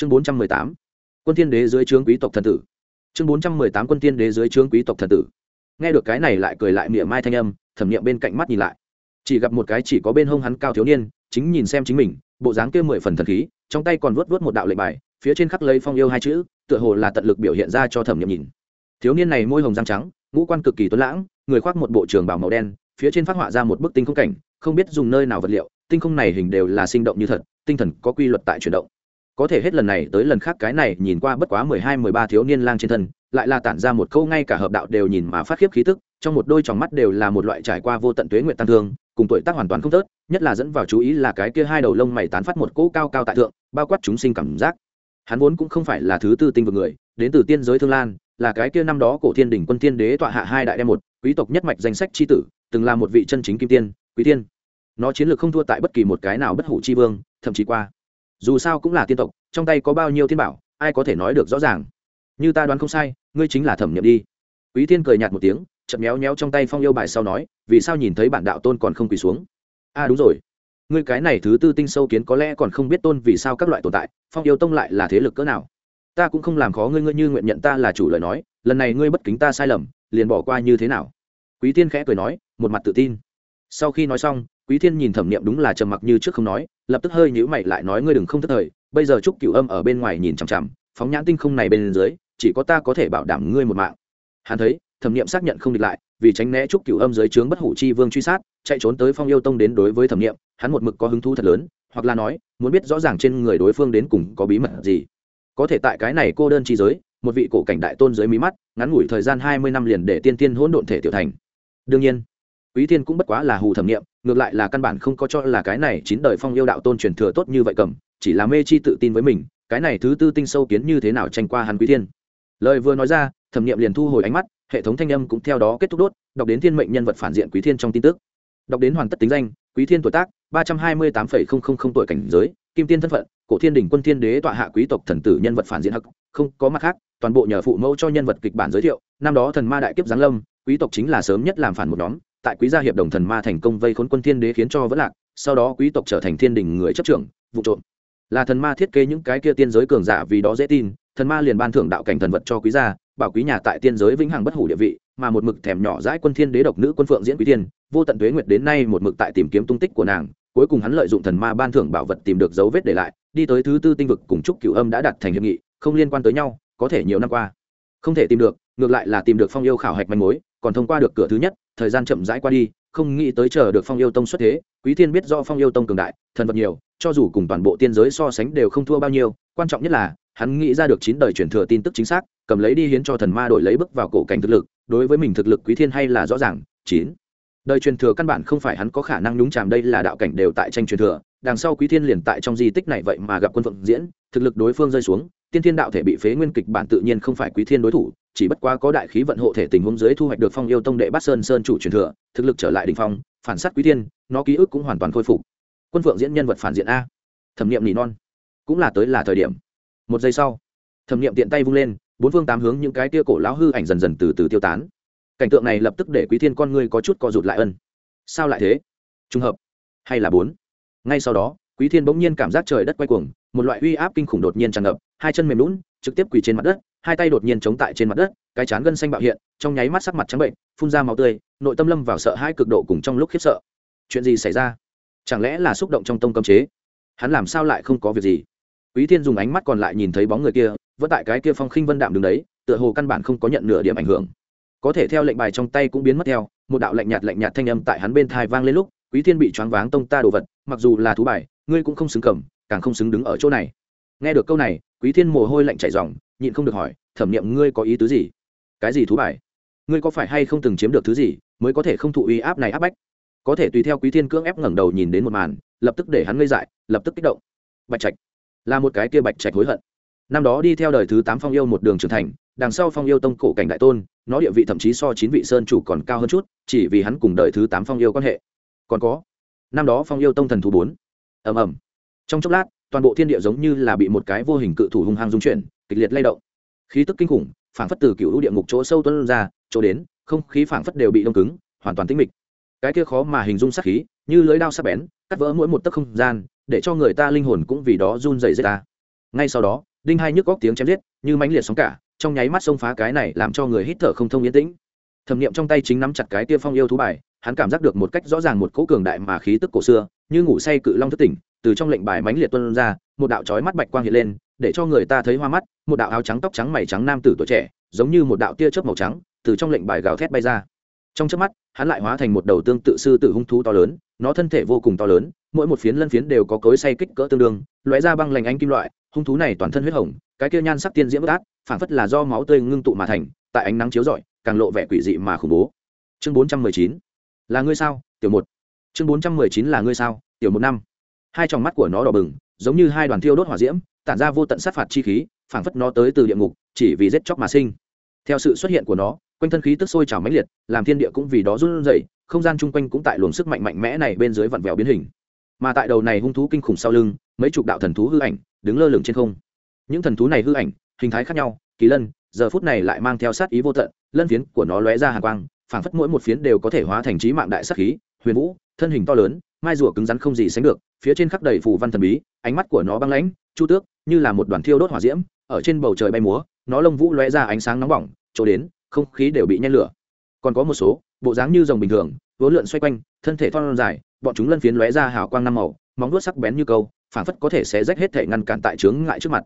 chương bốn trăm mười tám. Quân thiên đế dưới trướng quý tộc thần tử. Chương bốn trăm mười tám quân thiên đế dưới trướng quý tộc thần tử. Nghe được cái này lại cười lại mỉa mai thanh âm, thẩm nghiệm bên cạnh mắt nhìn lại. Chỉ gặp một cái chỉ có bên hông hắn cao thiếu niên, chính nhìn xem chính mình, bộ dáng kia mười phần thần khí, trong tay còn vuốt vuốt một đạo lệnh bài, phía trên khắc lấy phong yêu hai chữ, tựa hồ là tận lực biểu hiện ra cho thẩm nghiệm nhìn. Thiếu niên này môi hồng răng trắng, ngũ quan cực kỳ tuấn lãng, người khoác một bộ trường bào màu đen, phía trên phát họa ra một bức tinh không cảnh, không biết dùng nơi nào vật liệu, tinh không này hình đều là sinh động như thật, tinh thần có quy luật tại chuyển động có thể hết lần này tới lần khác cái này nhìn qua bất quá mười hai, mười ba thiếu niên lang trên thân, lại là tản ra một câu ngay cả hợp đạo đều nhìn mà phát khiếp khí tức, trong một đôi tròng mắt đều là một loại trải qua vô tận tuế nguyện tăng thương, cùng tuổi tác hoàn toàn không tớt, nhất là dẫn vào chú ý là cái kia hai đầu lông mày tán phát một cỗ cao cao tại thượng, bao quát chúng sinh cảm giác. Hắn vốn cũng không phải là thứ tư tinh vực người, đến từ tiên giới thương lan, là cái kia năm đó cổ thiên đỉnh quân tiên đế tọa hạ hai đại đem một, quý tộc nhất mạch danh sách c tử, từng là một vị chân chính kim tiên, quý tiên. Nó chiến lược không thua tại bất kỳ một cái nào bất hủ chi vương, thậm chí qua dù sao cũng là tiên tộc, trong tay có bao nhiêu thiên bảo, ai có thể nói được rõ ràng. Như ta đoán không sai, ngươi chính là thẩm nghiệm đi. Quý tiên cười nhạt một tiếng, chậm méo méo trong tay phong yêu bài sau nói, vì sao nhìn thấy bản đạo tôn còn không quỳ xuống? A à đúng rồi. Ngươi cái này thứ tư tinh sâu kiến có lẽ còn không biết tôn vì sao các loại tồn tại, phong yêu tông lại là thế lực cỡ nào? Ta cũng không làm khó ngươi ngươi như nguyện nhận ta là chủ lời nói, lần này ngươi bất kính ta sai lầm, liền bỏ qua như thế nào? Quý tiên khẽ cười nói, một mặt tự tin. Sau khi nói xong, quý thiên nhìn thẩm niệm đúng là trầm mặc như trước không nói lập tức hơi nhíu mày lại nói ngươi đừng không thất thời, bây giờ trúc cửu âm ở bên ngoài nhìn chằm chằm, phóng nhãn tinh không này bên dưới, chỉ có ta có thể bảo đảm ngươi một mạng. Hắn thấy, thẩm niệm xác nhận không địch lại, vì tránh né trúc cửu âm dưới trướng bất hủ chi vương truy sát, chạy trốn tới phong yêu tông đến đối với thẩm niệm, hắn một mực có hứng thú thật lớn, hoặc là nói, muốn biết rõ ràng trên người đối phương đến cùng có bí mật gì. Có thể tại cái này cô đơn chi giới, một vị cổ cảnh đại tôn dưới mí mắt, ngắn ngủi thời gian hai mươi năm liền để tiên tiên hỗn độn thể tiểu thành. Đương nhiên, quý tiên cũng bất quá là hù thẩm nghiệm ngược lại là căn bản không có cho là cái này chín đời phong yêu đạo tôn truyền thừa tốt như vậy cầm, chỉ là mê chi tự tin với mình, cái này thứ tư tinh sâu kiến như thế nào tranh qua hắn quý thiên. lời vừa nói ra, thẩm nghiệm liền thu hồi ánh mắt, hệ thống thanh âm cũng theo đó kết thúc đốt, đọc đến thiên mệnh nhân vật phản diện quý thiên trong tin tức đọc đến hoàn tất tính danh, quý thiên tuổi tác, ba trăm hai mươi tám tuổi cảnh giới, kim tiên thân phận, cổ thiên đỉnh quân thiên đế tọa hạ quý tộc thần tử nhân vật phản diện hắc, không có mặt khác, toàn bộ nhờ phụ mẫu cho nhân vật kịch bản giới thiệu, năm đó thần ma đại kiếp giáng lâm, quý tộc chính là sớm nhất làm phản một nhóm tại quý gia hiệp đồng thần ma thành công vây khốn quân thiên đế khiến cho vẫn lạc, sau đó quý tộc trở thành thiên đình người chấp trưởng, vụ trộm. Là thần ma thiết kế những cái kia tiên giới cường giả vì đó dễ tin, thần ma liền ban thưởng đạo cảnh thần vật cho quý gia, bảo quý nhà tại tiên giới vĩnh hằng bất hủ địa vị, mà một mực thèm nhỏ dãi quân thiên đế độc nữ quân phượng diễn quý tiên, vô tận tuế nguyệt đến nay một mực tại tìm kiếm tung tích của nàng, cuối cùng hắn lợi dụng thần ma ban thưởng bảo vật tìm được dấu vết để lại, đi tới thứ tư tinh vực cùng trúc cửu âm đã đặt thành hiệp nghị, không liên quan tới nhau, có thể nhiều năm qua. Không thể tìm được, ngược lại là tìm được phong yêu khảo hạch manh mối còn thông qua được cửa thứ nhất, thời gian chậm rãi qua đi, không nghĩ tới chờ được phong yêu tông xuất thế, quý thiên biết do phong yêu tông cường đại, thần vật nhiều, cho dù cùng toàn bộ tiên giới so sánh đều không thua bao nhiêu, quan trọng nhất là, hắn nghĩ ra được chín đời truyền thừa tin tức chính xác, cầm lấy đi hiến cho thần ma đổi lấy bước vào cổ cảnh thực lực, đối với mình thực lực quý thiên hay là rõ ràng, chín. Đời truyền thừa căn bản không phải hắn có khả năng nhúng chàm đây là đạo cảnh đều tại tranh truyền thừa, đằng sau quý thiên liền tại trong di tích này vậy mà gặp quân phượng diễn, thực lực đối phương rơi xuống, tiên thiên đạo thể bị phế nguyên kịch bản tự nhiên không phải quý thiên đối thủ chỉ bất quá có đại khí vận hộ thể tình huống dưới thu hoạch được phong yêu tông đệ bát sơn sơn chủ truyền thừa, thực lực trở lại đình phong, phản sát quý thiên nó ký ức cũng hoàn toàn khôi phục. Quân phượng diễn nhân vật phản diện a. Thẩm nghiệm nỉ non. Cũng là tới là thời điểm. Một giây sau, thẩm nghiệm tiện tay vung lên, bốn phương tám hướng những cái tia cổ lão hư ảnh dần dần từ từ tiêu tán. Cảnh tượng này lập tức để quý thiên con ngươi có chút co rụt lại ân. Sao lại thế? Trùng hợp hay là bốn? Ngay sau đó, quý thiên bỗng nhiên cảm giác trời đất quay cuồng, một loại uy áp kinh khủng đột nhiên tràn ngập, hai chân mềm lún trực tiếp quỳ trên mặt đất, hai tay đột nhiên chống tại trên mặt đất, cái chán gân xanh bạo hiện, trong nháy mắt sắc mặt trắng bệnh, phun ra máu tươi, nội tâm lâm vào sợ hai cực độ cùng trong lúc khiếp sợ. Chuyện gì xảy ra? Chẳng lẽ là xúc động trong tông cấm chế? Hắn làm sao lại không có việc gì? Quý thiên dùng ánh mắt còn lại nhìn thấy bóng người kia, vẫn tại cái kia phong khinh vân đạm đứng đấy, tựa hồ căn bản không có nhận nửa điểm ảnh hưởng. Có thể theo lệnh bài trong tay cũng biến mất theo, một đạo lạnh nhạt lạnh nhạt thanh âm tại hắn bên thai vang lên lúc, quý thiên bị choáng váng tông ta đồ vật, mặc dù là thú bài, ngươi cũng không xứng cầm, càng không xứng đứng ở chỗ này. Nghe được câu này quý thiên mồ hôi lạnh chảy ròng, nhịn không được hỏi, thẩm nghiệm ngươi có ý tứ gì? Cái gì thú bài? Ngươi có phải hay không từng chiếm được thứ gì mới có thể không thụ uy áp này áp bách? Có thể tùy theo quý thiên cưỡng ép ngẩng đầu nhìn đến một màn, lập tức để hắn ngây dại, lập tức kích động. Bạch trạch là một cái kia bạch trạch hối hận. Năm đó đi theo đời thứ tám phong yêu một đường trưởng thành, đằng sau phong yêu tông cổ cảnh đại tôn, nó địa vị thậm chí so chín vị sơn chủ còn cao hơn chút, chỉ vì hắn cùng đời thứ tám phong yêu quan hệ. Còn có, năm đó phong yêu tông thần thú bốn. Ầm ầm. Trong chốc lát toàn bộ thiên địa giống như là bị một cái vô hình cự thủ hung hăng dung chuyển, kịch liệt lay động. Khí tức kinh khủng, phảng phất từ cựu địa ngục chỗ sâu tuân ra, chỗ đến, không khí phảng phất đều bị đông cứng, hoàn toàn tĩnh mịch. Cái kia khó mà hình dung sát khí, như lưới đao sắc bén, cắt vỡ mỗi một tấc không gian, để cho người ta linh hồn cũng vì đó run rẩy rơi ta ngay sau đó, đinh hai nhức góc tiếng chém giết, như mãnh liệt sóng cả, trong nháy mắt xông phá cái này làm cho người hít thở không thông yên tĩnh. Thẩm nghiệm trong tay chính nắm chặt cái tia phong yêu thú bài, hắn cảm giác được một cách rõ ràng một cỗ cường đại mà khí tức cổ xưa, như ngủ say cự long thất tỉnh từ trong lệnh bài mãnh liệt tuân ra, một đạo chói mắt bạch quang hiện lên, để cho người ta thấy hoa mắt, một đạo áo trắng tóc trắng mày trắng nam tử tuổi trẻ, giống như một đạo tia chớp màu trắng, từ trong lệnh bài gào thét bay ra. Trong chớp mắt, hắn lại hóa thành một đầu tương tự sư tử hung thú to lớn, nó thân thể vô cùng to lớn, mỗi một phiến lân phiến đều có cối say kích cỡ tương đương, lóe ra băng lành ánh kim loại, hung thú này toàn thân huyết hồng, cái kia nhan sắc tiên diễm bất ác phảng phất là do máu tươi ngưng tụ mà thành, tại ánh nắng chiếu rọi, càng lộ vẻ quỷ dị mà khủng bố. Chương bốn trăm mười chín. Là ngươi sao? Tiểu một. Chương bốn trăm mười chín là ngươi sao? Tiểu một năm hai tròng mắt của nó đỏ bừng, giống như hai đoàn thiêu đốt hỏa diễm, tản ra vô tận sát phạt chi khí, phảng phất nó tới từ địa ngục, chỉ vì giết chóc mà sinh. Theo sự xuất hiện của nó, quanh thân khí tức sôi trào mãnh liệt, làm thiên địa cũng vì đó run rẩy, không gian chung quanh cũng tại luồng sức mạnh mạnh mẽ này bên dưới vặn vẹo biến hình. Mà tại đầu này hung thú kinh khủng sau lưng, mấy chục đạo thần thú hư ảnh đứng lơ lửng trên không. Những thần thú này hư ảnh, hình thái khác nhau, kỳ lân, giờ phút này lại mang theo sát ý vô tận, lân phiến của nó lóe ra hàng quang, phảng phất mỗi một phiến đều có thể hóa thành trí mạng đại sát khí, huyền vũ thân hình to lớn, mai rùa cứng rắn không gì sánh được, phía trên khắp đầy phù văn thần bí, ánh mắt của nó băng lãnh, chu tước, như là một đoàn thiêu đốt hỏa diễm, ở trên bầu trời bay múa, nó lông vũ lóe ra ánh sáng nóng bỏng, chỗ đến, không khí đều bị nhen lửa. Còn có một số, bộ dáng như rồng bình thường, vốn lượn xoay quanh, thân thể thon dài, bọn chúng lân phiến lóe ra hào quang năm màu, móng vuốt sắc bén như câu phản phất có thể sẽ rách hết thể ngăn cản tại chướng ngại trước mặt.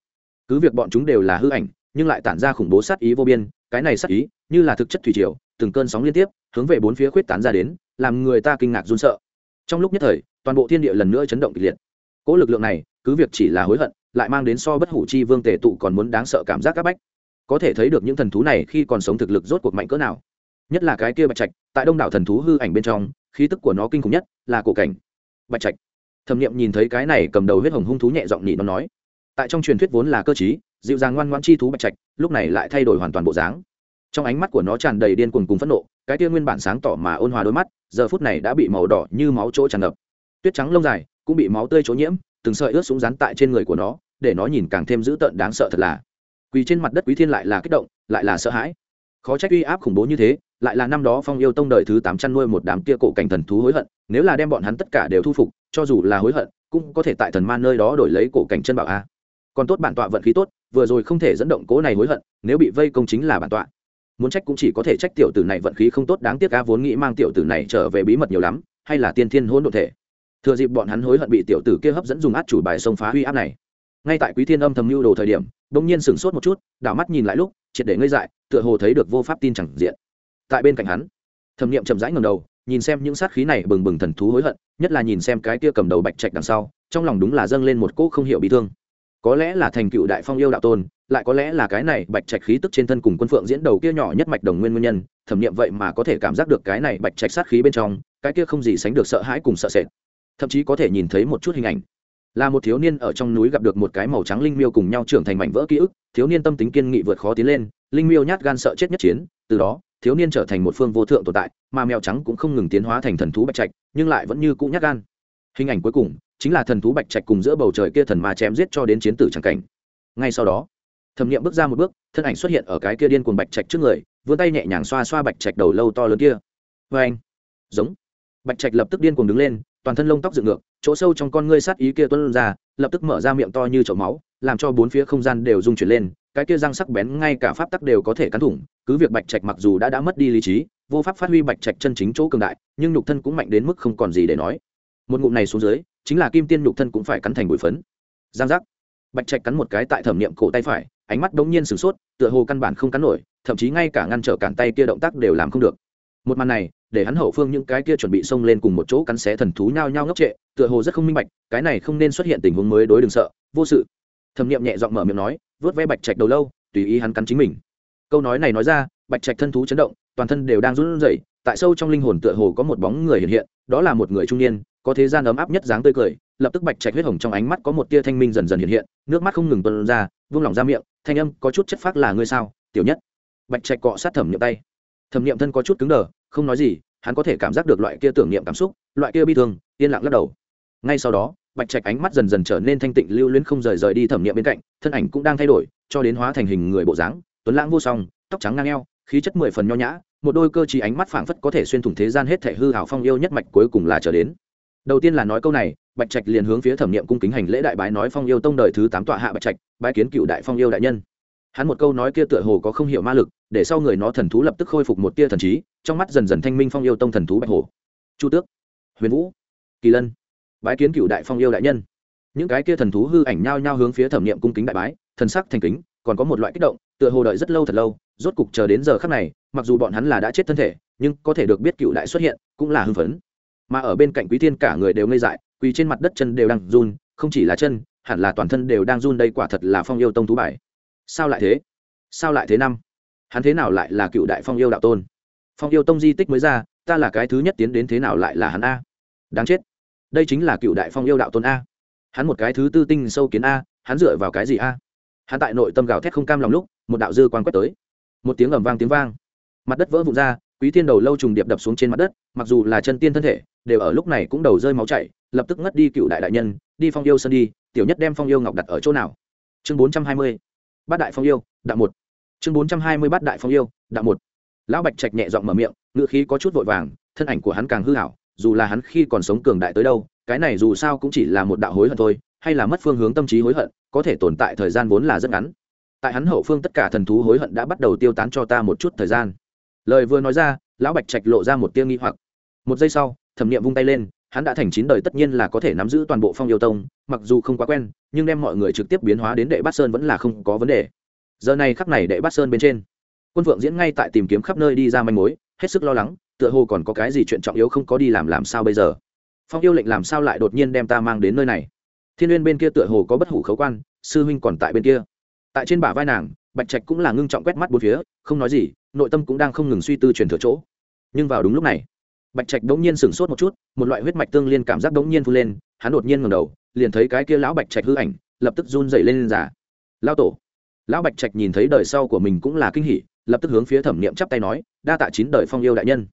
Cứ việc bọn chúng đều là hư ảnh, nhưng lại tản ra khủng bố sát ý vô biên, cái này sát ý, như là thực chất thủy triều, từng cơn sóng liên tiếp, hướng về bốn phía khuyết tán ra đến làm người ta kinh ngạc run sợ. Trong lúc nhất thời toàn bộ thiên địa lần nữa chấn động kịch liệt. Cỗ lực lượng này cứ việc chỉ là hối hận lại mang đến so bất hủ chi vương tề tụ còn muốn đáng sợ cảm giác các bách. Có thể thấy được những thần thú này khi còn sống thực lực rốt cuộc mạnh cỡ nào. Nhất là cái kia bạch trạch tại đông đảo thần thú hư ảnh bên trong khí tức của nó kinh khủng nhất là cổ cảnh. Bạch trạch. Thẩm niệm nhìn thấy cái này cầm đầu huyết hồng hung thú nhẹ giọng nhị nó nói. Tại trong truyền thuyết vốn là cơ trí, dịu dàng ngoan ngoan chi thú bạch trạch lúc này lại thay đổi hoàn toàn bộ dáng trong ánh mắt của nó tràn đầy điên cuồng cùng phẫn nộ, cái tia nguyên bản sáng tỏ mà ôn hòa đôi mắt, giờ phút này đã bị màu đỏ như máu chỗ tràn ngập. Tuyết trắng lông dài, cũng bị máu tươi chỗ nhiễm, từng sợi ướt súng rán tại trên người của nó, để nó nhìn càng thêm dữ tợn đáng sợ thật là. Quỳ trên mặt đất quý thiên lại là kích động, lại là sợ hãi. Khó trách uy áp khủng bố như thế, lại là năm đó phong yêu tông đời thứ tám chăn nuôi một đám kia cổ cảnh thần thú hối hận, nếu là đem bọn hắn tất cả đều thu phục, cho dù là hối hận, cũng có thể tại thần man nơi đó đổi lấy cổ cảnh chân bảo a. Còn tốt bản tọa vận khí tốt, vừa rồi không thể dẫn động cố này hối hận, nếu bị vây công chính là bản tọa muốn trách cũng chỉ có thể trách tiểu tử này vận khí không tốt, đáng tiếc a vốn nghĩ mang tiểu tử này trở về bí mật nhiều lắm, hay là tiên thiên hôn đ ộ thể. Thừa dịp bọn hắn hối hận bị tiểu tử kia hấp dẫn dùng át chủ bài sông phá huy áp này. Ngay tại quý thiên âm thầm mưu đồ thời điểm, bỗng nhiên sửng sốt một chút, đảo mắt nhìn lại lúc, triệt để ngây dại, tựa hồ thấy được vô pháp tin chẳng diện. Tại bên cạnh hắn, thẩm niệm chậm rãi ngầm đầu, nhìn xem những sát khí này bừng bừng thần thú hối hận, nhất là nhìn xem cái kia cầm đầu bạch trạch đằng sau, trong lòng đúng là dâng lên một cỗ không hiểu bị thương có lẽ là thành cựu đại phong yêu đạo tôn, lại có lẽ là cái này bạch trạch khí tức trên thân cùng quân phượng diễn đầu kia nhỏ nhất mạch đồng nguyên nguyên nhân, thẩm nghiệm vậy mà có thể cảm giác được cái này bạch trạch sát khí bên trong, cái kia không gì sánh được sợ hãi cùng sợ sệt. Thậm chí có thể nhìn thấy một chút hình ảnh. Là một thiếu niên ở trong núi gặp được một cái màu trắng linh miêu cùng nhau trưởng thành mảnh vỡ ký ức, thiếu niên tâm tính kiên nghị vượt khó tiến lên, linh miêu nhát gan sợ chết nhất chiến, từ đó, thiếu niên trở thành một phương vô thượng tồn tại, mà mèo trắng cũng không ngừng tiến hóa thành thần thú bạch trạch, nhưng lại vẫn như cũ nhát gan. Hình ảnh cuối cùng chính là thần thú bạch trạch cùng giữa bầu trời kia thần ma chém giết cho đến chiến tử tràng cảnh. Ngay sau đó, thẩm nghiệm bước ra một bước, thân ảnh xuất hiện ở cái kia điên cuồng bạch trạch trước người, vươn tay nhẹ nhàng xoa xoa bạch trạch đầu lâu to lớn kia. Vê anh, giống. Bạch trạch lập tức điên cuồng đứng lên, toàn thân lông tóc dựng ngược, chỗ sâu trong con ngươi sát ý kia tuân ra, lập tức mở ra miệng to như chậu máu, làm cho bốn phía không gian đều rung chuyển lên, cái kia răng sắc bén ngay cả pháp tắc đều có thể cắn thủng, cứ việc bạch trạch mặc dù đã đã mất đi lý trí, vô pháp phát huy bạch trạch chân chính chỗ cường đại, nhưng nhục thân cũng mạnh đến mức không còn gì để nói. Một ngụm này xuống dưới chính là kim tiên nhục thân cũng phải cắn thành bụi phấn. Giang giác. Bạch trạch cắn một cái tại thẩm niệm cổ tay phải, ánh mắt đống nhiên sửng sốt, tựa hồ căn bản không cắn nổi, thậm chí ngay cả ngăn trở cản tay kia động tác đều làm không được. Một màn này, để hắn hậu phương những cái kia chuẩn bị xông lên cùng một chỗ cắn xé thần thú nhao nhao ngốc trệ, tựa hồ rất không minh bạch, cái này không nên xuất hiện tình huống mới đối đừng sợ, vô sự. Thẩm niệm nhẹ giọng mở miệng nói, vớt ve bạch trạch đầu lâu, tùy ý hắn cắn chính mình. Câu nói này nói ra, bạch trạch thân thú chấn động, toàn thân đều đang run rẩy tại sâu trong linh hồn tựa hồ có một bóng người hiện hiện, đó là một người trung niên, có thế gian ấm áp nhất dáng tươi cười, lập tức bạch trạch huyết hồng trong ánh mắt có một tia thanh minh dần dần hiện hiện, nước mắt không ngừng tuôn ra, vung lòng ra miệng, thanh âm, có chút chất phác là ngươi sao, tiểu nhất? Bạch trạch cọ sát thẩm niệm tay. Thẩm niệm thân có chút cứng đờ, không nói gì, hắn có thể cảm giác được loại kia tưởng niệm cảm xúc, loại kia bi thương, yên lặng lắc đầu. Ngay sau đó, bạch trạch ánh mắt dần dần trở nên thanh tịnh lưu luyến không rời rời đi thẩm niệm bên cạnh, thân ảnh cũng đang thay đổi, cho đến hóa thành hình người bộ dáng, tuấn lãng vô song, tóc trắng ngang eo khí chất mười phần nho nhã, một đôi cơ trí ánh mắt phảng phất có thể xuyên thủng thế gian hết thể hư hảo phong yêu nhất mạch cuối cùng là trở đến. Đầu tiên là nói câu này, bạch trạch liền hướng phía thẩm nghiệm cung kính hành lễ đại bái nói phong yêu tông đời thứ tám tọa hạ bạch trạch, bái kiến cựu đại phong yêu đại nhân. Hắn một câu nói kia tựa hồ có không hiểu ma lực, để sau người nó thần thú lập tức khôi phục một tia thần trí, trong mắt dần dần thanh minh phong yêu tông thần thú bạch hồ chu tước, huyền vũ, kỳ lân, bái kiến cựu đại phong yêu đại nhân. Những cái kia thần thú hư ảnh nhao nhao hướng phía thẩm nghiệm cung kính đại bái, thần sắc thành kính, còn có một loại kích động, tựa hồ đợi rất lâu thật lâu rốt cục chờ đến giờ khắc này, mặc dù bọn hắn là đã chết thân thể, nhưng có thể được biết cựu đại xuất hiện, cũng là hưng phấn. Mà ở bên cạnh quý thiên cả người đều ngây dại, quỳ trên mặt đất chân đều đang run, không chỉ là chân, hẳn là toàn thân đều đang run đây quả thật là phong yêu tông thú bài sao lại thế? Sao lại thế năm? Hắn thế nào lại là cựu đại phong yêu đạo tôn? Phong yêu tông di tích mới ra, ta là cái thứ nhất tiến đến thế nào lại là hắn a? Đáng chết. Đây chính là cựu đại phong yêu đạo tôn a. Hắn một cái thứ tư tinh sâu kiến a, hắn dựa vào cái gì a? Hắn tại nội tâm gào thét không cam lòng lúc, một đạo dư quan quét tới một tiếng ầm vang tiếng vang. Mặt đất vỡ vụn ra, quý thiên đầu lâu trùng điệp đập xuống trên mặt đất, mặc dù là chân tiên thân thể, đều ở lúc này cũng đầu rơi máu chảy, lập tức ngất đi cựu đại đại nhân, đi phong yêu sân đi, tiểu nhất đem phong yêu ngọc đặt ở chỗ nào? Chương bốn trăm hai mươi, bát đại phong yêu, đạo một. Chương bốn trăm hai mươi, bát đại phong yêu, đạo một. Lão bạch trạch nhẹ giọng mở miệng ngựa khí có chút vội vàng, thân ảnh của hắn càng hư hảo, dù là hắn khi còn sống cường đại tới đâu, cái này dù sao cũng chỉ là một đạo hối hận thôi, hay là mất phương hướng tâm trí hối hận, có thể tồn tại thời gian vốn là rất ngắn tại hắn hậu phương tất cả thần thú hối hận đã bắt đầu tiêu tán cho ta một chút thời gian. Lời vừa nói ra, lão bạch trạch lộ ra một tiêu nghi hoặc. Một giây sau, thẩm nghiệm vung tay lên, hắn đã thành chín đời tất nhiên là có thể nắm giữ toàn bộ phong yêu tông, mặc dù không quá quen, nhưng đem mọi người trực tiếp biến hóa đến đệ bát sơn vẫn là không có vấn đề. Giờ này khắc này đệ bát sơn bên trên, quân phượng diễn ngay tại tìm kiếm khắp nơi đi ra manh mối, hết sức lo lắng, tựa hồ còn có cái gì chuyện trọng yếu không có đi làm làm sao bây giờ. Phong yêu lệnh làm sao lại đột nhiên đem ta mang đến nơi này? Thiên n bên kia tựa hồ có bất hủ khấu quan, sư huynh còn tại bên kia tại trên bả vai nàng, bạch trạch cũng là ngưng trọng quét mắt bốn phía, không nói gì, nội tâm cũng đang không ngừng suy tư truyền thừa chỗ. Nhưng vào đúng lúc này, bạch trạch đ ỗ n g nhiên sửng sốt một chút, một loại huyết mạch tương liên cảm giác đ ỗ n g nhiên phun lên, hắn đột nhiên ngầm đầu, liền thấy cái kia lão bạch trạch hư ảnh, lập tức run dậy lên giả lao tổ. Lão bạch trạch nhìn thấy đời sau của mình cũng là kinh hỉ, lập tức hướng phía thẩm niệm chắp tay nói, đa tạ chín đời phong yêu đại nhân.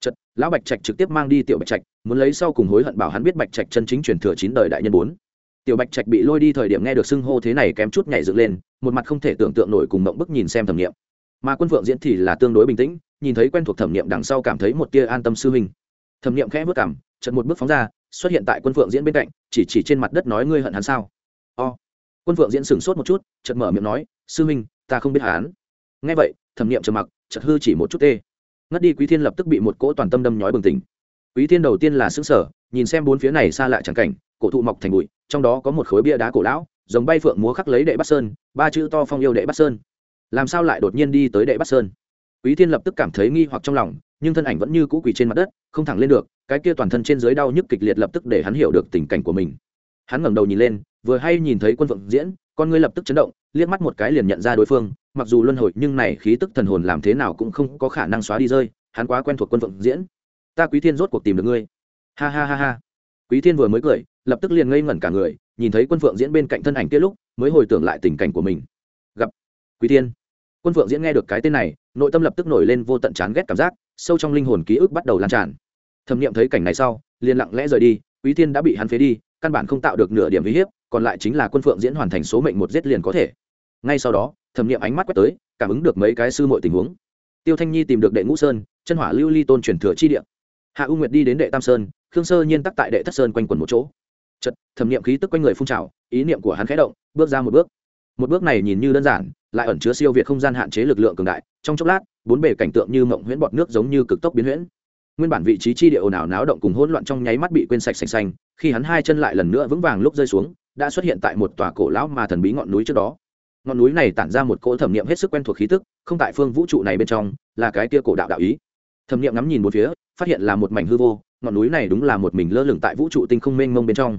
Chật lão bạch trạch trực tiếp mang đi tiểu bạch trạch, muốn lấy sau cùng hối hận bảo hắn biết bạch trạch chân chính truyền thừa chín đời đại nhân bốn tiểu bạch trạch bị lôi đi thời điểm nghe được xưng hô thế này kém chút nhảy dựng lên, một mặt không thể tưởng tượng nổi cùng mộng bức nhìn xem thẩm niệm mà quân phượng diễn thì là tương đối bình tĩnh, nhìn thấy quen thuộc thẩm nghiệm đằng sau cảm thấy một tia an tâm sư huynh. Thẩm nghiệm khẽ vất cảm chật một bước phóng ra, xuất hiện tại quân phượng diễn bên cạnh, chỉ chỉ trên mặt đất nói ngươi hận hắn sao? O. Quân phượng diễn sửng sốt một chút chật mở miệng nói, sư huynh, ta không biết hắn. Nghe vậy, thẩm nghiệm trầm mặc chật hư chỉ một chút tê. Ngất đi quý thiên lập tức bị một cỗ toàn tâm đâm nhói bừng tỉnh. Quý thiên đầu tiên là xứng sở nhìn xem bốn phía này xa lại chẳng cảnh cổ thụ mọc thành bụi, trong đó có một khối bia đá cổ lão, giống bay phượng múa khắc lấy đệ bắc sơn, ba chữ to phong yêu đệ bắc sơn. Làm sao lại đột nhiên đi tới đệ bắc sơn? Quý thiên lập tức cảm thấy nghi hoặc trong lòng, nhưng thân ảnh vẫn như cũ quỳ trên mặt đất, không thẳng lên được, cái kia toàn thân trên dưới đau nhức kịch liệt lập tức để hắn hiểu được tình cảnh của mình. Hắn ngẩng đầu nhìn lên, vừa hay nhìn thấy quân phượng diễn, con ngươi lập tức chấn động, liếc mắt một cái liền nhận ra đối phương, mặc dù luân hồi nhưng này khí tức thần hồn làm thế nào cũng không có khả năng xóa đi rơi, hắn quá quen thuộc quân phượng diễn. Ta quý thiên rốt cuộc tìm được ngươi. Ha ha ha ha quý thiên vừa mới cười, lập tức liền ngây ngẩn cả người, nhìn thấy quân phượng diễn bên cạnh thân ảnh kia lúc, mới hồi tưởng lại tình cảnh của mình. Gặp quý thiên. Quân phượng diễn nghe được cái tên này, nội tâm lập tức nổi lên vô tận chán ghét cảm giác, sâu trong linh hồn ký ức bắt đầu lan tràn. Thẩm nghiệm thấy cảnh này sau, liền lặng lẽ rời đi, quý thiên đã bị hắn phế đi, căn bản không tạo được nửa điểm uy hiếp, còn lại chính là quân phượng diễn hoàn thành số mệnh một giết liền có thể. Ngay sau đó, thẩm nghiệm ánh mắt quét tới, cảm ứng được mấy cái sư mọi tình huống. Tiêu thanh nhi tìm được đệ ngũ sơn, chân hỏa lưu ly tôn truyền thừa chi địa hạ u nguyệt đi đến đệ tam sơn, khương sơ nhiên tắc tại đệ thất sơn quanh quần một chỗ. Chật thẩm nghiệm khí tức quanh người phun trào, ý niệm của hắn khẽ động, bước ra một bước. Một bước này nhìn như đơn giản, lại ẩn chứa siêu việt không gian hạn chế lực lượng cường đại. Trong chốc lát, bốn bề cảnh tượng như mộng huyễn bọt nước giống như cực tốc biến huyễn. Nguyên bản vị trí chi địa ồn ào náo động cùng hỗn loạn trong nháy mắt bị quên sạch sành xanh, khi hắn hai chân lại lần nữa vững vàng lúc rơi xuống, đã xuất hiện tại một tòa cổ lão mà thần bí ngọn núi trước đó. Ngọn núi này tản ra một cỗ thẩm nghiệm hết sức quen thuộc khí tức, không tại phương vũ trụ này bên trong, là cái tia cổ đạo đạo ý thẩm nghiệm ngắm nhìn một phía, phát hiện là một mảnh hư vô, ngọn núi này đúng là một mình lơ lửng tại vũ trụ tinh không mênh mông bên trong.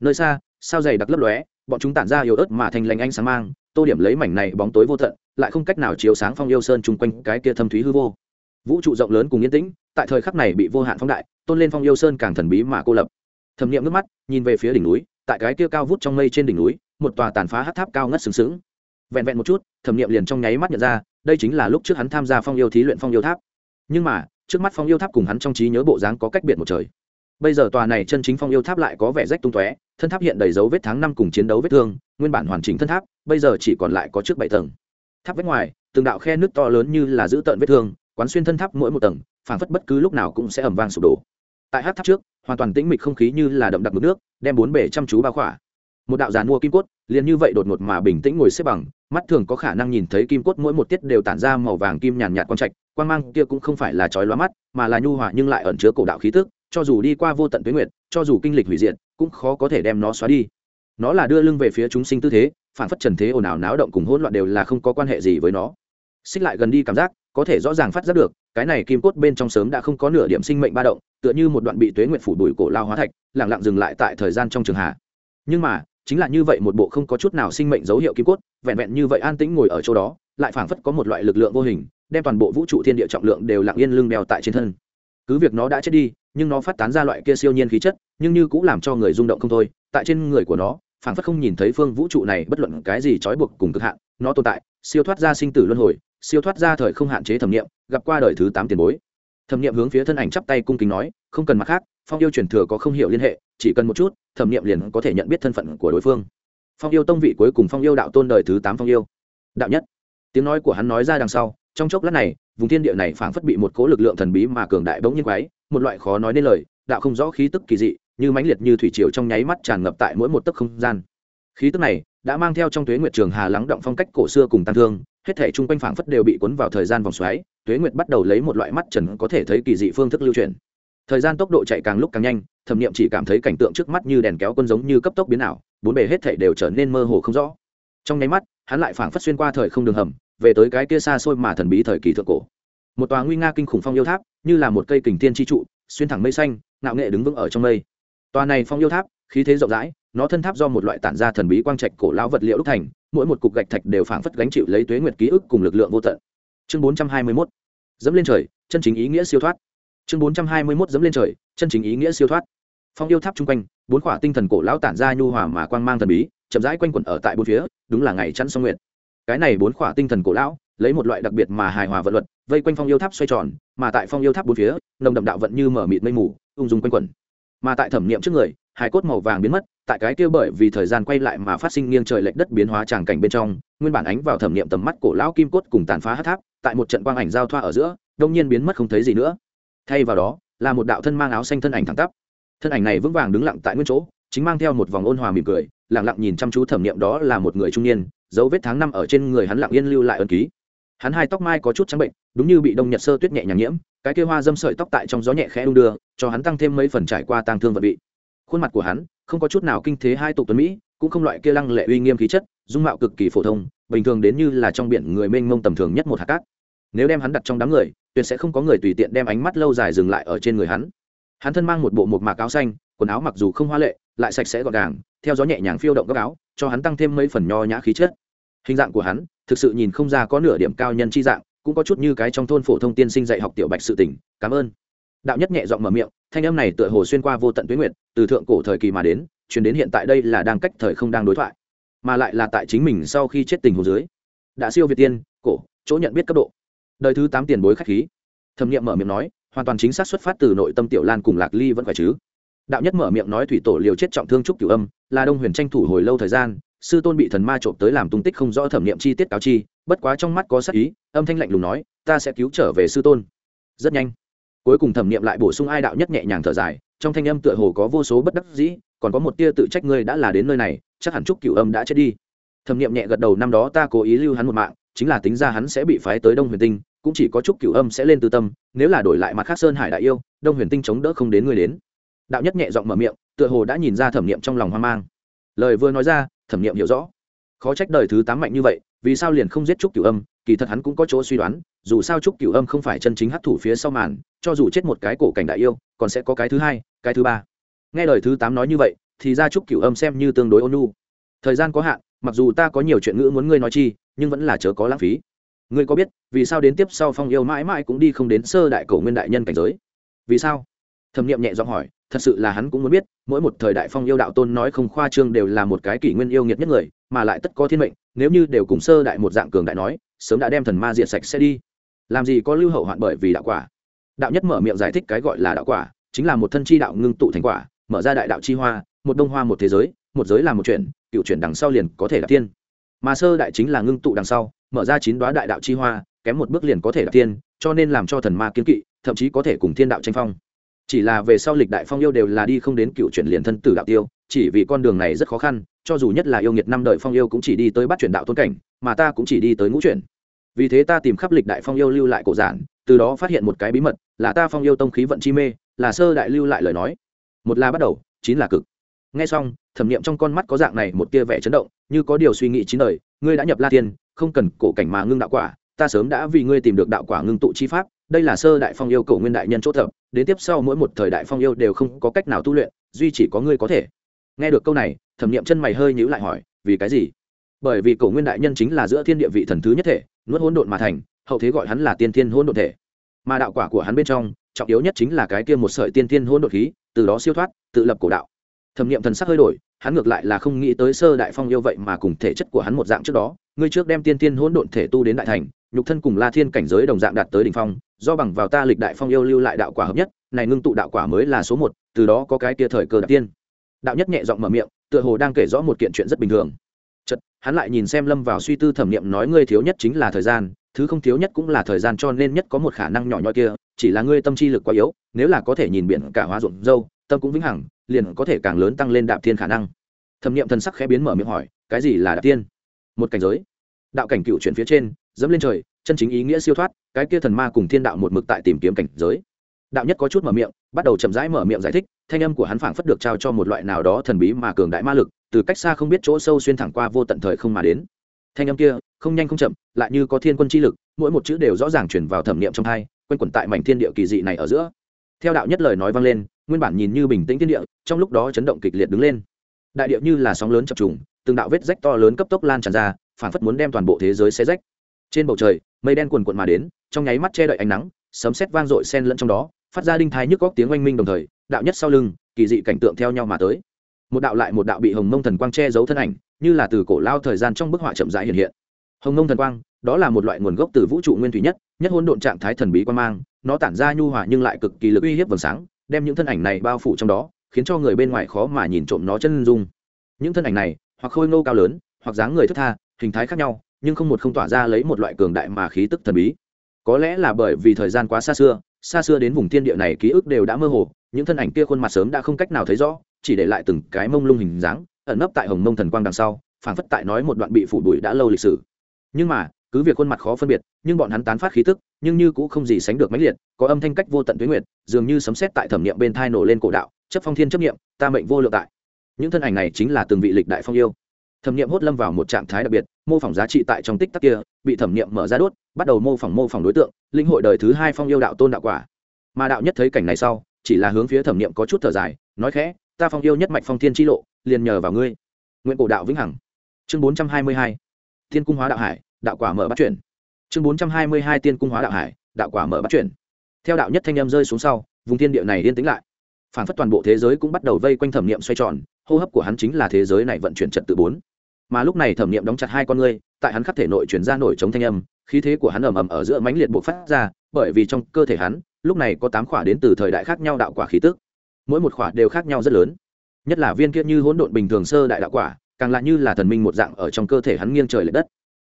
Nơi xa, sao dày đặc lấp lóe, bọn chúng tản ra yếu ớt mà thành lành ánh sáng mang, tô điểm lấy mảnh này bóng tối vô tận, lại không cách nào chiếu sáng phong yêu sơn chung quanh cái kia thâm thúy hư vô. Vũ trụ rộng lớn cùng yên tĩnh, tại thời khắc này bị vô hạn phóng đại, tôn lên phong yêu sơn càng thần bí mà cô lập. Thẩm nghiệm nước mắt, nhìn về phía đỉnh núi, tại cái kia cao vút trong mây trên đỉnh núi, một tòa tàn phá hát tháp cao ngất sừng sững. Vẹn vẹn một chút, thẩm nghiệm liền trong nháy mắt nhận ra, đây chính là lúc trước hắn tham gia phong yêu thí luyện phong yêu tháp nhưng mà, trước mắt phong yêu tháp cùng hắn trong trí nhớ bộ dáng có cách biệt một trời. Bây giờ tòa này chân chính phong yêu tháp lại có vẻ rách tung tóe, thân tháp hiện đầy dấu vết tháng năm cùng chiến đấu vết thương, nguyên bản hoàn chỉnh thân tháp, bây giờ chỉ còn lại có trước bảy tầng. Tháp vách ngoài, từng đạo khe nước to lớn như là giữ tợn vết thương, quán xuyên thân tháp mỗi một tầng, phảng phất bất cứ lúc nào cũng sẽ ẩm vang sụp đổ. Tại hát tháp trước, hoàn toàn tĩnh mịch không khí như là đậm đặc mực nước, đem bốn bể chăm chú bao khỏa. Một đạo giàn mua kim cốt, liền như vậy đột ngột mà bình tĩnh ngồi xếp bằng, mắt thường có khả năng nhìn thấy kim cốt mỗi một tiết đều tản ra màu vàng kim nhàn nhạt quang trạch quang mang kia cũng không phải là chói lóa mắt, mà là nhu hòa nhưng lại ẩn chứa cổ đạo khí tức, cho dù đi qua vô tận tuyến nguyệt, cho dù kinh lịch hủy diệt, cũng khó có thể đem nó xóa đi. Nó là đưa lưng về phía chúng sinh tư thế, phản phất trần thế ồn ào náo động cùng hỗn loạn đều là không có quan hệ gì với nó. Xích lại gần đi cảm giác, có thể rõ ràng phát giác được, cái này kim cốt bên trong sớm đã không có nửa điểm sinh mệnh ba động, tựa như một đoạn bị tuế nguyệt phủ đùi cổ lao hóa thạch lẳng lặng dừng lại tại thời gian trong trường hạ. Nhưng mà, chính là như vậy một bộ không có chút nào sinh mệnh dấu hiệu kim cốt, vẹn vẹn như vậy an tĩnh ngồi ở chỗ đó, lại phảng phất có một loại lực lượng vô hình đem toàn bộ vũ trụ thiên địa trọng lượng đều lặng yên lưng đeo tại trên thân. Cứ việc nó đã chết đi, nhưng nó phát tán ra loại kia siêu nhiên khí chất, nhưng như cũng làm cho người rung động không thôi. Tại trên người của nó, phảng phất không nhìn thấy phương vũ trụ này bất luận cái gì trói buộc cùng cực hạn. Nó tồn tại, siêu thoát ra sinh tử luân hồi, siêu thoát ra thời không hạn chế thẩm nghiệm gặp qua đời thứ tám tiền bối. Thẩm nghiệm hướng phía thân ảnh chắp tay cung kính nói, không cần mặt khác, phong yêu truyền thừa có không hiểu liên hệ, chỉ cần một chút, thẩm nghiệm liền có thể nhận biết thân phận của đối phương. Phong yêu tông vị cuối cùng phong yêu đạo tôn đời thứ tám phong yêu. Đạo nhất. Tiếng nói của hắn nói ra đằng sau trong chốc lát này, vùng thiên địa này phảng phất bị một cố lực lượng thần bí mà cường đại bỗng nhiên quái một loại khó nói nên lời, đạo không rõ khí tức kỳ dị, như mãnh liệt như thủy triều trong nháy mắt tràn ngập tại mỗi một tấc không gian. Khí tức này đã mang theo trong tuế nguyệt trường hà lắng động phong cách cổ xưa cùng tăng thương, hết thể chung quanh phảng phất đều bị cuốn vào thời gian vòng xoáy, tuế nguyệt bắt đầu lấy một loại mắt trần có thể thấy kỳ dị phương thức lưu truyền. Thời gian tốc độ chạy càng lúc càng nhanh, thẩm niệm chỉ cảm thấy cảnh tượng trước mắt như đèn kéo quân giống như cấp tốc biến ảo, bốn bề hết thể đều trở nên mơ hồ không rõ. Trong nháy mắt, hắn lại phảng phất xuyên qua thời không đường hầm về tới cái kia xa xôi mà thần bí thời kỳ thượng cổ. Một tòa nguy nga kinh khủng phong yêu tháp, như là một cây kình thiên tri trụ, xuyên thẳng mây xanh, ngạo nghệ đứng vững ở trong mây. Tòa này phong yêu tháp, khí thế rộng rãi, nó thân tháp do một loại tản ra thần bí quang trạch cổ lão vật liệu đúc thành, mỗi một cục gạch thạch đều phảng phất gánh chịu lấy tuế nguyệt ký ức cùng lực lượng vô tận. Chương bốn trăm hai mươi 421 dẫm lên trời, chân chính ý nghĩa siêu thoát. Chương bốn trăm hai mươi 421 dẫm lên trời, chân chính ý nghĩa siêu thoát. Phong yêu tháp chung quanh, bốn khỏa tinh thần cổ lão tản ra nhu hòa mà quang mang thần bí, chậm rãi quanh quẩn ở tại bốn phía, đúng là ngày chắn song nguyệt cái này bốn khỏa tinh thần cổ lão, lấy một loại đặc biệt mà hài hòa vận luật, vây quanh phong yêu tháp xoay tròn, mà tại phong yêu tháp bốn phía, nồng đậm đạo vận như mở mịt mây mù, ung dung quanh quẩn. Mà tại thẩm niệm trước người hải cốt màu vàng biến mất, tại cái kia bởi vì thời gian quay lại mà phát sinh nghiêng trời lệch đất biến hóa tràng cảnh bên trong, nguyên bản ánh vào thẩm niệm tầm mắt cổ lão kim cốt cùng tàn phá hát tháp, tại một trận quang ảnh giao thoa ở giữa, đông nhiên biến mất không thấy gì nữa. Thay vào đó, là một đạo thân mang áo xanh thân ảnh thẳng tắp. Thân ảnh này vững vàng đứng lặng tại nguyên chỗ, chính mang theo một vòng ôn hòa mỉm cười, lặng lặng nhìn chăm chú thẩm niệm đó là một người trung niên dấu vết tháng năm ở trên người hắn lặng yên lưu lại ấn ký. Hắn hai tóc mai có chút trắng bệnh, đúng như bị đông nhật sơ tuyết nhẹ nhàng nhiễm, cái kia hoa dâm sợi tóc tại trong gió nhẹ khẽ đung đưa, cho hắn tăng thêm mấy phần trải qua tang thương vật bị. Khuôn mặt của hắn không có chút nào kinh thế hai tục tuấn mỹ, cũng không loại kia lăng lệ uy nghiêm khí chất, dung mạo cực kỳ phổ thông, bình thường đến như là trong biển người mênh mông tầm thường nhất một hạt cát. Nếu đem hắn đặt trong đám người, tuyệt sẽ không có người tùy tiện đem ánh mắt lâu dài dừng lại ở trên người hắn. Hắn thân mang một bộ một mạc áo xanh, quần áo mặc dù không hoa lệ lại sạch sẽ gọn gàng, theo gió nhẹ nhàng phiêu động góc áo, cho hắn tăng thêm mấy phần nho nhã khí chất. Hình dạng của hắn, thực sự nhìn không ra có nửa điểm cao nhân chi dạng, cũng có chút như cái trong thôn phổ thông tiên sinh dạy học tiểu bạch sự tỉnh cảm ơn. Đạo nhất nhẹ giọng mở miệng, thanh âm này tựa hồ xuyên qua vô tận tuyến nguyện từ thượng cổ thời kỳ mà đến chuyển đến hiện tại đây là đang cách thời không đang đối thoại, mà lại là tại chính mình sau khi chết tình hồ dưới. Đã siêu việt tiên, cổ, chỗ nhận biết cấp độ. Đời thứ tám tiền bối khách khí. Thẩm nghiệm mở miệng nói, hoàn toàn chính xác xuất phát từ nội tâm tiểu lan cùng lạc ly vẫn phải chứ? Đạo nhất mở miệng nói thủy tổ liều chết trọng thương trúc cửu âm, là đông huyền tranh thủ hồi lâu thời gian, sư tôn bị thần ma trộm tới làm tung tích không rõ thẩm nghiệm chi tiết cáo chi, bất quá trong mắt có sắc ý, âm thanh lạnh lùng nói, ta sẽ cứu trở về sư tôn. Rất nhanh, cuối cùng thẩm nghiệm lại bổ sung ai đạo nhất nhẹ nhàng thở dài, trong thanh âm tựa hồ có vô số bất đắc dĩ, còn có một tia tự trách ngươi đã là đến nơi này, chắc hẳn trúc cửu âm đã chết đi. Thẩm nghiệm nhẹ gật đầu, năm đó ta cố ý lưu hắn một mạng, chính là tính ra hắn sẽ bị phái tới đông huyền tinh, cũng chỉ có trúc cửu âm sẽ lên tư tâm, nếu là đổi lại mặt khác sơn hải đại yêu, đông huyền tinh chống đỡ không đến người đến đạo nhất nhẹ giọng mở miệng, tựa hồ đã nhìn ra thẩm nghiệm trong lòng hoang mang. Lời vừa nói ra, thẩm nghiệm hiểu rõ. Khó trách đời thứ tám mạnh như vậy, vì sao liền không giết trúc cửu âm? Kỳ thật hắn cũng có chỗ suy đoán, dù sao trúc cửu âm không phải chân chính hấp thủ phía sau màn, cho dù chết một cái cổ cảnh đại yêu, còn sẽ có cái thứ hai, cái thứ ba. Nghe lời thứ tám nói như vậy, thì ra trúc cửu âm xem như tương đối ôn nhu. Thời gian có hạn, mặc dù ta có nhiều chuyện ngữ muốn ngươi nói chi, nhưng vẫn là chớ có lãng phí. Ngươi có biết, vì sao đến tiếp sau phong yêu mãi mãi cũng đi không đến sơ đại cổ nguyên đại nhân cảnh giới? Vì sao? Thẩm nghiệm nhẹ giọng hỏi, thật sự là hắn cũng muốn biết, mỗi một thời đại phong yêu đạo tôn nói không khoa trương đều là một cái kỷ nguyên yêu nghiệt nhất người, mà lại tất có thiên mệnh, nếu như đều cùng sơ đại một dạng cường đại nói, sớm đã đem thần ma diệt sạch sẽ đi. Làm gì có lưu hậu hoạn bởi vì đạo quả? Đạo nhất mở miệng giải thích cái gọi là đạo quả, chính là một thân chi đạo ngưng tụ thành quả, mở ra đại đạo chi hoa, một đông hoa một thế giới, một giới là một chuyện, cựu chuyển đằng sau liền có thể là tiên. Mà sơ đại chính là ngưng tụ đằng sau, mở ra chín đoá đại đạo chi hoa, kém một bước liền có thể là tiên, cho nên làm cho thần ma kiên kỵ, thậm chí có thể cùng thiên đạo tranh phong chỉ là về sau lịch đại phong yêu đều là đi không đến cựu chuyển liền thân tử đạo tiêu, chỉ vì con đường này rất khó khăn, cho dù nhất là yêu nghiệt năm đời phong yêu cũng chỉ đi tới bắt chuyển đạo tôn cảnh, mà ta cũng chỉ đi tới ngũ chuyển. Vì thế ta tìm khắp lịch đại phong yêu lưu lại cổ giản, từ đó phát hiện một cái bí mật, là ta phong yêu tông khí vận chi mê, là sơ đại lưu lại lời nói. Một là bắt đầu, chín là cực. Nghe xong, thẩm nghiệm trong con mắt có dạng này một tia vẻ chấn động, như có điều suy nghĩ chín đời, ngươi đã nhập la tiên không cần cổ cảnh mà ngưng đạo quả, ta sớm đã vì ngươi tìm được đạo quả ngưng tụ chi pháp đây là sơ đại phong yêu cầu nguyên đại nhân chỗ thập đến tiếp sau mỗi một thời đại phong yêu đều không có cách nào tu luyện, duy chỉ có ngươi có thể. Nghe được câu này, thẩm nghiệm chân mày hơi nhíu lại hỏi, vì cái gì? Bởi vì cầu nguyên đại nhân chính là giữa thiên địa vị thần thứ nhất thể, nuốt hỗn độn mà thành, hậu thế gọi hắn là tiên thiên hỗn độn thể. Mà đạo quả của hắn bên trong, trọng yếu nhất chính là cái kia một sợi tiên thiên hỗn độn khí, từ đó siêu thoát, tự lập cổ đạo. Thẩm nghiệm thần sắc hơi đổi, hắn ngược lại là không nghĩ tới sơ đại phong yêu vậy mà cùng thể chất của hắn một dạng trước đó ngươi trước đem tiên tiên hỗn độn thể tu đến đại thành, nhục thân cùng la thiên cảnh giới đồng dạng đạt tới đỉnh phong, do bằng vào ta lịch đại phong yêu lưu lại đạo quả hợp nhất, này ngưng tụ đạo quả mới là số một, từ đó có cái kia thời cơ đặc tiên. Đạo nhất nhẹ giọng mở miệng, tựa hồ đang kể rõ một kiện chuyện rất bình thường. Chật hắn lại nhìn xem lâm vào suy tư thẩm nghiệm nói ngươi thiếu nhất chính là thời gian, thứ không thiếu nhất cũng là thời gian cho nên nhất có một khả năng nhỏ nhoi kia, chỉ là ngươi tâm chi lực quá yếu, nếu là có thể nhìn biển cả hóa ruộng dâu, tâm cũng vĩnh hằng, liền có thể càng lớn tăng lên đạp thiên khả năng. Thẩm nghiệm thần sắc khẽ biến mở miệng hỏi, cái gì là đạp tiên? một cảnh giới đạo cảnh cựu chuyển phía trên, dẫm lên trời, chân chính ý nghĩa siêu thoát, cái kia thần ma cùng thiên đạo một mực tại tìm kiếm cảnh giới. Đạo nhất có chút mở miệng, bắt đầu chậm rãi mở miệng giải thích, thanh âm của hắn phảng phất được trao cho một loại nào đó thần bí mà cường đại ma lực, từ cách xa không biết chỗ sâu xuyên thẳng qua vô tận thời không mà đến. Thanh âm kia, không nhanh không chậm, lại như có thiên quân chi lực, mỗi một chữ đều rõ ràng chuyển vào thẩm niệm trong thai quanh quẩn tại mảnh thiên địa kỳ dị này ở giữa. Theo đạo nhất lời nói vang lên, nguyên bản nhìn như bình tĩnh thiên địa, trong lúc đó chấn động kịch liệt đứng lên. Đại địa như là sóng lớn chập trùng, từng đạo vết rách to lớn cấp tốc lan tràn ra phảng phất muốn đem toàn bộ thế giới xé rách. Trên bầu trời, mây đen quần quận mà đến, trong nháy mắt che đậy ánh nắng, sấm sét vang dội xen lẫn trong đó, phát ra đinh thái nhức góc tiếng oanh minh đồng thời, đạo nhất sau lưng, kỳ dị cảnh tượng theo nhau mà tới. Một đạo lại một đạo bị hồng mông thần quang che giấu thân ảnh, như là từ cổ lao thời gian trong bức họa chậm rãi hiện hiện. Hồng mông thần quang, đó là một loại nguồn gốc từ vũ trụ nguyên thủy nhất nhất hôn độn trạng thái thần bí quan mang, nó tản ra nhu hòa nhưng lại cực kỳ lực uy hiếp vầng sáng, đem những thân ảnh này bao phủ trong đó, khiến cho người bên ngoài khó mà nhìn trộm nó chân dung. Những thân ảnh này, hoặc khôi ngô cao lớn, hoặc dáng người thức tha hình thái khác nhau, nhưng không một không tỏa ra lấy một loại cường đại mà khí tức thần bí. Có lẽ là bởi vì thời gian quá xa xưa xa xưa đến vùng thiên địa này ký ức đều đã mơ hồ, những thân ảnh kia khuôn mặt sớm đã không cách nào thấy rõ, chỉ để lại từng cái mông lung hình dáng, ẩn nấp tại hồng mông thần quang đằng sau, phảng phất tại nói một đoạn bị phủ bụi đã lâu lịch sử. Nhưng mà, cứ việc khuôn mặt khó phân biệt, nhưng bọn hắn tán phát khí tức, nhưng như cũng không gì sánh được mãnh liệt, có âm thanh cách vô tận tuyến nguyệt, dường như sấm sét tại thẩm niệm bên thai nổ lên cổ đạo, chấp phong thiên chấp niệm ta mệnh vô lượng tại. Những thân ảnh này chính là từng vị lịch đại phong yêu thẩm niệm hốt lâm vào một trạng thái đặc biệt, mô phỏng giá trị tại trong tích tắc kia, bị thẩm niệm mở ra đốt, bắt đầu mô phỏng mô phỏng đối tượng linh hội đời thứ hai phong yêu đạo tôn đạo quả. Mà đạo nhất thấy cảnh này sau, chỉ là hướng phía thẩm niệm có chút thở dài, nói khẽ, ta phong yêu nhất mạch phong thiên chi lộ, liền nhờ vào ngươi. Nguyện cổ đạo vĩnh hằng. Chương bốn trăm hai mươi hai. Thiên cung hóa đạo hải, đạo quả mở bắt chuyển chương bốn trăm hai mươi hai tiên cung hóa đạo hải, đạo quả mở bắt chuyển theo đạo nhất thanh em rơi xuống sau, vùng thiên địa này yên tĩnh lại. Phản phất toàn bộ thế giới cũng bắt đầu vây quanh thẩm niệm xoay tròn, hô hấp của hắn chính là thế giới này vận chuyển trật tự bốn mà lúc này thẩm niệm đóng chặt hai con ngươi, tại hắn khắp thể nội chuyển ra nổi chống thanh âm, khí thế của hắn ầm ầm ở giữa mãnh liệt bộc phát ra, bởi vì trong cơ thể hắn, lúc này có tám khỏa đến từ thời đại khác nhau đạo quả khí tức. Mỗi một khỏa đều khác nhau rất lớn. Nhất là viên kia như hỗn độn bình thường sơ đại đạo quả, càng lạ như là thần minh một dạng ở trong cơ thể hắn nghiêng trời l ệ đất.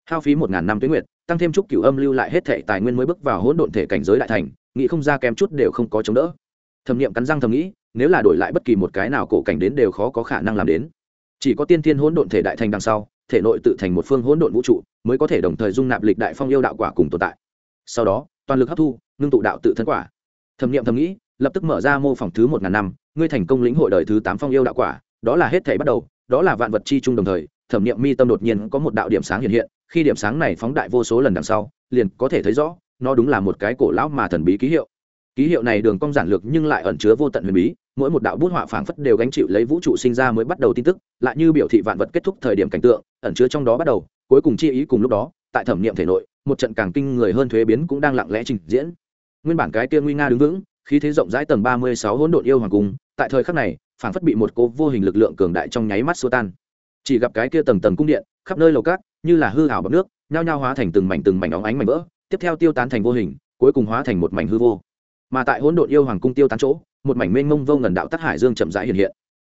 Hao phí một ngàn năm tuyến nguyệt, tăng thêm chút cửu âm lưu lại hết thể tài nguyên mới bước vào hỗn độn thể cảnh giới đại thành, nghĩ không ra kém chút đều không có chống đỡ. Thẩm nghiệm cắn răng thầm nghĩ, nếu là đổi lại bất kỳ một cái nào cổ cảnh đến đều khó có khả năng làm đến chỉ có tiên thiên hỗn độn thể đại thành đằng sau, thể nội tự thành một phương hỗn độn vũ trụ, mới có thể đồng thời dung nạp lịch đại phong yêu đạo quả cùng tồn tại. Sau đó, toàn lực hấp thu, ngưng tụ đạo tự thân quả. Thẩm nghiệm thầm nghĩ, lập tức mở ra mô phỏng thứ một ngàn năm, ngươi thành công lĩnh hội đời thứ tám phong yêu đạo quả, đó là hết thể bắt đầu, đó là vạn vật chi chung đồng thời, thẩm nghiệm mi tâm đột nhiên có một đạo điểm sáng hiện hiện, khi điểm sáng này phóng đại vô số lần đằng sau, liền có thể thấy rõ, nó đúng là một cái cổ lão mà thần bí ký hiệu. Ký hiệu này đường cong giản lược nhưng lại ẩn chứa vô tận huyền bí mỗi một đạo bút họa phảng phất đều gánh chịu lấy vũ trụ sinh ra mới bắt đầu tin tức, lại như biểu thị vạn vật kết thúc thời điểm cảnh tượng, ẩn chứa trong đó bắt đầu, cuối cùng chi ý cùng lúc đó, tại thẩm nghiệm thể nội, một trận càng kinh người hơn thuế biến cũng đang lặng lẽ trình diễn. Nguyên bản cái kia nguy nga đứng vững, khí thế rộng rãi tầng ba mươi sáu hỗn độn yêu hoàng cung, tại thời khắc này, phảng phất bị một cố vô hình lực lượng cường đại trong nháy mắt xua tan. Chỉ gặp cái kia tầng tầng cung điện, khắp nơi lầu cát, như là hư ảo bọc nước, nhao nhao hóa thành từng mảnh từng mảnh óng ánh mảnh vỡ, tiếp theo tiêu tán thành vô hình, cuối cùng hóa thành một mảnh hư vô mà tại hỗn độn yêu hoàng cung tiêu tán chỗ, một mảnh mênh mông vô ngần đạo tắc hải dương chậm rãi hiện hiện.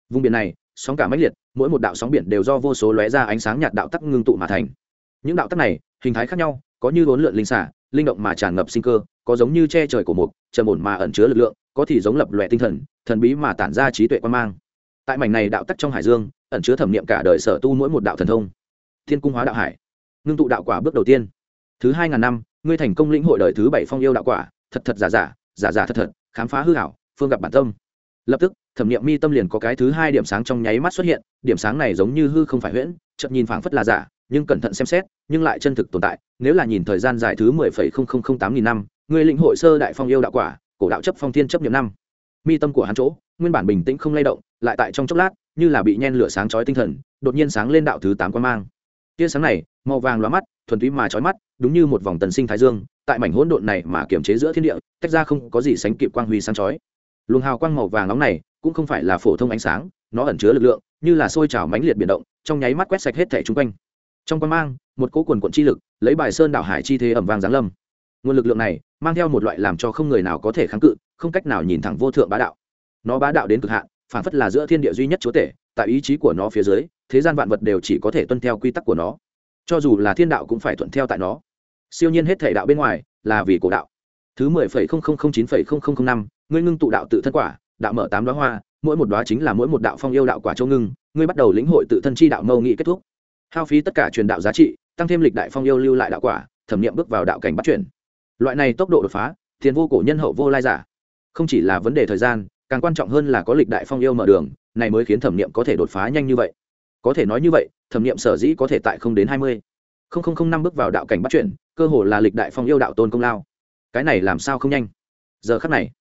Vùng biển này, sóng cả mãnh liệt, mỗi một đạo sóng biển đều do vô số lóe ra ánh sáng nhạt đạo tắc ngưng tụ mà thành. Những đạo tắc này, hình thái khác nhau, có như vốn lượn linh xả linh động mà tràn ngập sinh cơ, có giống như che trời của mục, trầm ổn mà ẩn chứa lực lượng, có thì giống lập lòe tinh thần thần bí mà tản ra trí tuệ quan mang. Tại mảnh này đạo tắc trong hải dương, ẩn chứa thẩm niệm cả đời sở tu mỗi một đạo thần thông. Thiên cung hóa đạo hải, ngưng tụ đạo quả bước đầu tiên. Thứ hai ngàn năm, ngươi thành công lĩnh hội đời thứ bảy phong yêu đạo quả, thật thật giả giả giả giả thật thật, khám phá hư hảo phương gặp bản tâm. Lập tức, thẩm nghiệm mi tâm liền có cái thứ hai điểm sáng trong nháy mắt xuất hiện, điểm sáng này giống như hư không phải huyễn chậm nhìn phảng phất là giả, nhưng cẩn thận xem xét, nhưng lại chân thực tồn tại, nếu là nhìn thời gian dài thứ mười phẩy không không không tám nghìn năm, người lĩnh hội sơ đại phong yêu đạo quả, cổ đạo chấp phong thiên chấp nhiệm năm. Mi tâm của hắn chỗ, nguyên bản bình tĩnh không lay động, lại tại trong chốc lát, như là bị nhen lửa sáng chói tinh thần, đột nhiên sáng lên đạo thứ tám quan mang. Tia sáng này, màu vàng lóa mắt, thuần túy mà chói mắt, đúng như một vòng tần sinh thái dương tại mảnh hỗn độn này mà kiềm chế giữa thiên địa, tách ra không có gì sánh kịp quang huy sáng chói. Luồng hào quang màu vàng nóng này cũng không phải là phổ thông ánh sáng, nó ẩn chứa lực lượng, như là sôi trào mãnh liệt biển động, trong nháy mắt quét sạch hết thẻ chung quanh. Trong quan mang, một cỗ quần quận chi lực, lấy bài sơn đảo hải chi thế ẩm vàng giáng lâm. Nguồn lực lượng này mang theo một loại làm cho không người nào có thể kháng cự, không cách nào nhìn thẳng vô thượng bá đạo. Nó bá đạo đến cực hạn, phản phất là giữa thiên địa duy nhất chúa tể, tại ý chí của nó phía dưới, thế gian vạn vật đều chỉ có thể tuân theo quy tắc của nó. Cho dù là thiên đạo cũng phải thuận theo tại nó siêu nhiên hết thể đạo bên ngoài là vì cổ đạo. Thứ mười phẩy không không không chín phẩy không không không năm, ngươi ngưng tụ đạo tự thân quả, đạo mở tám đoá hoa, mỗi một đoá chính là mỗi một đạo phong yêu đạo quả châu ngưng, ngươi bắt đầu lĩnh hội tự thân chi đạo mâu nghị kết thúc. Hao phí tất cả truyền đạo giá trị, tăng thêm lịch đại phong yêu lưu lại đạo quả, thẩm nghiệm bước vào đạo cảnh bắt chuyển. Loại này tốc độ đột phá, tiền vô cổ nhân hậu vô lai giả. Không chỉ là vấn đề thời gian, càng quan trọng hơn là có lịch đại phong yêu mở đường, này mới khiến thẩm nghiệm có thể đột phá nhanh như vậy. Có thể nói như vậy, thẩm nghiệm sở dĩ có thể tại không đến hai mươi. Không không không năm bước vào đạo cảnh bắt chuyển cơ hồ là lịch đại phong yêu đạo tôn công lao. Cái này làm sao không nhanh? Giờ khắc này,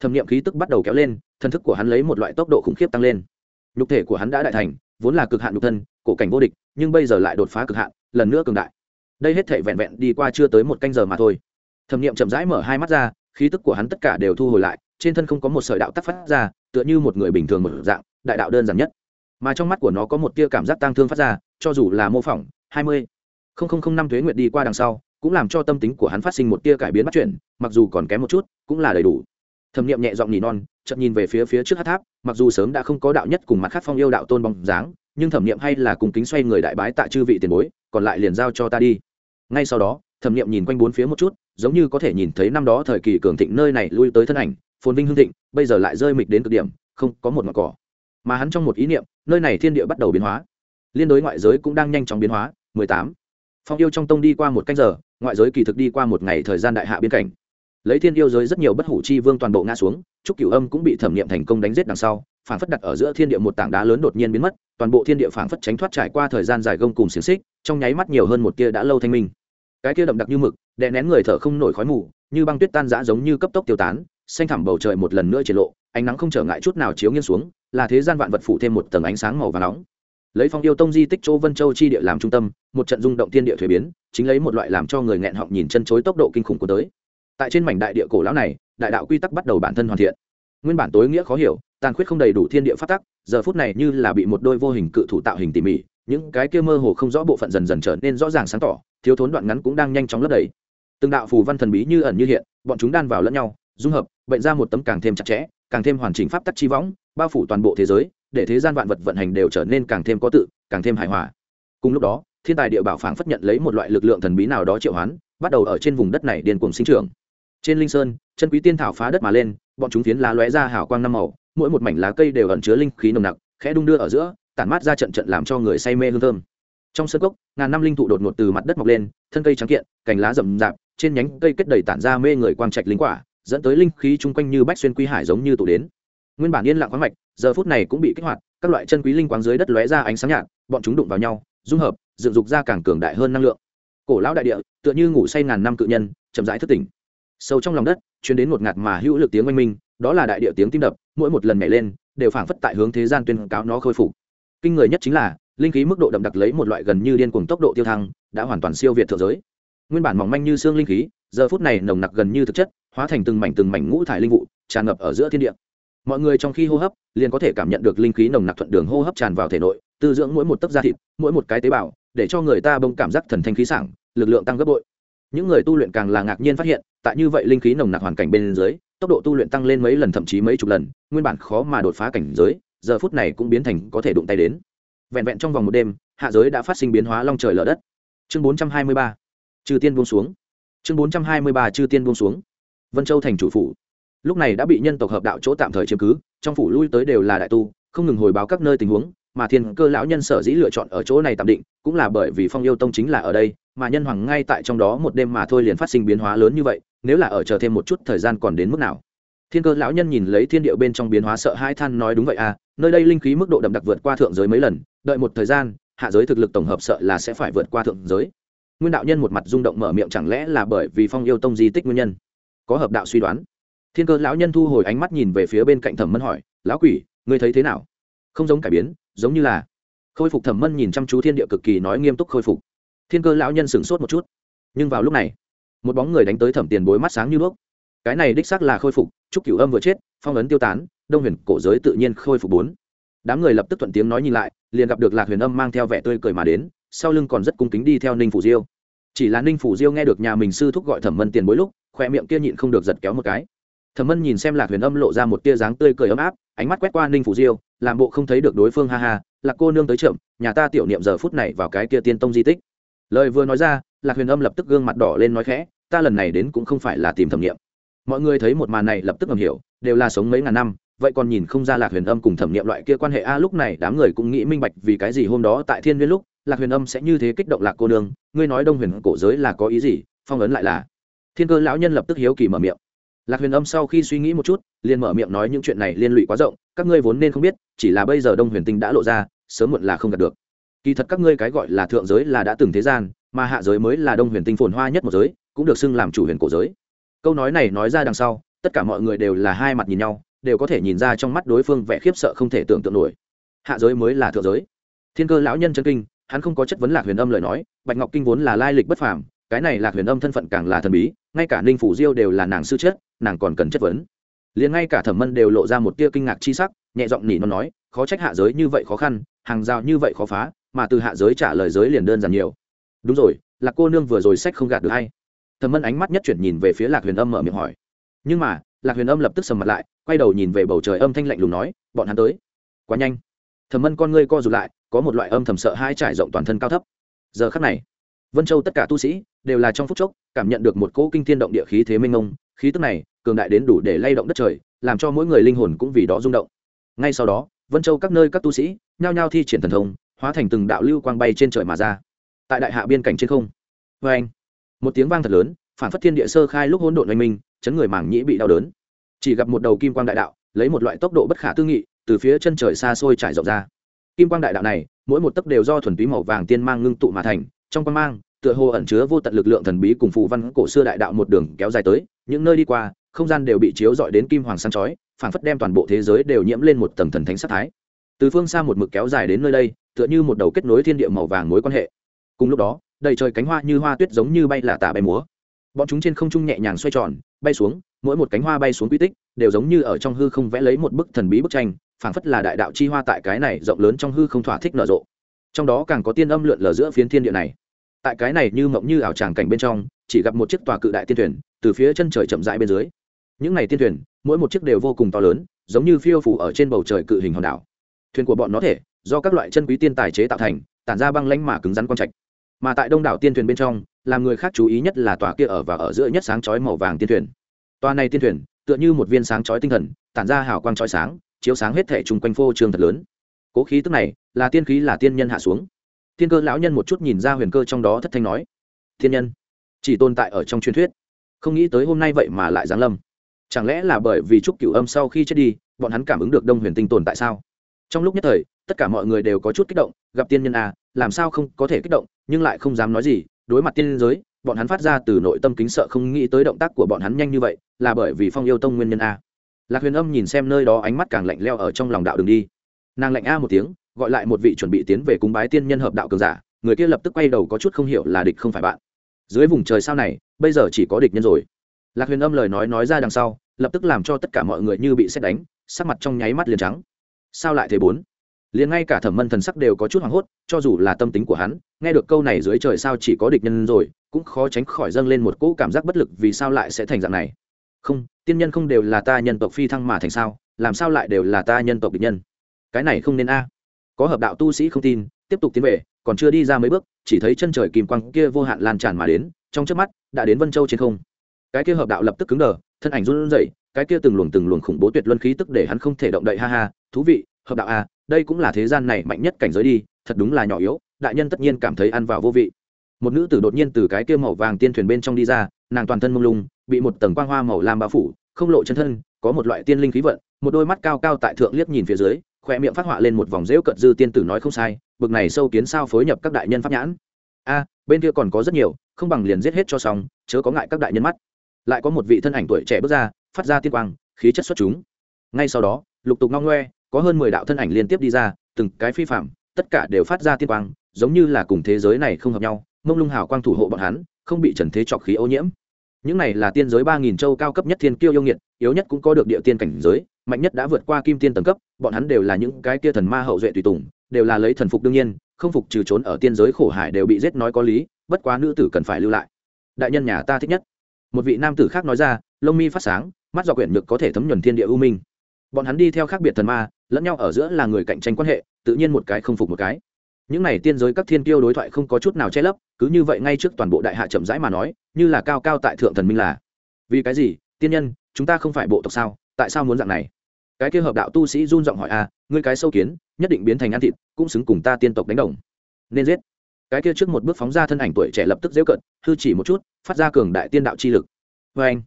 thẩm nghiệm khí tức bắt đầu kéo lên, thân thức của hắn lấy một loại tốc độ khủng khiếp tăng lên. Nhục thể của hắn đã đại thành, vốn là cực hạn nhục thân, cổ cảnh vô địch, nhưng bây giờ lại đột phá cực hạn, lần nữa cường đại. Đây hết thể vẹn vẹn đi qua chưa tới một canh giờ mà thôi. Thẩm nghiệm chậm rãi mở hai mắt ra, khí tức của hắn tất cả đều thu hồi lại, trên thân không có một sợi đạo tắc phát ra, tựa như một người bình thường một dạng, đại đạo đơn giản nhất. Mà trong mắt của nó có một tia cảm giác tang thương phát ra, cho dù là mô phỏng, hai mươi không không không năm thuế nguyệt đi qua đằng sau cũng làm cho tâm tính của hắn phát sinh một tia cải biến bắt chuyển mặc dù còn kém một chút, cũng là đầy đủ. Thẩm nghiệm nhẹ giọng nhì non chậm nhìn về phía phía trước hát tháp, mặc dù sớm đã không có đạo nhất cùng mặt khác phong yêu đạo tôn bóng dáng, nhưng thẩm nghiệm hay là cùng kính xoay người đại bái tạ chư vị tiền bối, còn lại liền giao cho ta đi. Ngay sau đó, thẩm nghiệm nhìn quanh bốn phía một chút, giống như có thể nhìn thấy năm đó thời kỳ cường thịnh nơi này lui tới thân ảnh, phồn vinh hương thịnh, bây giờ lại rơi mịch đến cực điểm, không có một ngọn cỏ. Mà hắn trong một ý niệm, nơi này thiên địa bắt đầu biến hóa. Liên đối ngoại giới cũng đang nhanh chóng biến hóa. 18. phong yêu trong tông đi qua một canh giờ ngoại giới kỳ thực đi qua một ngày thời gian đại hạ biên cảnh. Lấy thiên yêu giới rất nhiều bất hủ chi vương toàn bộ ngã xuống, trúc cửu âm cũng bị thẩm nghiệm thành công đánh giết đằng sau phản phất đặt ở giữa thiên địa một tảng đá lớn đột nhiên biến mất, toàn bộ thiên địa phản phất tránh thoát trải qua thời gian dài gông cùng xiềng xích, trong nháy mắt nhiều hơn một kia đã lâu thanh minh. Cái kia đậm đặc như mực, đè nén người thở không nổi khói mù, như băng tuyết tan rã giống như cấp tốc tiêu tán, xanh thẳm bầu trời một lần nữa triển lộ, ánh nắng không trở ngại chút nào chiếu nghiêng xuống, là thế gian vạn vật phủ thêm một tầng ánh sáng màu và nóng lấy phong yêu tông di tích châu vân châu chi địa làm trung tâm, một trận rung động thiên địa thuế biến, chính lấy một loại làm cho người nghẹn họng nhìn chân chối tốc độ kinh khủng của tới. Tại trên mảnh đại địa cổ lão này, đại đạo quy tắc bắt đầu bản thân hoàn thiện. Nguyên bản tối nghĩa khó hiểu, tàn khuyết không đầy đủ thiên địa phát tắc, giờ phút này như là bị một đôi vô hình cự thủ tạo hình tỉ mỉ, những cái kia mơ hồ không rõ bộ phận dần dần trở nên rõ ràng sáng tỏ, thiếu thốn đoạn ngắn cũng đang nhanh chóng lấp đầy. Từng đạo phù văn thần bí như ẩn như hiện, bọn chúng đan vào lẫn nhau, dung hợp, bệnh ra một tấm càng thêm chặt chẽ, càng thêm hoàn chỉnh pháp tắc chi võng, bao phủ toàn bộ thế giới để thế gian vạn vật vận hành đều trở nên càng thêm có tự, càng thêm hài hòa. Cùng lúc đó, thiên tài địa bảo phảng phất nhận lấy một loại lực lượng thần bí nào đó triệu hoán, bắt đầu ở trên vùng đất này điên cuồng sinh trưởng. Trên linh sơn, chân quý tiên thảo phá đất mà lên, bọn chúng phiến lá lóe ra hào quang năm màu, mỗi một mảnh lá cây đều ẩn chứa linh khí nồng nặc, khẽ đung đưa ở giữa, tản mát ra trận trận làm cho người say mê hương thơm. Trong sân cốc, ngàn năm linh thụ đột ngột từ mặt đất mọc lên, thân cây trắng kiện, cành lá rậm rạp, trên nhánh cây kết đầy tản ra mê người quang trạch linh quả, dẫn tới linh khí chung quanh như bách xuyên quy hải giống như tụ đến. Nguyên bản yên lặng khoáng mạch giờ phút này cũng bị kích hoạt, các loại chân quý linh quang dưới đất lóe ra ánh sáng nhạt, bọn chúng đụng vào nhau, dung hợp, dựng dục ra càng cường đại hơn năng lượng. Cổ lão đại địa, tựa như ngủ say ngàn năm cự nhân, chậm rãi thức tỉnh. Sâu trong lòng đất chuyến đến một ngạt mà hữu lực tiếng oanh minh, đó là đại địa tiếng tim đập, mỗi một lần nhảy lên, đều phảng phất tại hướng thế gian tuyên cáo nó khôi phục. Kinh người nhất chính là, linh khí mức độ đậm đặc lấy một loại gần như điên cuồng tốc độ tiêu thăng, đã hoàn toàn siêu việt thượng giới. Nguyên bản mỏng manh như xương linh khí, giờ phút này nồng nặc gần như thực chất, hóa thành từng mảnh từng mảnh ngũ thải linh vụ, tràn ngập ở giữa thiên địa mọi người trong khi hô hấp, liền có thể cảm nhận được linh khí nồng nặc thuận đường hô hấp tràn vào thể nội, tư dưỡng mỗi một tấc da thịt, mỗi một cái tế bào, để cho người ta bông cảm giác thần thanh khí sảng, lực lượng tăng gấp bội. Những người tu luyện càng là ngạc nhiên phát hiện, tại như vậy linh khí nồng nặc hoàn cảnh bên dưới, tốc độ tu luyện tăng lên mấy lần thậm chí mấy chục lần, nguyên bản khó mà đột phá cảnh giới, giờ phút này cũng biến thành có thể đụng tay đến. Vẹn vẹn trong vòng một đêm, hạ giới đã phát sinh biến hóa long trời lở đất. Chương bốn trăm hai mươi ba, chư tiên buông xuống. Chương bốn trăm hai mươi ba, chư tiên buông xuống. Vân châu thành chủ phủ lúc này đã bị nhân tộc hợp đạo chỗ tạm thời chiếm cứ, trong phủ lui tới đều là đại tu, không ngừng hồi báo các nơi tình huống, mà thiên cơ lão nhân sở dĩ lựa chọn ở chỗ này tạm định, cũng là bởi vì phong yêu tông chính là ở đây, mà nhân hoàng ngay tại trong đó một đêm mà thôi liền phát sinh biến hóa lớn như vậy, nếu là ở chờ thêm một chút thời gian còn đến mức nào. Thiên cơ lão nhân nhìn lấy thiên điệu bên trong biến hóa sợ hai than nói đúng vậy à nơi đây linh khí mức độ đậm đặc vượt qua thượng giới mấy lần, đợi một thời gian, hạ giới thực lực tổng hợp sợ là sẽ phải vượt qua thượng giới. Nguyên đạo nhân một mặt rung động mở miệng chẳng lẽ là bởi vì phong yêu tông di tích nguyên nhân? Có hợp đạo suy đoán thiên cơ lão nhân thu hồi ánh mắt nhìn về phía bên cạnh thẩm mân hỏi, lão quỷ, ngươi thấy thế nào? Không giống cải biến, giống như là. Khôi phục thẩm mân nhìn chăm chú thiên địa cực kỳ nói nghiêm túc khôi phục. Thiên cơ lão nhân sửng sốt một chút. Nhưng vào lúc này, một bóng người đánh tới thẩm tiền bối mắt sáng như đuốc. Cái này đích xác là khôi phục, chúc cửu âm vừa chết, phong ấn tiêu tán, đông huyền cổ giới tự nhiên khôi phục bốn. Đám người lập tức thuận tiếng nói nhìn lại, liền gặp được lạc huyền âm mang theo vẻ tươi cười mà đến, sau lưng còn rất cung kính đi theo ninh phủ diêu. Chỉ là ninh phủ diêu nghe được nhà mình sư thúc gọi thẩm mân tiền bối lúc, khoe miệng kia nhịn không được giật kéo một cái thẩm mân nhìn xem lạc huyền âm lộ ra một tia dáng tươi cười ấm áp, ánh mắt quét qua ninh phủ diêu, làm bộ không thấy được đối phương ha ha, lạc cô nương tới chậm, nhà ta tiểu niệm giờ phút này vào cái kia tiên tông di tích. Lời vừa nói ra, lạc huyền âm lập tức gương mặt đỏ lên nói khẽ, ta lần này đến cũng không phải là tìm thẩm niệm. mọi người thấy một màn này lập tức ngầm hiểu, đều là sống mấy ngàn năm, vậy còn nhìn không ra lạc huyền âm cùng thẩm niệm loại kia quan hệ. A, lúc này đám người cũng nghĩ minh bạch vì cái gì hôm đó tại thiên viên lúc, lạc huyền âm sẽ như thế kích động, lạc cô nương, ngươi nói đông huyền cổ giới là có ý gì? Phong ấn lại là. Thiên cơ lão nhân lập tức hiếu kỳ mở miệng lạc huyền âm sau khi suy nghĩ một chút, liền mở miệng nói những chuyện này liên lụy quá rộng, các ngươi vốn nên không biết, chỉ là bây giờ đông huyền tinh đã lộ ra, sớm muộn là không đạt được. Kỳ thật các ngươi cái gọi là thượng giới là đã từng thế gian, mà hạ giới mới là đông huyền tinh phồn hoa nhất một giới, cũng được xưng làm chủ huyền cổ giới. Câu nói này nói ra đằng sau, tất cả mọi người đều là hai mặt nhìn nhau, đều có thể nhìn ra trong mắt đối phương vẻ khiếp sợ không thể tưởng tượng nổi. Hạ giới mới là thượng giới. Thiên cơ lão nhân chân kinh, hắn không có chất vấn lạc huyền âm lời nói, bạch ngọc kinh vốn là lai lịch bất phàm cái này lạc huyền âm thân phận càng là thần bí, ngay cả ninh phủ diêu đều là nàng sư chất nàng còn cần chất vấn. Liền ngay cả thẩm mân đều lộ ra một tia kinh ngạc chi sắc, nhẹ giọng nỉ nó nói, khó trách hạ giới như vậy khó khăn, hàng rào như vậy khó phá, mà từ hạ giới trả lời giới liền đơn giản nhiều. Đúng rồi, lạc cô nương vừa rồi sách không gạt được hay. Thẩm mân ánh mắt nhất chuyển nhìn về phía lạc huyền âm mở miệng hỏi. Nhưng mà, lạc huyền âm lập tức sầm mặt lại, quay đầu nhìn về bầu trời âm thanh lạnh lùng nói, bọn hắn tới. Quá nhanh. Thẩm mân con ngươi co rụt lại, có một loại âm thầm sợ hai trải rộng toàn thân cao thấp. Giờ khắc này vân châu tất cả tu sĩ đều là trong phút chốc cảm nhận được một cỗ kinh thiên động địa khí thế minh ngông khí tức này cường đại đến đủ để lay động đất trời, làm cho mỗi người linh hồn cũng vì đó rung động. Ngay sau đó, vân châu các nơi các tu sĩ nhao nhao thi triển thần thông, hóa thành từng đạo lưu quang bay trên trời mà ra. Tại đại hạ biên cảnh trên không vê anh, một tiếng vang thật lớn, phản phất thiên địa sơ khai lúc hỗn độn oanh minh, chấn người mảng nhĩ bị đau đớn. Chỉ gặp một đầu kim quang đại đạo, lấy một loại tốc độ bất khả tư nghị, từ phía chân trời xa xôi trải rộng ra. Kim quang đại đạo này, mỗi một tấc đều do thuần túy màu vàng tiên mang ngưng tụ mà thành, trong quang mang tựa hồ ẩn chứa vô tận lực lượng thần bí cùng phù văn cổ xưa đại đạo một đường kéo dài tới, những nơi đi qua, không gian đều bị chiếu dọi đến kim hoàng sáng chói, phảng phất đem toàn bộ thế giới đều nhiễm lên một tầng thần thánh sắc thái. Từ phương xa một mực kéo dài đến nơi đây, tựa như một đầu kết nối thiên địa màu vàng mối quan hệ. Cùng lúc đó, đầy trời cánh hoa như hoa tuyết giống như bay là tả bay múa. Bọn chúng trên không trung nhẹ nhàng xoay tròn, bay xuống, mỗi một cánh hoa bay xuống quy tích, đều giống như ở trong hư không vẽ lấy một bức thần bí bức tranh, phảng phất là đại đạo chi hoa tại cái này rộng lớn trong hư không thỏa thích nở rộ. Trong đó càng có tiên âm lượn lờ giữa phiến thiên địa này tại cái này như mộng như ảo tràng cảnh bên trong, chỉ gặp một chiếc tòa cự đại tiên thuyền, từ phía chân trời chậm rãi bên dưới. Những này tiên thuyền, mỗi một chiếc đều vô cùng to lớn, giống như phiêu phủ ở trên bầu trời cự hình hòn đảo. Thuyền của bọn nó thể, do các loại chân quý tiên tài chế tạo thành, tản ra băng lanh mà cứng rắn quang trạch. Mà tại đông đảo tiên thuyền bên trong, làm người khác chú ý nhất là tòa kia ở và ở giữa nhất sáng chói màu vàng tiên thuyền. Tòa này tiên thuyền, tựa như một viên sáng chói tinh thần, tản ra hào quang chói sáng, chiếu sáng hết thể chung quanh phô trường thật lớn. Cố khí tức này, là tiên khí là tiên nhân hạ xuống thiên cơ lão nhân một chút nhìn ra huyền cơ trong đó thất thanh nói, thiên nhân, chỉ tồn tại ở trong truyền thuyết, không nghĩ tới hôm nay vậy mà lại giáng lâm. Chẳng lẽ là bởi vì trúc cửu âm sau khi chết đi, bọn hắn cảm ứng được đông huyền tinh tồn tại sao? Trong lúc nhất thời, tất cả mọi người đều có chút kích động, gặp tiên nhân à làm sao không có thể kích động, nhưng lại không dám nói gì, đối mặt tiên giới, bọn hắn phát ra từ nội tâm kính sợ không nghĩ tới động tác của bọn hắn nhanh như vậy, là bởi vì phong yêu tông nguyên nhân a lạc huyền âm nhìn xem nơi đó ánh mắt càng lạnh leo ở trong lòng đạo đường đi. Nàng lạnh a một tiếng gọi lại một vị chuẩn bị tiến về cúng bái tiên nhân hợp đạo cường giả, người kia lập tức quay đầu có chút không hiểu là địch không phải bạn. Dưới vùng trời sao này, bây giờ chỉ có địch nhân rồi. Lạc huyền âm lời nói nói ra đằng sau, lập tức làm cho tất cả mọi người như bị xét đánh, sắc mặt trong nháy mắt liền trắng. Sao lại thế bốn? Liền ngay cả thẩm mân thần sắc đều có chút hoảng hốt, cho dù là tâm tính của hắn, nghe được câu này dưới trời sao chỉ có địch nhân rồi, cũng khó tránh khỏi dâng lên một cỗ cảm giác bất lực vì sao lại sẽ thành dạng này. Không, tiên nhân không đều là ta nhân tộc phi thăng mà thành sao, làm sao lại đều là ta nhân tộc địch nhân? Cái này không nên a có hợp đạo tu sĩ không tin, tiếp tục tiến về, còn chưa đi ra mấy bước, chỉ thấy chân trời kìm quăng kia vô hạn lan tràn mà đến, trong trước mắt, đã đến vân châu trên không. Cái kia hợp đạo lập tức cứng đờ, thân ảnh run rẩy, cái kia từng luồng từng luồng khủng bố tuyệt luân khí tức để hắn không thể động đậy, ha ha, thú vị, hợp đạo à đây cũng là thế gian này mạnh nhất cảnh giới đi, thật đúng là nhỏ yếu, đại nhân tất nhiên cảm thấy ăn vào vô vị. Một nữ tử đột nhiên từ cái kia màu vàng tiên thuyền bên trong đi ra, nàng toàn thân mông lung, bị một tầng quang hoa màu lam bao phủ, không lộ chân thân, có một loại tiên linh khí vận, một đôi mắt cao cao tại thượng liếc nhìn phía dưới khoe miệng phát họa lên một vòng rễu cận dư tiên tử nói không sai, bực này sâu kiến sao phối nhập các đại nhân pháp nhãn. A, bên kia còn có rất nhiều, không bằng liền giết hết cho xong, chớ có ngại các đại nhân mắt. Lại có một vị thân ảnh tuổi trẻ bước ra, phát ra tiên quang, khí chất xuất chúng. Ngay sau đó, lục tục ngong ngoe, có hơn mười đạo thân ảnh liên tiếp đi ra, từng cái phi phạm, tất cả đều phát ra tiên quang, giống như là cùng thế giới này không hợp nhau, mông lung hào quang thủ hộ bọn hắn, không bị trần thế trọc khí ô nhiễm. Những này là tiên giới ba nghìn châu cao cấp nhất thiên kiêu yêu nghiệt, yếu nhất cũng có được địa tiên cảnh giới mạnh nhất đã vượt qua kim tiên tầng cấp, bọn hắn đều là những cái kia thần ma hậu duệ tùy tùng, đều là lấy thần phục đương nhiên, không phục trừ trốn ở tiên giới khổ hải đều bị giết nói có lý, bất quá nữ tử cần phải lưu lại. Đại nhân nhà ta thích nhất. Một vị nam tử khác nói ra, lông mi phát sáng, mắt do quyển nhược có thể thấm nhuần thiên địa u minh. Bọn hắn đi theo khác biệt thần ma, lẫn nhau ở giữa là người cạnh tranh quan hệ, tự nhiên một cái không phục một cái. Những này tiên giới các thiên kiêu đối thoại không có chút nào che lấp, cứ như vậy ngay trước toàn bộ đại hạ chậm rãi mà nói, như là cao cao tại thượng thần minh là. Vì cái gì, tiên nhân, chúng ta không phải bộ tộc sao? Tại sao muốn dạng này? Cái kia hợp đạo tu sĩ run giọng hỏi a à, ngươi cái sâu kiến nhất định biến thành ăn thịt cũng xứng cùng ta tiên tộc đánh đồng. Nên giết. Cái kia trước một bước phóng ra thân ảnh tuổi trẻ lập tức dễ cận hư chỉ một chút phát ra cường đại tiên đạo chi lực. Vê anh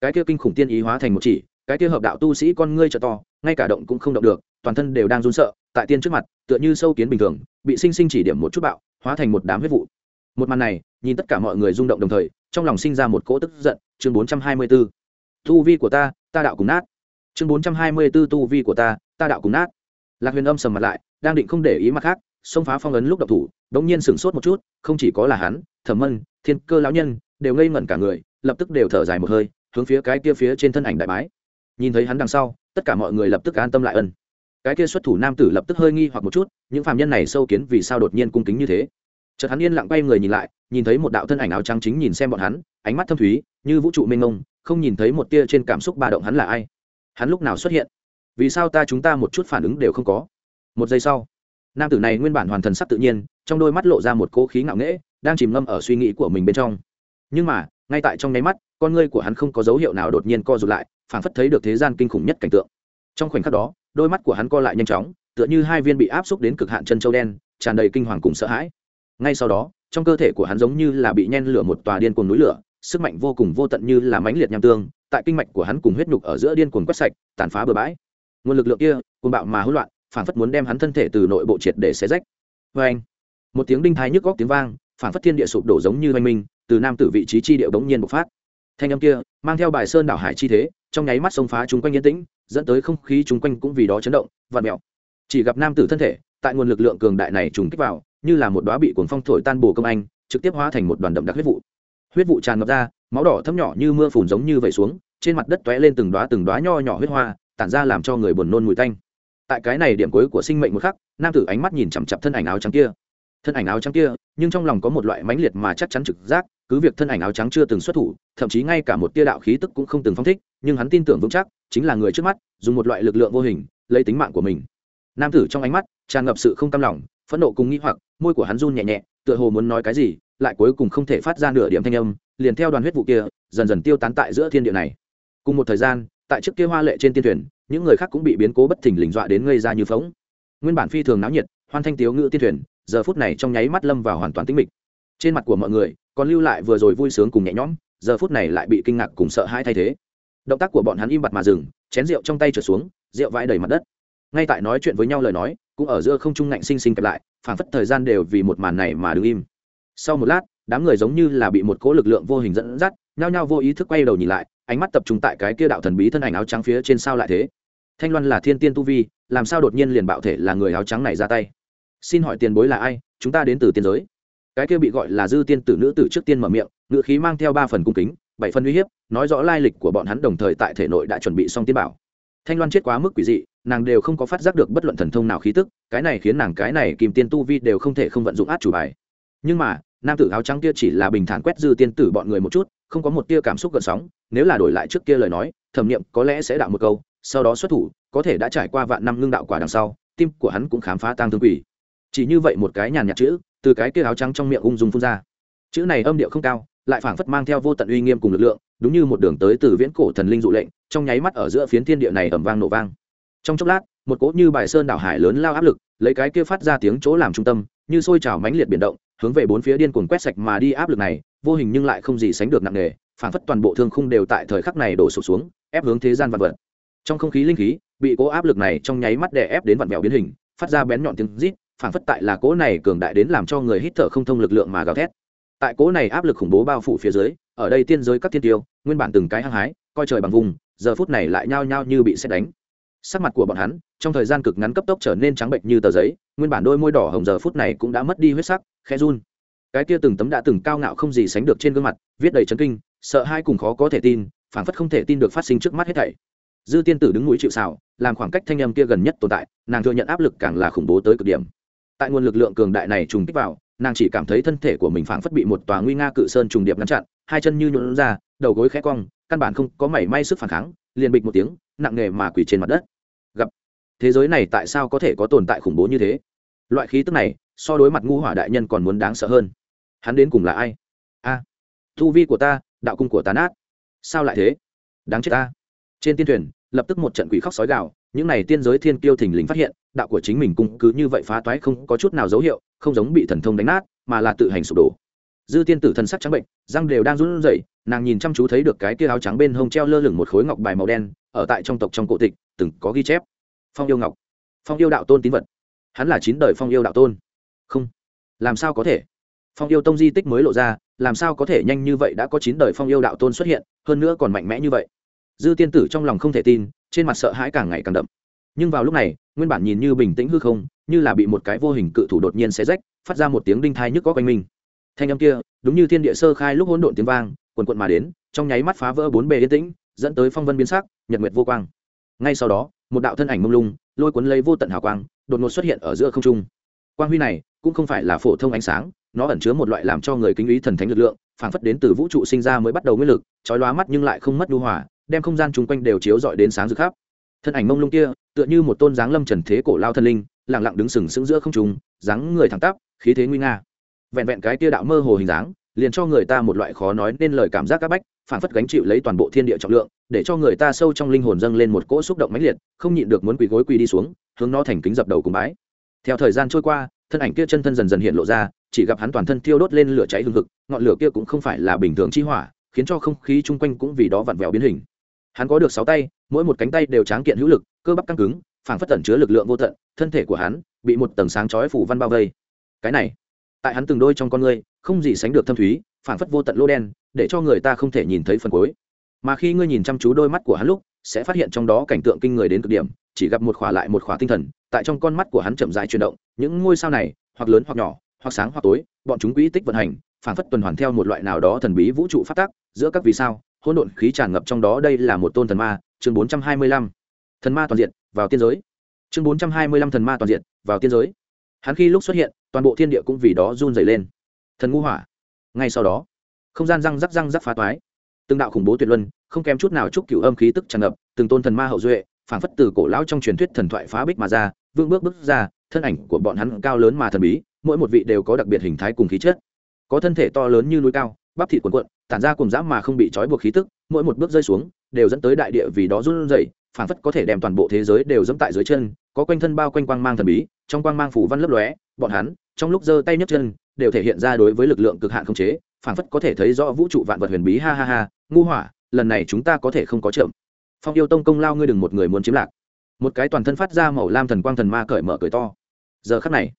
cái kia kinh khủng tiên ý hóa thành một chỉ cái kia hợp đạo tu sĩ con ngươi trợ to ngay cả động cũng không động được toàn thân đều đang run sợ tại tiên trước mặt tựa như sâu kiến bình thường bị sinh sinh chỉ điểm một chút bạo hóa thành một đám huyết vụ. Một màn này nhìn tất cả mọi người rung động đồng thời trong lòng sinh ra một cỗ tức giận chương bốn trăm hai mươi tư. Thu vi của ta ta đạo cùng nát chương bốn trăm hai mươi 424 tu vi của ta ta đạo cùng nát. Lạc huyền âm sầm mặt lại, đang định không để ý mặt khác, xông phá phong ấn lúc độc thủ, đống nhiên sửng sốt một chút, không chỉ có là hắn, thẩm mân, thiên cơ lão nhân, đều ngây ngẩn cả người, lập tức đều thở dài một hơi, hướng phía cái kia phía trên thân ảnh đại bái. Nhìn thấy hắn đằng sau, tất cả mọi người lập tức an tâm lại ân. Cái kia xuất thủ nam tử lập tức hơi nghi hoặc một chút, những phạm nhân này sâu kiến vì sao đột nhiên cung kính như thế? Chợt hắn yên lặng quay người nhìn lại, nhìn thấy một đạo thân ảnh áo trắng chính nhìn xem bọn hắn, ánh mắt thâm thúy, như vũ trụ mênh mông, không nhìn thấy một tia trên cảm xúc ba động hắn là ai hắn lúc nào xuất hiện? Vì sao ta chúng ta một chút phản ứng đều không có? Một giây sau, nam tử này nguyên bản hoàn thần sắc tự nhiên, trong đôi mắt lộ ra một cỗ khí ngạo nghễ, đang chìm ngâm ở suy nghĩ của mình bên trong. Nhưng mà, ngay tại trong nháy mắt, con ngươi của hắn không có dấu hiệu nào đột nhiên co rụt lại, phảng phất thấy được thế gian kinh khủng nhất cảnh tượng. Trong khoảnh khắc đó, đôi mắt của hắn co lại nhanh chóng, tựa như hai viên bị áp xúc đến cực hạn chân châu đen, tràn đầy kinh hoàng cùng sợ hãi. Ngay sau đó, trong cơ thể của hắn giống như là bị nhen lửa một tòa điên cuồng núi lửa sức mạnh vô cùng vô tận như là mãnh liệt nham tương, tại kinh mạch của hắn cùng huyết nhục ở giữa điên cuồng quét sạch, tàn phá bừa bãi. Nguồn lực lượng kia, cuồng bạo mà hỗn loạn phản phất muốn đem hắn thân thể từ nội bộ triệt để xé rách. Vê anh, một tiếng đinh thái nhức góc tiếng vang phản phất thiên địa sụp đổ giống như oanh minh, từ nam tử vị trí chi địa bỗng nhiên bộc phát. Thanh âm kia, mang theo bài sơn đảo hải chi thế, trong nháy mắt sông phá chúng quanh yên tĩnh, dẫn tới không khí chúng quanh cũng vì đó chấn động, vặn mèo. Chỉ gặp nam tử thân thể, tại nguồn lực lượng cường đại này trùng kích vào, như là một đóa bị cuồng phong thổi tan bổ công anh, trực tiếp hóa thành một đoàn đậm đặc huyết vụ huyết vụ tràn ngập ra, máu đỏ thấm nhỏ như mưa phùn giống như vẩy xuống, trên mặt đất tóe lên từng đóa từng đóa nho nhỏ huyết hoa, tản ra làm cho người buồn nôn mùi tanh. Tại cái này điểm cuối của sinh mệnh một khắc, nam tử ánh mắt nhìn chằm chặp thân ảnh áo trắng kia. Thân ảnh áo trắng kia, nhưng trong lòng có một loại mãnh liệt mà chắc chắn trực giác, cứ việc thân ảnh áo trắng chưa từng xuất thủ, thậm chí ngay cả một tia đạo khí tức cũng không từng phong thích, nhưng hắn tin tưởng vững chắc, chính là người trước mắt, dùng một loại lực lượng vô hình, lấy tính mạng của mình. Nam tử trong ánh mắt tràn ngập sự không cam lòng, phẫn nộ cùng nghĩ hoặc, môi của hắn run nhẹ nhẹ, tựa hồ muốn nói cái gì lại cuối cùng không thể phát ra nửa điểm thanh âm, liền theo đoàn huyết vụ kia, dần dần tiêu tán tại giữa thiên địa này. Cùng một thời gian, tại trước kia hoa lệ trên tiên thuyền, những người khác cũng bị biến cố bất thình lình dọa đến ngây ra như phóng nguyên bản phi thường náo nhiệt, hoan thanh tiếu ngự tiên thuyền, giờ phút này trong nháy mắt lâm vào hoàn toàn tĩnh mịch. Trên mặt của mọi người, còn lưu lại vừa rồi vui sướng cùng nhẹ nhõm, giờ phút này lại bị kinh ngạc cùng sợ hãi thay thế. Động tác của bọn hắn im bặt mà dừng, chén rượu trong tay trở xuống, rượu vãi đầy mặt đất. Ngay tại nói chuyện với nhau lời nói, cũng ở giữa không trung ngạnh sinh sinh kẹp lại, phảng phất thời gian đều vì một màn này mà đứng im sau một lát, đám người giống như là bị một cỗ lực lượng vô hình dẫn dắt, nhao nhao vô ý thức quay đầu nhìn lại, ánh mắt tập trung tại cái kia đạo thần bí thân ảnh áo trắng phía trên sao lại thế. Thanh loan là thiên tiên tu vi, làm sao đột nhiên liền bạo thể là người áo trắng này ra tay? Xin hỏi tiền bối là ai? Chúng ta đến từ tiên giới. Cái kia bị gọi là dư tiên tử nữ tử trước tiên mở miệng ngự khí mang theo ba phần cung kính, bảy phần uy hiếp, nói rõ lai lịch của bọn hắn đồng thời tại thể nội đã chuẩn bị xong tiên bảo. Thanh loan chết quá mức quỷ dị, nàng đều không có phát giác được bất luận thần thông nào khí tức, cái này khiến nàng cái này kìm tiên tu vi đều không thể không vận dụng át chủ bài nhưng mà, nam tử áo trắng kia chỉ là bình thản quét dư tiên tử bọn người một chút, không có một tia cảm xúc gợn sóng, nếu là đổi lại trước kia lời nói, thẩm nghiệm có lẽ sẽ đạo một câu, sau đó xuất thủ, có thể đã trải qua vạn năm ngưng đạo quả đằng sau, tim của hắn cũng khám phá tăng thương quỷ. Chỉ như vậy một cái nhàn nhạt chữ, từ cái kia áo trắng trong miệng ung dung phun ra. Chữ này âm điệu không cao, lại phảng phất mang theo vô tận uy nghiêm cùng lực lượng, đúng như một đường tới từ viễn cổ thần linh dụ lệnh, trong nháy mắt ở giữa phiến thiên địa này ầm vang nổ vang. Trong chốc lát, một cỗ như bài sơn đảo hải lớn lao áp lực, lấy cái kia phát ra tiếng chỗ làm trung tâm, như sôi trào mãnh liệt biển động hướng về bốn phía điên cuồng quét sạch mà đi áp lực này, vô hình nhưng lại không gì sánh được nặng nề phản phất toàn bộ thương khung đều tại thời khắc này đổ sụp xuống, ép hướng thế gian vạn vật. Trong không khí linh khí, bị cố áp lực này trong nháy mắt đè ép đến vặn vẹo biến hình, phát ra bén nhọn tiếng rít phản phất tại là cố này cường đại đến làm cho người hít thở không thông lực lượng mà gào thét. Tại cố này áp lực khủng bố bao phủ phía dưới, ở đây tiên giới các thiên tiêu, nguyên bản từng cái hăng hái, coi trời bằng vùng, giờ phút này lại nhao nhao như bị xét đánh. Sắc mặt của bọn hắn, trong thời gian cực ngắn cấp tốc trở nên trắng bệnh như tờ giấy, nguyên bản đôi môi đỏ hồng giờ phút này cũng đã mất đi huyết sắc khẽ run. Cái kia từng tấm đã từng cao ngạo không gì sánh được trên gương mặt, viết đầy chấn kinh, sợ hai cùng khó có thể tin, phảng phất không thể tin được phát sinh trước mắt hết thảy. Dư tiên tử đứng núi chịu xào làm khoảng cách thanh âm kia gần nhất tồn tại, nàng thừa nhận áp lực càng là khủng bố tới cực điểm. Tại nguồn lực lượng cường đại này trùng kích vào, nàng chỉ cảm thấy thân thể của mình phảng phất bị một tòa nguy nga cự sơn trùng điệp ngăn chặn, hai chân như nhuộn ra, đầu gối khẽ cong, căn bản không có mảy may sức phản kháng, liền bịch một tiếng, nặng nề mà quỳ trên mặt đất. Gặp, thế giới này tại sao có thể có tồn tại khủng bố như thế? Loại khí tức này, so đối mặt ngu hỏa đại nhân còn muốn đáng sợ hơn. Hắn đến cùng là ai? A à, thu vi của ta, đạo cung của ta nát. Sao lại thế? Đáng chết ta. Trên tiên thuyền, lập tức một trận quỷ khóc sói gạo những n à y tiên giới thiên kiêu thình lình phát hiện, đạo của chính mình cung cứ như vậy phá toái, không có chút nào dấu hiệu, không giống bị thần thông đánh nát, mà là tự hành sụp đổ. Dư tiên tử thân sắc trắng bệnh, răng đều đang run rẩy, nàng nhìn chăm chú thấy được cái kia áo trắng bên hông treo lơ lửng một khối ngọc bài màu đen, ở tại trong tộc trong cổ tịch, từng có ghi chép. Phong yêu ngọc. Phong yêu đạo tôn tín vật hắn là chín đời phong yêu đạo tôn. Không. Làm sao có thể? Phong yêu tông di tích mới lộ ra, làm sao có thể nhanh như vậy đã có chín đời phong yêu đạo tôn xuất hiện, hơn nữa còn mạnh mẽ như vậy. Dư tiên tử trong lòng không thể tin, trên mặt sợ hãi càng ngày càng đậm. Nhưng vào lúc này, nguyên bản nhìn như bình tĩnh hư không, như là bị một cái vô hình cự thủ đột nhiên xé rách, phát ra một tiếng đinh thai nhức có quanh mình. Thanh âm kia, đúng như thiên địa sơ khai lúc hỗn độn tiếng vang quần quận mà đến, trong nháy mắt phá vỡ bốn bề yên tĩnh, dẫn tới phong vân biến sắc, nhật nguyệt vô quang. Ngay sau đó, một đạo thân ảnh mông lung, lôi cuốn lấy vô tận hào quang đột ngột xuất hiện ở giữa không trung. Quang huy này cũng không phải là phổ thông ánh sáng, nó ẩn chứa một loại làm cho người kính ý thần thánh lực lượng, phảng phất đến từ vũ trụ sinh ra mới bắt đầu nguyên lực, chói lóa mắt nhưng lại không mất đu hòa, đem không gian chung quanh đều chiếu rọi đến sáng rực khắp. Thân ảnh mông lung kia, tựa như một tôn dáng lâm trần thế cổ lao thần linh, lặng lặng đứng sừng sững giữa không trung, dáng người thẳng tắp, khí thế nguy nga. Vẹn vẹn cái kia đạo mơ hồ hình dáng, liền cho người ta một loại khó nói nên lời cảm giác các bách phản phất gánh chịu lấy toàn bộ thiên địa trọng lượng, để cho người ta sâu trong linh hồn dâng lên một cỗ xúc động mãnh liệt, không nhịn được muốn quỳ gối quỳ đi xuống, hướng nó thành kính dập đầu cùng bái. Theo thời gian trôi qua, thân ảnh kia chân thân dần dần hiện lộ ra, chỉ gặp hắn toàn thân thiêu đốt lên lửa cháy hùng hực, ngọn lửa kia cũng không phải là bình thường chi hỏa, khiến cho không khí chung quanh cũng vì đó vặn vẹo biến hình. Hắn có được sáu tay, mỗi một cánh tay đều tráng kiện hữu lực, cơ bắp căng cứng, phảng phất tẩn chứa lực lượng vô tận, thân thể của hắn bị một tầng sáng chói phủ văn bao vây. Cái này, tại hắn từng đôi trong con ngươi không gì sánh được thâm thúy phảng phất vô tận lô đen, để cho người ta không thể nhìn thấy phần cuối. Mà khi ngươi nhìn chăm chú đôi mắt của hắn lúc, sẽ phát hiện trong đó cảnh tượng kinh người đến cực điểm, chỉ gặp một khỏa lại một khỏa tinh thần, tại trong con mắt của hắn chậm rãi chuyển động, những ngôi sao này, hoặc lớn hoặc nhỏ, hoặc sáng hoặc tối, bọn chúng quỹ tích vận hành, phảng phất tuần hoàn theo một loại nào đó thần bí vũ trụ phát tác, giữa các vì sao, hỗn độn khí tràn ngập trong đó, đây là một tôn thần ma, chương bốn trăm hai mươi lăm. Thần ma toàn diện, vào tiên giới. Chương bốn trăm hai mươi lăm thần ma toàn diện, vào tiên giới. Hắn khi lúc xuất hiện, toàn bộ thiên địa cũng vì đó run dày lên. Thần ngũ hỏa ngay sau đó không gian răng rắc răng rắc phá toái. Từng đạo khủng bố tuyệt luân không kém chút nào chúc cựu âm khí tức tràn ngập từng tôn thần ma hậu duệ phảng phất từ cổ lão trong truyền thuyết thần thoại phá bích mà ra vương bước bước ra thân ảnh của bọn hắn cao lớn mà thần bí mỗi một vị đều có đặc biệt hình thái cùng khí chất. Có thân thể to lớn như núi cao bắp thịt cuộn cuộn, tản ra cùng dã mà không bị trói buộc khí tức mỗi một bước rơi xuống đều dẫn tới đại địa vì đó run rẩy phảng phất có thể đem toàn bộ thế giới đều dẫm tại dưới chân có quanh thân bao quanh quang mang thần bí trong quang mang phủ văn lấp lóe bọn hắn trong lúc giơ tay nhấc chân đều thể hiện ra đối với lực lượng cực hạn không chế, phảng phất có thể thấy rõ vũ trụ vạn vật huyền bí, ha ha ha, ngu hỏa, lần này chúng ta có thể không có chậm. Phong yêu tông công lao ngươi đừng một người muốn chiếm lạc. Một cái toàn thân phát ra màu lam thần quang thần ma cởi mở cười to. Giờ khắc này,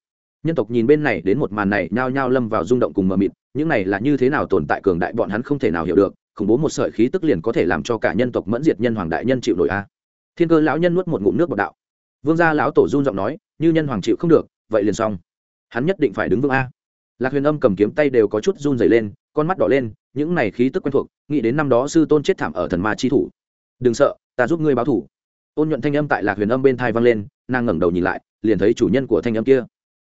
nhân tộc nhìn bên này đến một màn này nhao nhao lâm vào rung động cùng mờ mịt, những này là như thế nào tồn tại cường đại bọn hắn không thể nào hiểu được, khủng bố một sợi khí tức liền có thể làm cho cả nhân tộc mẫn diệt nhân hoàng đại nhân chịu nổi a. Thiên cơ lão nhân nuốt một ngụm nước bọc đạo. Vương gia lão tổ run giọng nói, như nhân hoàng chịu không được, vậy liền xong. Hắn nhất định phải đứng vững a lạc huyền âm cầm kiếm tay đều có chút run dày lên, con mắt đỏ lên, những này khí tức quen thuộc, nghĩ đến năm đó sư tôn chết thảm ở thần ma chi thủ. Đừng sợ, ta giúp ngươi báo thủ. Ôn nhuận thanh âm tại lạc huyền âm bên thai vang lên, nàng ngẩng đầu nhìn lại, liền thấy chủ nhân của thanh âm kia.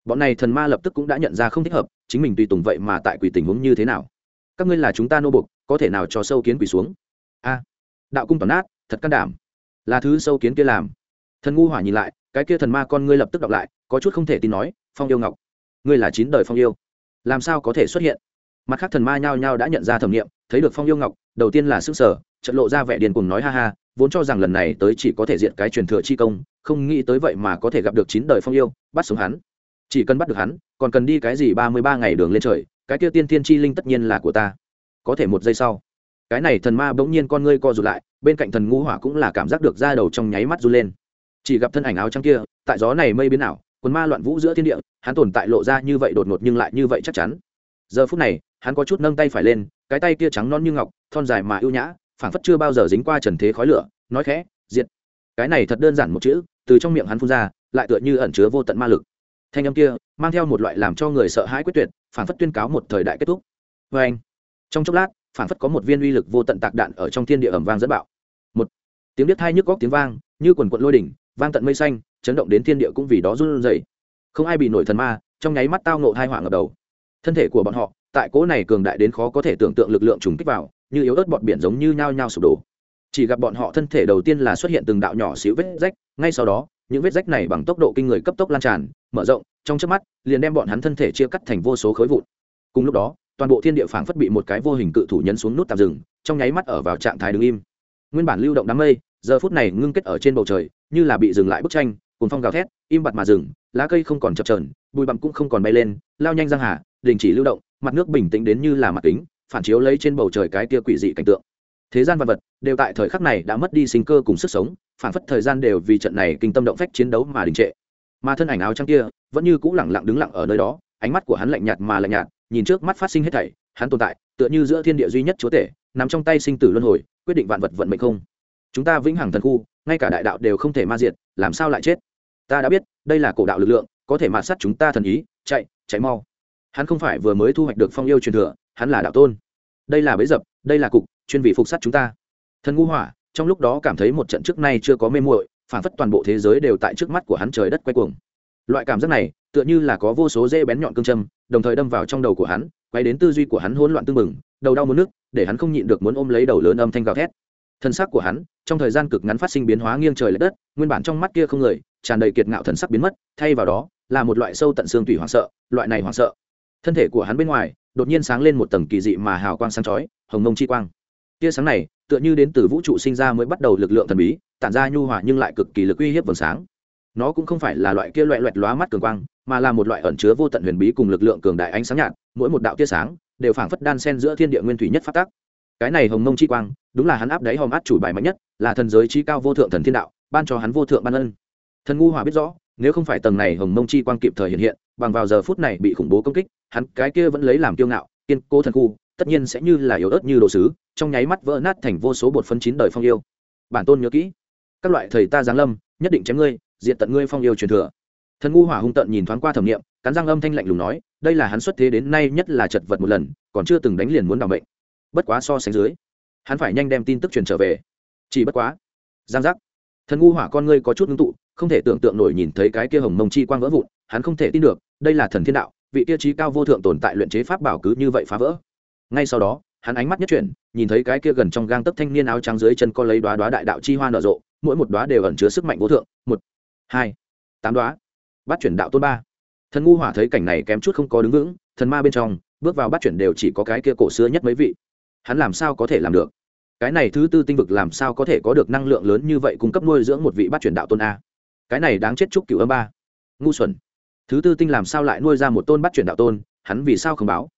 Bọn này thần ma lập tức cũng đã nhận ra không thích hợp, chính mình tùy tùng vậy mà tại quỷ tình huống như thế nào? Các ngươi là chúng ta nô bục có thể nào cho sâu kiến quỷ xuống? A, đạo cung toàn nát, thật can đảm. Là thứ sâu kiến kia làm. Thần ngu hỏa nhìn lại, cái kia thần ma con ngươi lập tức đọc lại, có chút không thể tin nói, phong yêu ngọc, ngươi là chín đời phong yêu làm sao có thể xuất hiện? Mặt khác thần ma nhao nhao đã nhận ra thẩm nghiệm thấy được phong yêu ngọc, đầu tiên là sức sở trận lộ ra vẻ điên cùng nói ha ha, vốn cho rằng lần này tới chỉ có thể diện cái truyền thừa chi công, không nghĩ tới vậy mà có thể gặp được chín đời phong yêu, bắt sống hắn. Chỉ cần bắt được hắn, còn cần đi cái gì ba mươi ba ngày đường lên trời, cái kia tiên tiên chi linh tất nhiên là của ta. Có thể một giây sau, cái này thần ma bỗng nhiên con ngươi co rụt lại, bên cạnh thần ngũ hỏa cũng là cảm giác được da đầu trong nháy mắt run lên. Chỉ gặp thân ảnh áo trắng kia, tại gió này mây biến ảo quần ma loạn vũ giữa thiên địa, hắn tồn tại lộ ra như vậy đột ngột nhưng lại như vậy chắc chắn. Giờ phút này, hắn có chút nâng tay phải lên, cái tay kia trắng non như ngọc, thon dài mà ưu nhã, phảng phất chưa bao giờ dính qua trần thế khói lửa, nói khẽ, diệt. Cái này thật đơn giản một chữ, từ trong miệng hắn phun ra, lại tựa như ẩn chứa vô tận ma lực. Thanh âm kia mang theo một loại làm cho người sợ hãi quyết tuyệt, phảng phất tuyên cáo một thời đại kết thúc. Vê anh, trong chốc lát, phảng phất có một viên uy lực vô tận tạc đạn ở trong thiên địa ẩm vang dẫn bạo. Một tiếng biết thai nhức góc tiếng vang, như quần quận lôi đỉnh, vang tận mây xanh chấn động đến thiên địa cũng vì đó run rẩy. Không ai bị nổi thần ma, trong nháy mắt tao ngộ hai hỏa ngập đầu. Thân thể của bọn họ, tại cỗ này cường đại đến khó có thể tưởng tượng lực lượng trùng kích vào, như yếu ớt bọt biển giống như nhao nhao sụp đổ. Chỉ gặp bọn họ thân thể đầu tiên là xuất hiện từng đạo nhỏ xíu vết rách, ngay sau đó, những vết rách này bằng tốc độ kinh người cấp tốc lan tràn, mở rộng, trong chớp mắt, liền đem bọn hắn thân thể chia cắt thành vô số khối vụn. Cùng lúc đó, toàn bộ thiên địa phảng phất bị một cái vô hình cự thủ nhấn xuống nút tạm dừng, trong nháy mắt ở vào trạng thái đứng im. Nguyên bản lưu động đám mây, giờ phút này ngưng kết ở trên bầu trời, như là bị dừng lại bức tranh cuồng phong gào thét, im bặt mà dừng, lá cây không còn chập trờn bụi bặm cũng không còn bay lên, lao nhanh giang hà, đình chỉ lưu động, mặt nước bình tĩnh đến như là mặt kính, phản chiếu lấy trên bầu trời cái kia quỷ dị cảnh tượng. Thế gian vật vật đều tại thời khắc này đã mất đi sinh cơ cùng sức sống, phản phất thời gian đều vì trận này kinh tâm động phách chiến đấu mà đình trệ. Mà thân ảnh áo trắng kia vẫn như cũ lẳng lặng đứng lặng ở nơi đó, ánh mắt của hắn lạnh nhạt mà lạnh nhạt, nhìn trước mắt phát sinh hết thảy, hắn tồn tại, tựa như giữa thiên địa duy nhất chúa tể, nằm trong tay sinh tử luân hồi, quyết định vạn vật vận mệnh không. Chúng ta vĩnh hằng thần khu, ngay cả đại đạo đều không thể ma diệt, làm sao lại chết? Ta đã biết đây là cổ đạo lực lượng có thể mạt sát chúng ta thần ý chạy chạy mau. Hắn không phải vừa mới thu hoạch được phong yêu truyền thừa hắn là đạo tôn. Đây là bấy dập đây là cục chuyên vị phục sát chúng ta. Thần ngu hỏa trong lúc đó cảm thấy một trận trước nay chưa có mê muội phản phất toàn bộ thế giới đều tại trước mắt của hắn trời đất quay cuồng. Loại cảm giác này tựa như là có vô số dễ bén nhọn cương châm đồng thời đâm vào trong đầu của hắn quay đến tư duy của hắn hỗn loạn tưng bừng, đầu đau muốn nước để hắn không nhịn được muốn ôm lấy đầu lớn âm thanh gào thét. Thân xác của hắn trong thời gian cực ngắn phát sinh biến hóa nghiêng trời l ệ đất nguyên bản trong mắt kia không người tràn đầy kiệt ngạo thần sắc biến mất, thay vào đó, là một loại sâu tận xương tủy hoảng sợ, loại này hoảng sợ. Thân thể của hắn bên ngoài, đột nhiên sáng lên một tầng kỳ dị mà hào quang sáng chói, hồng mông chi quang. Tia sáng này, tựa như đến từ vũ trụ sinh ra mới bắt đầu lực lượng thần bí, tản ra nhu hòa nhưng lại cực kỳ lực uy hiếp vầng sáng. Nó cũng không phải là loại kia loại loẹt lóa mắt cường quang, mà là một loại ẩn chứa vô tận huyền bí cùng lực lượng cường đại ánh sáng nhạt, mỗi một đạo tia sáng đều phảng phất đan sen giữa thiên địa nguyên thủy nhất phát tác. Cái này hồng mông chi quang, đúng là hắn áp đáy hòm át chủ bài mạnh nhất, là thần giới chi cao vô thượng thần thiên đạo, ban cho hắn vô thượng ban ân thần ngu hòa biết rõ, nếu không phải tầng này hồng mông chi quang kịp thời hiện hiện, bằng vào giờ phút này bị khủng bố công kích, hắn cái kia vẫn lấy làm kiêu ngạo, kiên cố thần khu, tất nhiên sẽ như là yếu ớt như đồ sứ, trong nháy mắt vỡ nát thành vô số bột phân chín đời phong yêu. Bản tôn nhớ kỹ, các loại thầy ta giáng lâm, nhất định chém ngươi diện tận ngươi phong yêu truyền thừa. Thần ngu hỏa hung tận nhìn thoáng qua thẩm nghiệm, cắn răng âm thanh lạnh lùng nói, đây là hắn xuất thế đến nay nhất là chật vật một lần, còn chưa từng đánh liền muốn đ ỏ n bệnh bất quá so sánh dưới, hắn phải nhanh đem tin tức truyền trở về. Chỉ bất quá, giang giác. Thần ngu hỏa con ngươi có chút ngưng tụ không thể tưởng tượng nổi nhìn thấy cái kia hồng mông chi quang vỡ vụn, hắn không thể tin được, đây là thần thiên đạo, vị tiêu chí cao vô thượng tồn tại luyện chế pháp bảo cứ như vậy phá vỡ. Ngay sau đó, hắn ánh mắt nhất chuyển, nhìn thấy cái kia gần trong gang tấc thanh niên áo trắng dưới chân có lấy đoá đoá đại đạo chi hoa nở rộ, mỗi một đoá đều ẩn chứa sức mạnh vô thượng, một, hai, tám đoá bắt chuyển đạo tôn ba. Thần ngu hỏa thấy cảnh này kém chút không có đứng vững, thần ma bên trong, bước vào bắt chuyển đều chỉ có cái kia cổ xưa nhất mấy vị. Hắn làm sao có thể làm được? Cái này thứ tư tinh vực làm sao có thể có được năng lượng lớn như vậy cung cấp nuôi dưỡng một vị bắt chuyển đạo tôn a? Cái này đáng chết chúc cựu âm ba. Ngu xuẩn. Thứ tư tinh làm sao lại nuôi ra một tôn bắt chuyển đạo tôn, hắn vì sao không báo?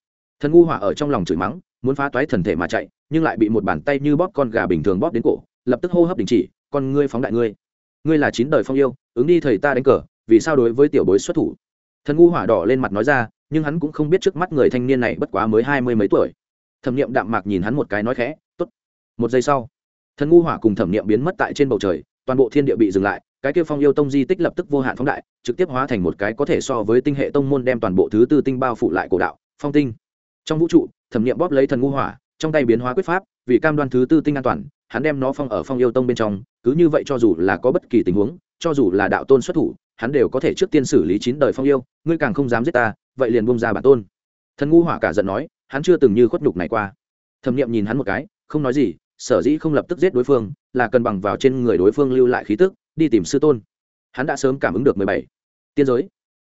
Thần ngu hỏa ở trong lòng chửi mắng, muốn phá toái thần thể mà chạy, nhưng lại bị một bàn tay như bóp con gà bình thường bóp đến cổ, lập tức hô hấp đình chỉ, con ngươi phóng đại ngươi. Ngươi là chín đời phong yêu, ứng đi thầy ta đánh cờ, vì sao đối với tiểu bối xuất thủ? Thần ngu hỏa đỏ lên mặt nói ra, nhưng hắn cũng không biết trước mắt người thanh niên này bất quá mới hai mươi mấy tuổi. Thẩm nghiệm đạm mạc nhìn hắn một cái nói khẽ t ố t một giây sau, thần ngu hỏa cùng thẩm nghiệm biến mất tại trên bầu trời, toàn bộ thiên địa bị dừng lại cái kia phong yêu tông di tích lập tức vô hạn phóng đại, trực tiếp hóa thành một cái có thể so với tinh hệ tông môn đem toàn bộ thứ tư tinh bao phủ lại cổ đạo, phong tinh. Trong vũ trụ, thẩm nghiệm bóp lấy thần ngu hỏa, trong tay biến hóa quyết pháp, vì cam đoan thứ tư tinh an toàn, hắn đem nó phong ở phong yêu tông bên trong, cứ như vậy cho dù là có bất kỳ tình huống, cho dù là đạo tôn xuất thủ, hắn đều có thể trước tiên xử lý chín đời phong yêu, ngươi càng không dám giết ta, vậy liền bông ra bản tôn. Thần ngu hỏa cả giận nói, hắn chưa từng như khuất nhục này qua. Thẩm nghiệm nhìn hắn một cái, không nói gì, sở dĩ không lập tức giết đối phương, là cần bằng vào trên người đối phương lưu lại khí tức đi tìm sư tôn. Hắn đã sớm cảm ứng được mười bảy. Tiên giới.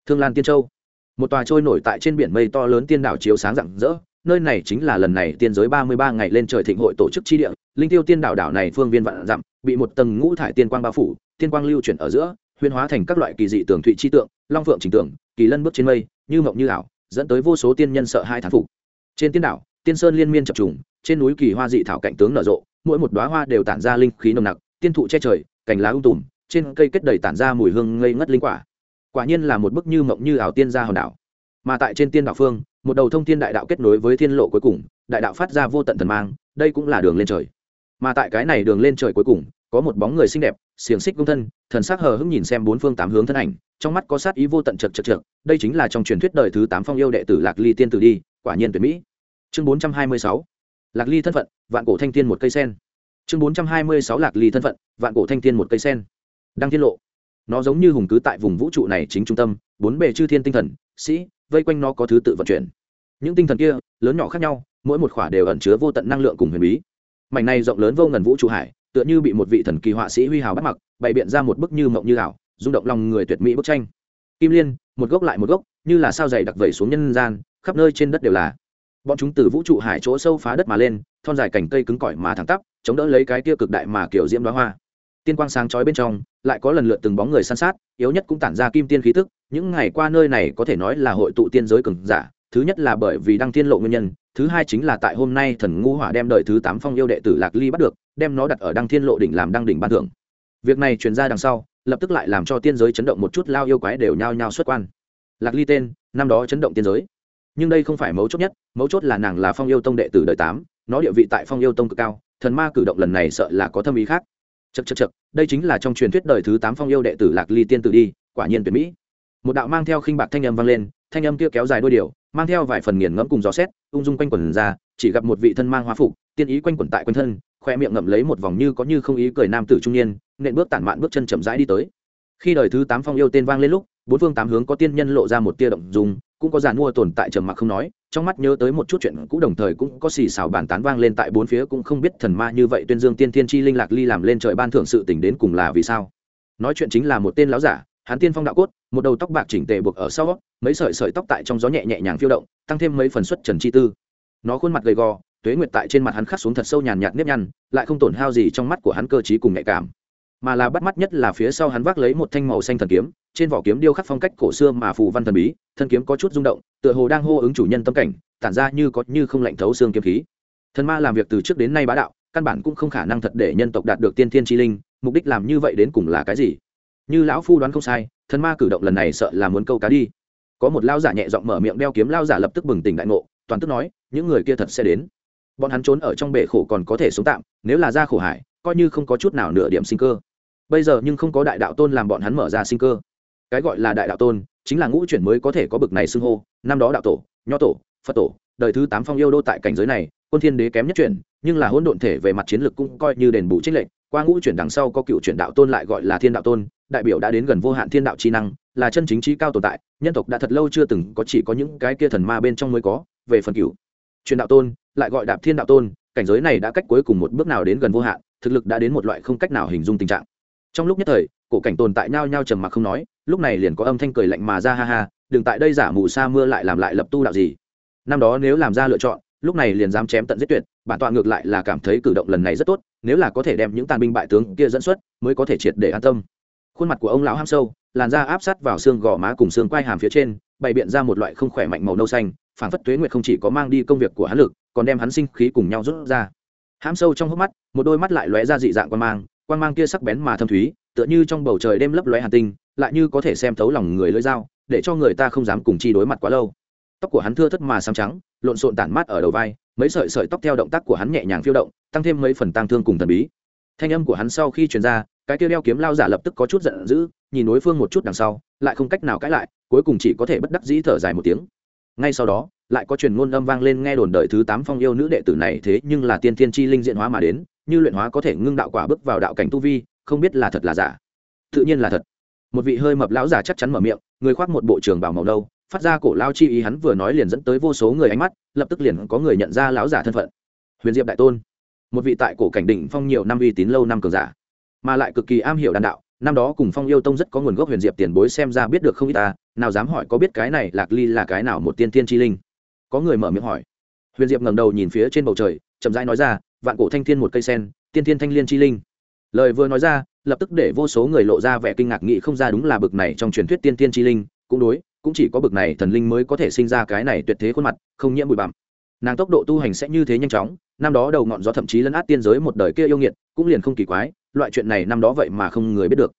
Thương lan tiên châu. Một tòa trôi nổi tại trên biển mây to lớn tiên đảo chiếu sáng rạng rỡ, nơi này chính là lần này tiên giới ba mươi ba ngày lên trời thịnh hội tổ chức chi địa. Linh tiêu tiên đảo đảo này phương viên vạn dặm, bị một tầng ngũ thải tiên quang bao phủ, tiên quang lưu chuyển ở giữa huyên hóa thành các loại kỳ dị tường thụy chi tượng, long phượng trình tượng kỳ lân bước trên mây, như mộng như ảo, dẫn tới vô số tiên nhân sợ hai thán phục. Trên tiên đảo, tiên sơn liên miên chập trùng, trên núi kỳ hoa dị thảo cảnh tướng nở rộ, mỗi một đoá hoa đều tản ra linh khí nồng nặc, tiên thụ che trời, cành lá ung tùm trên cây kết đầy tản ra mùi hương ngây ngất linh quả. Quả nhiên là một bức như mộng như ảo tiên gia hòn đảo. Mà tại trên tiên đảo phương, một đầu thông thiên đại đạo kết nối với thiên lộ cuối cùng, đại đạo phát ra vô tận thần mang, đây cũng là đường lên trời. Mà tại cái này đường lên trời cuối cùng, có một bóng người xinh đẹp, xiềng xích công thân, thần sắc hờ hững nhìn xem bốn phương tám hướng thân ảnh, trong mắt có sát ý vô tận chật chật chật, đây chính là trong truyền thuyết đời thứ tám phong yêu đệ tử lạc ly tiên tử đi, quả nhiên tuyệt mỹ. Chương bốn trăm hai mươi sáu, lạc ly thân phận, vạn cổ thanh tiên một cây sen. Chương bốn trăm hai mươi sáu, lạc ly thân phận, vạn cổ thanh tiên một cây sen đang tiết lộ. Nó giống như hùng cứ tại vùng vũ trụ này chính trung tâm, bốn bề chư thiên tinh thần, sĩ, vây quanh nó có thứ tự vận chuyển. Những tinh thần kia, lớn nhỏ khác nhau, mỗi một khỏa đều ẩn chứa vô tận năng lượng cùng huyền bí. Mảnh này rộng lớn vô ngần vũ trụ hải, tựa như bị một vị thần kỳ họa sĩ huy hào bắt mặc, bày biện ra một bức như mộng như ảo, rung động lòng người tuyệt mỹ bức tranh. Kim liên, một gốc lại một gốc, như là sao dày đặc vẩy xuống nhân gian, khắp nơi trên đất đều là. Bọn chúng từ vũ trụ hải chỗ sâu phá đất mà lên, thon dài cành cây cứng cỏi mà thẳng tắp, chống đỡ lấy cái tia cực đại mà kiểu diễm đoá hoa tiên quang sáng chói bên trong, lại có lần lượt từng bóng người san sát, yếu nhất cũng tản ra kim tiên khí tức, những ngày qua nơi này có thể nói là hội tụ tiên giới cường giả, thứ nhất là bởi vì đăng tiên lộ nguyên nhân, thứ hai chính là tại hôm nay thần ngu hỏa đem đợi thứ tám phong yêu đệ tử lạc ly bắt được, đem nó đặt ở đăng thiên lộ đỉnh làm đăng đỉnh ban thưởng. Việc này truyền ra đằng sau, lập tức lại làm cho tiên giới chấn động một chút, lao yêu quái đều nhao nhao xuất quan. Lạc ly tên, năm đó chấn động tiên giới. Nhưng đây không phải mấu chốt nhất, mấu chốt là nàng là phong yêu tông đệ tử đời tám, nó địa vị tại phong yêu tông cực cao, thần ma cử động lần này sợ là có thâm ý khác chật chật chật đây chính là trong truyền thuyết đời thứ tám phong yêu đệ tử lạc ly tiên tử đi, quả nhiên tuyệt mỹ. Một đạo mang theo khinh bạc thanh âm vang lên, thanh âm kia kéo dài đôi điều, mang theo vài phần nghiền ngẫm cùng gió xét, ung dung quanh quẩn ra, chỉ gặp một vị thân mang hoa phục, tiên ý quanh quẩn tại quanh thân, khoe miệng ngậm lấy một vòng như có như không ý cười nam tử trung niên, nện bước tản mạn bước chân chậm rãi đi tới. Khi đời thứ tám phong yêu tên vang lên lúc, bốn phương tám hướng có tiên nhân lộ ra một tia động dùng cũng có giàn mua tồn tại trầm mặc không nói, trong mắt nhớ tới một chút chuyện cũ đồng thời cũng có xì xào bàn tán vang lên tại bốn phía cũng không biết thần ma như vậy tuyên dương tiên thiên chi linh lạc ly làm lên trời ban thưởng sự tỉnh đến cùng là vì sao. Nói chuyện chính là một tên láo giả, hắn tiên phong đạo cốt, một đầu tóc bạc chỉnh tề buộc ở sau, mấy sợi sợi tóc tại trong gió nhẹ nhẹ nhàng phiêu động, tăng thêm mấy phần xuất trần chi tư. Nó khuôn mặt gầy gò, tuế nguyệt tại trên mặt hắn khắc xuống thật sâu nhàn nhạt nếp nhăn, lại không tổn hao gì trong mắt của hắn cơ t cùng nhạy cảm mà là bắt mắt nhất là phía sau hắn vác lấy một thanh màu xanh thần kiếm, trên vỏ kiếm điêu khắc phong cách cổ xưa mà phù văn thần bí, thân kiếm có chút rung động, tựa hồ đang hô ứng chủ nhân tâm cảnh, tản ra như có như không lạnh thấu xương kiếm khí. Thần ma làm việc từ trước đến nay bá đạo, căn bản cũng không khả năng thật để nhân tộc đạt được tiên thiên chi linh, mục đích làm như vậy đến cùng là cái gì? Như lão phu đoán không sai, thần ma cử động lần này sợ là muốn câu cá đi. Có một lao giả nhẹ giọng mở miệng đeo kiếm, lao giả lập tức bừng tỉnh đại ngộ, toàn tức nói, những người kia thật sẽ đến. Bọn hắn trốn ở trong bể khổ còn có thể sống tạm, nếu là ra khổ hải, coi như không có chút nào nửa điểm sinh cơ bây giờ nhưng không có đại đạo tôn làm bọn hắn mở ra sinh cơ. Cái gọi là đại đạo tôn, chính là ngũ chuyển mới có thể có bực này xưng hô. Năm đó đạo tổ, nho tổ, phật tổ, đời thứ tám phong yêu đô tại cảnh giới này, quân thiên đế kém nhất chuyển, nhưng là hỗn độn thể về mặt chiến lược cũng coi như đền bù trích lệnh qua ngũ chuyển đằng sau có cựu chuyển đạo tôn lại gọi là thiên đạo tôn, đại biểu đã đến gần vô hạn thiên đạo trí năng, là chân chính trí cao tồn tại. Nhân tộc đã thật lâu chưa từng có chỉ có những cái kia thần ma bên trong mới có, về phần cựu truyền đạo tôn, lại gọi đạp thiên đạo tôn, cảnh giới này đã cách cuối cùng một bước nào đến gần vô hạn, thực lực đã đến một loại không cách nào hình dung tình trạng trong lúc nhất thời, cổ cảnh tồn tại nhao nhao trầm mặc không nói, lúc này liền có âm thanh cười lạnh mà ra ha ha, đừng tại đây giả mù sa mưa lại làm lại lập tu đạo gì. Năm đó nếu làm ra lựa chọn, lúc này liền dám chém tận giết tuyệt, bản tọa ngược lại là cảm thấy cử động lần này rất tốt, nếu là có thể đem những tàn binh bại tướng kia dẫn xuất, mới có thể triệt để an tâm. Khuôn mặt của ông lão ham sâu, làn da áp sát vào xương gò má cùng xương quai hàm phía trên, bày biện ra một loại không khỏe mạnh màu nâu xanh phản phất tuế nguyệt không chỉ có mang đi công việc của hắn lực, còn đem hắn sinh khí cùng nhau rút ra. Hãm sâu trong hốc mắt, một đôi mắt lại lóe ra dị dạng quan mang quan mang kia sắc bén mà thâm thúy, tựa như trong bầu trời đêm lấp lóe hàn tinh, lại như có thể xem thấu lòng người lưỡi dao, để cho người ta không dám cùng chi đối mặt quá lâu. Tóc của hắn thưa thất mà xám trắng, lộn xộn tản mát ở đầu vai, mấy sợi sợi tóc theo động tác của hắn nhẹ nhàng phiêu động, tăng thêm mấy phần tang thương cùng thần bí. Thanh âm của hắn sau khi truyền ra, cái kia đeo kiếm lao giả lập tức có chút giận dữ, nhìn đối phương một chút đằng sau, lại không cách nào cãi lại, cuối cùng chỉ có thể bất đắc dĩ thở dài một tiếng. Ngay sau đó, lại có truyền ngôn âm vang lên nghe đồn đợi thứ tám phong yêu nữ đệ tử này thế nhưng là tiên thiên chi linh diện hóa mà đến như luyện hóa có thể ngưng đạo quả bước vào đạo cảnh tu vi, không biết là thật là giả. Tự nhiên là thật. Một vị hơi mập lão giả chắc chắn mở miệng, người khoác một bộ trường bảo màu nâu, phát ra cổ lao chi ý hắn vừa nói liền dẫn tới vô số người ánh mắt, lập tức liền có người nhận ra lão giả thân phận. Huyền diệp đại tôn. Một vị tại cổ cảnh đỉnh phong nhiều năm uy tín lâu năm cường giả, mà lại cực kỳ am hiểu đàn đạo, năm đó cùng phong yêu tông rất có nguồn gốc huyền diệp tiền bối xem ra biết được không ít ta, nào dám hỏi có biết cái này lạc ly là cái nào một tiên tiên chi linh. Có người mở miệng hỏi. Huyền diệp ngẩng đầu nhìn phía trên bầu trời, chậm rãi nói ra vạn cổ thanh thiên một cây sen, tiên thiên thanh liên chi linh. Lời vừa nói ra, lập tức để vô số người lộ ra vẻ kinh ngạc nghị không ra đúng là bực này trong truyền thuyết tiên thiên chi linh. Cũng đối, cũng chỉ có bực này thần linh mới có thể sinh ra cái này tuyệt thế khuôn mặt, không nhiễm bụi bặm. Nàng tốc độ tu hành sẽ như thế nhanh chóng, năm đó đầu ngọn gió thậm chí lấn át tiên giới một đời kia yêu nghiệt, cũng liền không kỳ quái, loại chuyện này năm đó vậy mà không người biết được.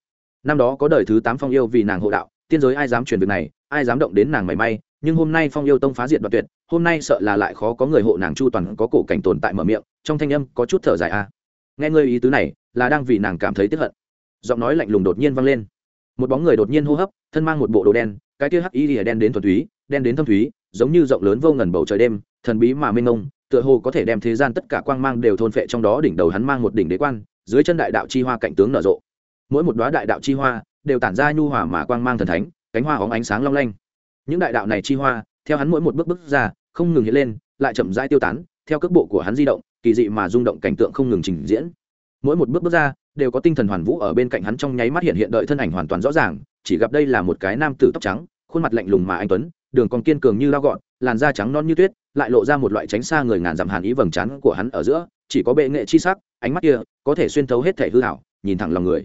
Năm đó có đời thứ tám phong yêu vì nàng hộ đạo, tiên giới ai dám truyền việc này, ai dám động đến nàng mảy may nhưng hôm nay phong yêu tông phá diệt đoạn tuyệt, hôm nay sợ là lại khó có người hộ nàng chu toàn có cổ cảnh tồn tại mở miệng, trong thanh âm có chút thở dài a. À. nghe ngơi ý tứ này, là đang vì nàng cảm thấy tiếp hận. Giọng nói lạnh lùng đột nhiên vang lên. Một bóng người đột nhiên hô hấp, thân mang một bộ đồ đen, cái kia hắc y lìa đen đến thuần túy, đen đến thâm thúy, giống như rộng lớn vô ngần bầu trời đêm, thần bí mà mênh mông, tựa hồ có thể đem thế gian tất cả quang mang đều thôn phệ trong đó, đỉnh đầu hắn mang một đỉnh đế quan, dưới chân đại đạo chi hoa cạnh tướng nở rộ. Mỗi một đoá đại đạo chi hoa đều tản ra nhu hòa mà quang mang thần thánh, cánh hoa óng ánh sáng long lanh những đại đạo này chi hoa, theo hắn mỗi một bước bước ra, không ngừng hiện lên, lại chậm rãi tiêu tán, theo cước bộ của hắn di động, kỳ dị mà rung động cảnh tượng không ngừng trình diễn. Mỗi một bước bước ra, đều có tinh thần hoàn vũ ở bên cạnh hắn trong nháy mắt hiện hiện đợi thân ảnh hoàn toàn rõ ràng, chỉ gặp đây là một cái nam tử tóc trắng, khuôn mặt lạnh lùng mà anh tuấn, đường còn kiên cường như lao gọn, làn da trắng non như tuyết, lại lộ ra một loại tránh xa người ngàn dặm hàn ý vầng trán của hắn ở giữa, chỉ có bệ nghệ chi sắc, ánh mắt kia có thể xuyên thấu hết thể hư hảo nhìn thẳng lòng người.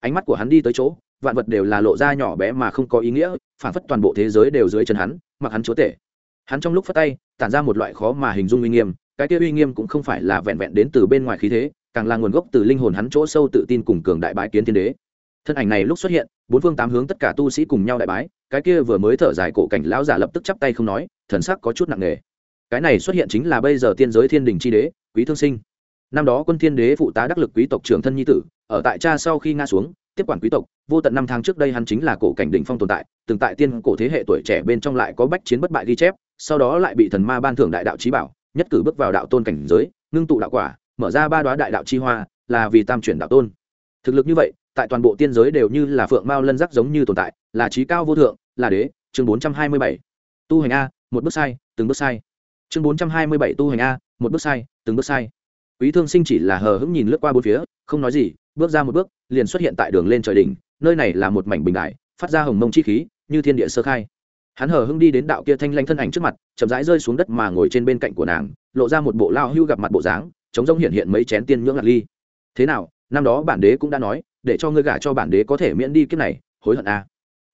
Ánh mắt của hắn đi tới chỗ vạn vật đều là lộ ra nhỏ bé mà không có ý nghĩa, phản phất toàn bộ thế giới đều dưới chân hắn, mặc hắn chúa tể. Hắn trong lúc phát tay, tản ra một loại khó mà hình dung uy nghiêm, cái kia uy nghiêm cũng không phải là vẹn vẹn đến từ bên ngoài khí thế, càng là nguồn gốc từ linh hồn hắn chỗ sâu tự tin cùng cường đại bái kiến thiên đế. Thân ảnh này lúc xuất hiện, bốn phương tám hướng tất cả tu sĩ cùng nhau đại bái, cái kia vừa mới thở dài cổ cảnh lão giả lập tức chắp tay không nói, thần sắc có chút nặng nề. Cái này xuất hiện chính là bây giờ tiên giới thiên đình chi đế, quý thương sinh. Năm đó quân thiên đế phụ tá đắc lực quý tộc trưởng thân nhi tử, ở tại cha sau khi nga xuống tiếp quản quý tộc, vô tận năm tháng trước đây hắn chính là cổ cảnh đỉnh phong tồn tại, từng tại tiên cổ thế hệ tuổi trẻ bên trong lại có bách chiến bất bại ghi chép, sau đó lại bị thần ma ban thưởng đại đạo trí bảo, nhất cử bước vào đạo tôn cảnh giới, ngưng tụ đạo quả, mở ra ba đoá đại đạo chi hoa, là vì tam chuyển đạo tôn. Thực lực như vậy, tại toàn bộ tiên giới đều như là phượng mao lân giác giống như tồn tại, là trí cao vô thượng, là đế, chương bốn trăm hai mươi bảy. Tu hành a, một bước sai, từng bước sai. Chương bốn trăm hai mươi bảy, tu hành a, một bước sai, từng bước sai. Quý thương sinh chỉ là hờ hững nhìn lướt qua bốn phía, không nói gì, bước ra một bước liền xuất hiện tại đường lên trời đỉnh, nơi này là một mảnh bình đại, phát ra hồng mông chi khí, như thiên địa sơ khai. Hắn hờ hững đi đến đạo kia thanh lanh thân ảnh trước mặt, chậm rãi rơi xuống đất mà ngồi trên bên cạnh của nàng, lộ ra một bộ lao hưu gặp mặt bộ dáng, chống rông hiện hiện mấy chén tiên nhưỡng lạc ly. Thế nào, năm đó bản đế cũng đã nói, để cho ngươi gả cho bản đế có thể miễn đi kiếp này, hối hận a à.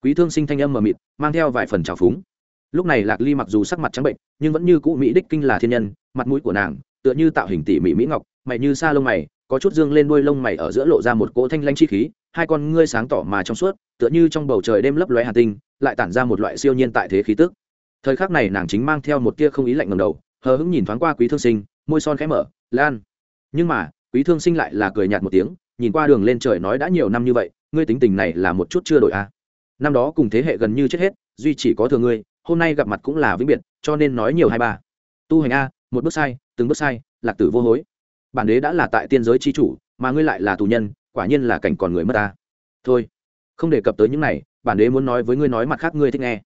quý thương sinh thanh âm mờ mịt, mang theo vài phần trào phúng. Lúc này lạc ly mặc dù sắc mặt trắng bệnh, nhưng vẫn như cũ mỹ đích kinh là thiên nhân, mặt mũi của nàng tựa như tạo hình tỉ mỹ mỹ ngọc, mày như sa lông mày có chút dương lên đuôi lông mày ở giữa lộ ra một cỗ thanh lanh chi khí, hai con ngươi sáng tỏ mà trong suốt, tựa như trong bầu trời đêm lấp lóe hà tinh, lại tản ra một loại siêu nhiên tại thế khí tức. Thời khắc này nàng chính mang theo một tia không ý lạnh ngầm đầu, hờ hững nhìn thoáng qua quý thương sinh, môi son khẽ mở, lan. Nhưng mà, quý thương sinh lại là cười nhạt một tiếng, nhìn qua đường lên trời nói đã nhiều năm như vậy, ngươi tính tình này là một chút chưa đổi à. năm đó cùng thế hệ gần như chết hết, duy chỉ có thừa ngươi, hôm nay gặp mặt cũng là vĩnh biệt, cho nên nói nhiều hai ba. Tu hành a, một bước sai, từng bước sai, lạc tử vô hối bản đế đã là tại tiên giới chi chủ, mà ngươi lại là tù nhân, quả nhiên là cảnh còn người mất ta. Thôi, không đề cập tới những này, bản đế muốn nói với ngươi nói mặt khác ngươi thích nghe.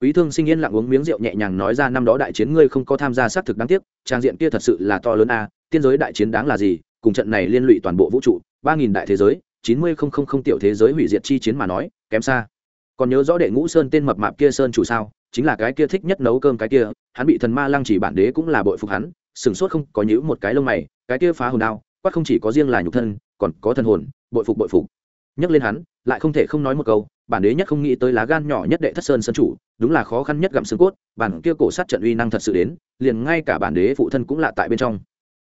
Quý thương sinh yên lặng uống miếng rượu nhẹ nhàng nói ra năm đó đại chiến ngươi không có tham gia xác thực đáng tiếc, trang diện kia thật sự là to lớn a, tiên giới đại chiến đáng là gì, cùng trận này liên lụy toàn bộ vũ trụ, ba nghìn đại thế giới, chín mươi không không không tiểu thế giới hủy diệt chi chiến mà nói, kém xa. Còn nhớ rõ đệ ngũ sơn tên mập mạp kia sơn chủ sao, chính là cái kia thích nhất nấu cơm cái kia, hắn bị thần ma lăng chỉ bản đế cũng là bội phục hắn sửng sốt không, có nhữ một cái lông mày, cái kia phá hồn đao, quát không chỉ có riêng là nhục thân, còn có thần hồn, bội phục bội phục. Nhắc lên hắn, lại không thể không nói một câu, bản đế nhất không nghĩ tới lá gan nhỏ nhất đệ thất sơn sân chủ, đúng là khó khăn nhất gặm xương cốt, bản kia cổ sát trận uy năng thật sự đến, liền ngay cả bản đế phụ thân cũng lạ tại bên trong.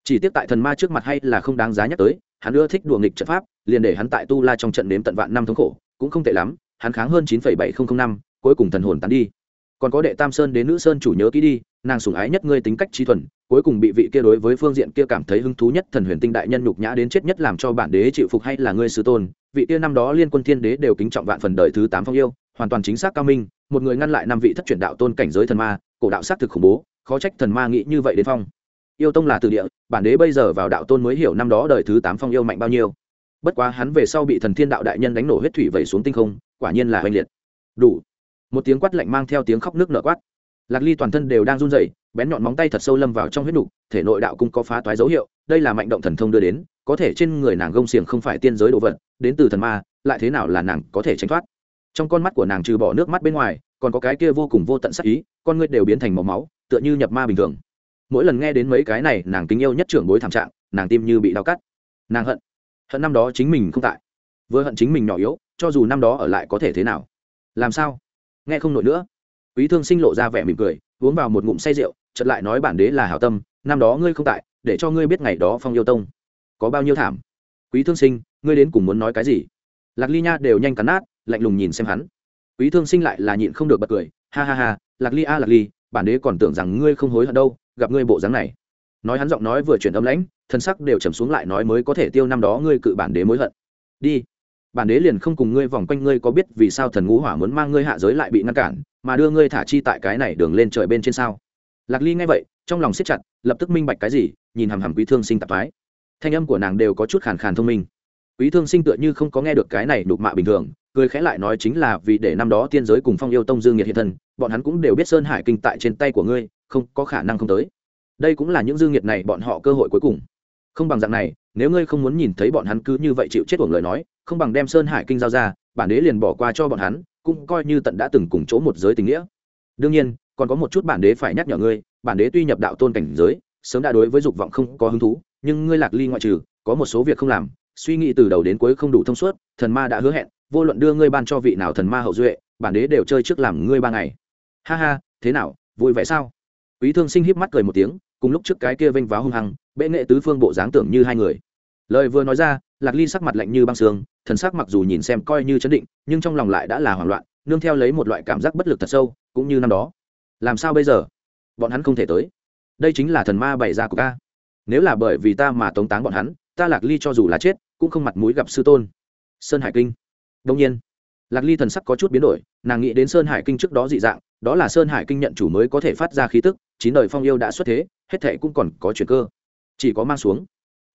Chỉ tiếc tại thần ma trước mặt hay là không đáng giá nhắc tới, hắn ưa thích đùa nghịch trận pháp, liền để hắn tại tu la trong trận đếm tận vạn năm thống khổ, cũng không tệ lắm, hắn kháng hơn chín bảy nghìn năm, cuối cùng thần hồn tán đi. Còn có đệ tam sơn đến nữ sơn chủ nhớ kỹ đi, nàng sủng ái nhất ngươi tính cách trí thuần cuối cùng bị vị kia đối với phương diện kia cảm thấy hứng thú nhất thần huyền tinh đại nhân nhục nhã đến chết nhất làm cho bản đế chịu phục hay là ngươi sư tôn, vị kia năm đó liên quân thiên đế đều kính trọng vạn phần đời thứ tám phong yêu, hoàn toàn chính xác cao minh, một người ngăn lại năm vị thất truyền đạo tôn cảnh giới thần ma, cổ đạo xác thực khủng bố, khó trách thần ma nghĩ như vậy đến phong. Yêu tông là từ địa, bản đế bây giờ vào đạo tôn mới hiểu năm đó đời thứ tám phong yêu mạnh bao nhiêu. Bất quá hắn về sau bị thần thiên đạo đại nhân đánh nổ huyết thủy vẩy xuống tinh không, quả nhiên là oanh liệt. Đủ. Một tiếng quát lạnh mang theo tiếng khóc nước nở quát. Lạc ly toàn thân đều đang run rẩy bén nhọn móng tay thật sâu lâm vào trong huyết nục, thể nội đạo cung có phá toái dấu hiệu, đây là mạnh động thần thông đưa đến, có thể trên người nàng gông xiềng không phải tiên giới đồ vật, đến từ thần ma, lại thế nào là nàng có thể tránh thoát? Trong con mắt của nàng trừ bỏ nước mắt bên ngoài, còn có cái kia vô cùng vô tận sắc ý, con ngươi đều biến thành màu máu, tựa như nhập ma bình thường. Mỗi lần nghe đến mấy cái này, nàng kính yêu nhất trưởng bối thảm trạng, nàng tim như bị đau cắt. Nàng hận. Hận năm đó chính mình không tại. Vừa hận chính mình nhỏ yếu, cho dù năm đó ở lại có thể thế nào? Làm sao? Nghe không nổi nữa. Quý thương sinh lộ ra vẻ mỉm cười, uống vào một ngụm say rượu chợt lại nói bản đế là hảo tâm, năm đó ngươi không tại, để cho ngươi biết ngày đó phong yêu tông có bao nhiêu thảm. Quý thương sinh, ngươi đến cùng muốn nói cái gì? Lạc ly nha đều nhanh cắn nát, lạnh lùng nhìn xem hắn. Quý thương sinh lại là nhịn không được bật cười, ha ha ha, lạc ly a, lạc ly, bản đế còn tưởng rằng ngươi không hối hận đâu, gặp ngươi bộ dáng này. Nói hắn giọng nói vừa chuyển âm lãnh, thân sắc đều trầm xuống lại nói mới có thể tiêu năm đó ngươi cự bản đế mối hận. Đi. Bản đế liền không cùng ngươi vòng quanh ngươi có biết vì sao thần ngũ hỏa muốn mang ngươi hạ giới lại bị ngăn cản, mà đưa ngươi thả chi tại cái này đường lên trời bên trên sao? Lạc ly nghe vậy, trong lòng siết chặt, lập tức minh bạch cái gì, nhìn hằm hằm quý thương sinh tạp thái thanh âm của nàng đều có chút khàn khàn thông minh. Quý thương sinh tựa như không có nghe được cái này đục mạ bình thường, cười khẽ lại nói chính là vì để năm đó tiên giới cùng phong yêu tông dương nhiệt hiện thân, bọn hắn cũng đều biết sơn hải kinh tại trên tay của ngươi, không có khả năng không tới. Đây cũng là những dương nhiệt này bọn họ cơ hội cuối cùng. Không bằng dạng này, nếu ngươi không muốn nhìn thấy bọn hắn cứ như vậy chịu chết uổng lời nói, không bằng đem sơn hải kinh giao ra, bản đế liền bỏ qua cho bọn hắn, cũng coi như tận đã từng cùng chỗ một giới tình nghĩa. Đương nhiên còn có một chút bản đế phải nhắc nhở ngươi, bản đế tuy nhập đạo tôn cảnh giới, sớm đã đối với dục vọng không có hứng thú, nhưng ngươi lạc ly ngoại trừ, có một số việc không làm, suy nghĩ từ đầu đến cuối không đủ thông suốt, thần ma đã hứa hẹn, vô luận đưa ngươi ban cho vị nào thần ma hậu duệ, bản đế đều chơi trước làm ngươi ba ngày. Ha ha, thế nào, vui vẻ sao? Quý thương sinh híp mắt cười một tiếng, cùng lúc trước cái kia vênh váo hung hăng, bệ nghệ tứ phương bộ dáng tưởng như hai người. Lời vừa nói ra, lạc ly sắc mặt lạnh như băng sương, thần sắc mặc dù nhìn xem coi như chấn định, nhưng trong lòng lại đã là hoảng loạn, nương theo lấy một loại cảm giác bất lực thật sâu, cũng như năm đó làm sao bây giờ? Bọn hắn không thể tới. Đây chính là thần ma bày ra của ca nếu là bởi vì ta mà tống táng bọn hắn, ta lạc ly cho dù là chết, cũng không mặt mũi gặp sư tôn. Sơn hải kinh. Đông nhiên, lạc ly thần sắc có chút biến đổi, nàng nghĩ đến sơn hải kinh trước đó dị dạng, đó là sơn hải kinh nhận chủ mới có thể phát ra khí tức, chín đời phong yêu đã xuất thế, hết thệ cũng còn có chuyện cơ. Chỉ có mang xuống.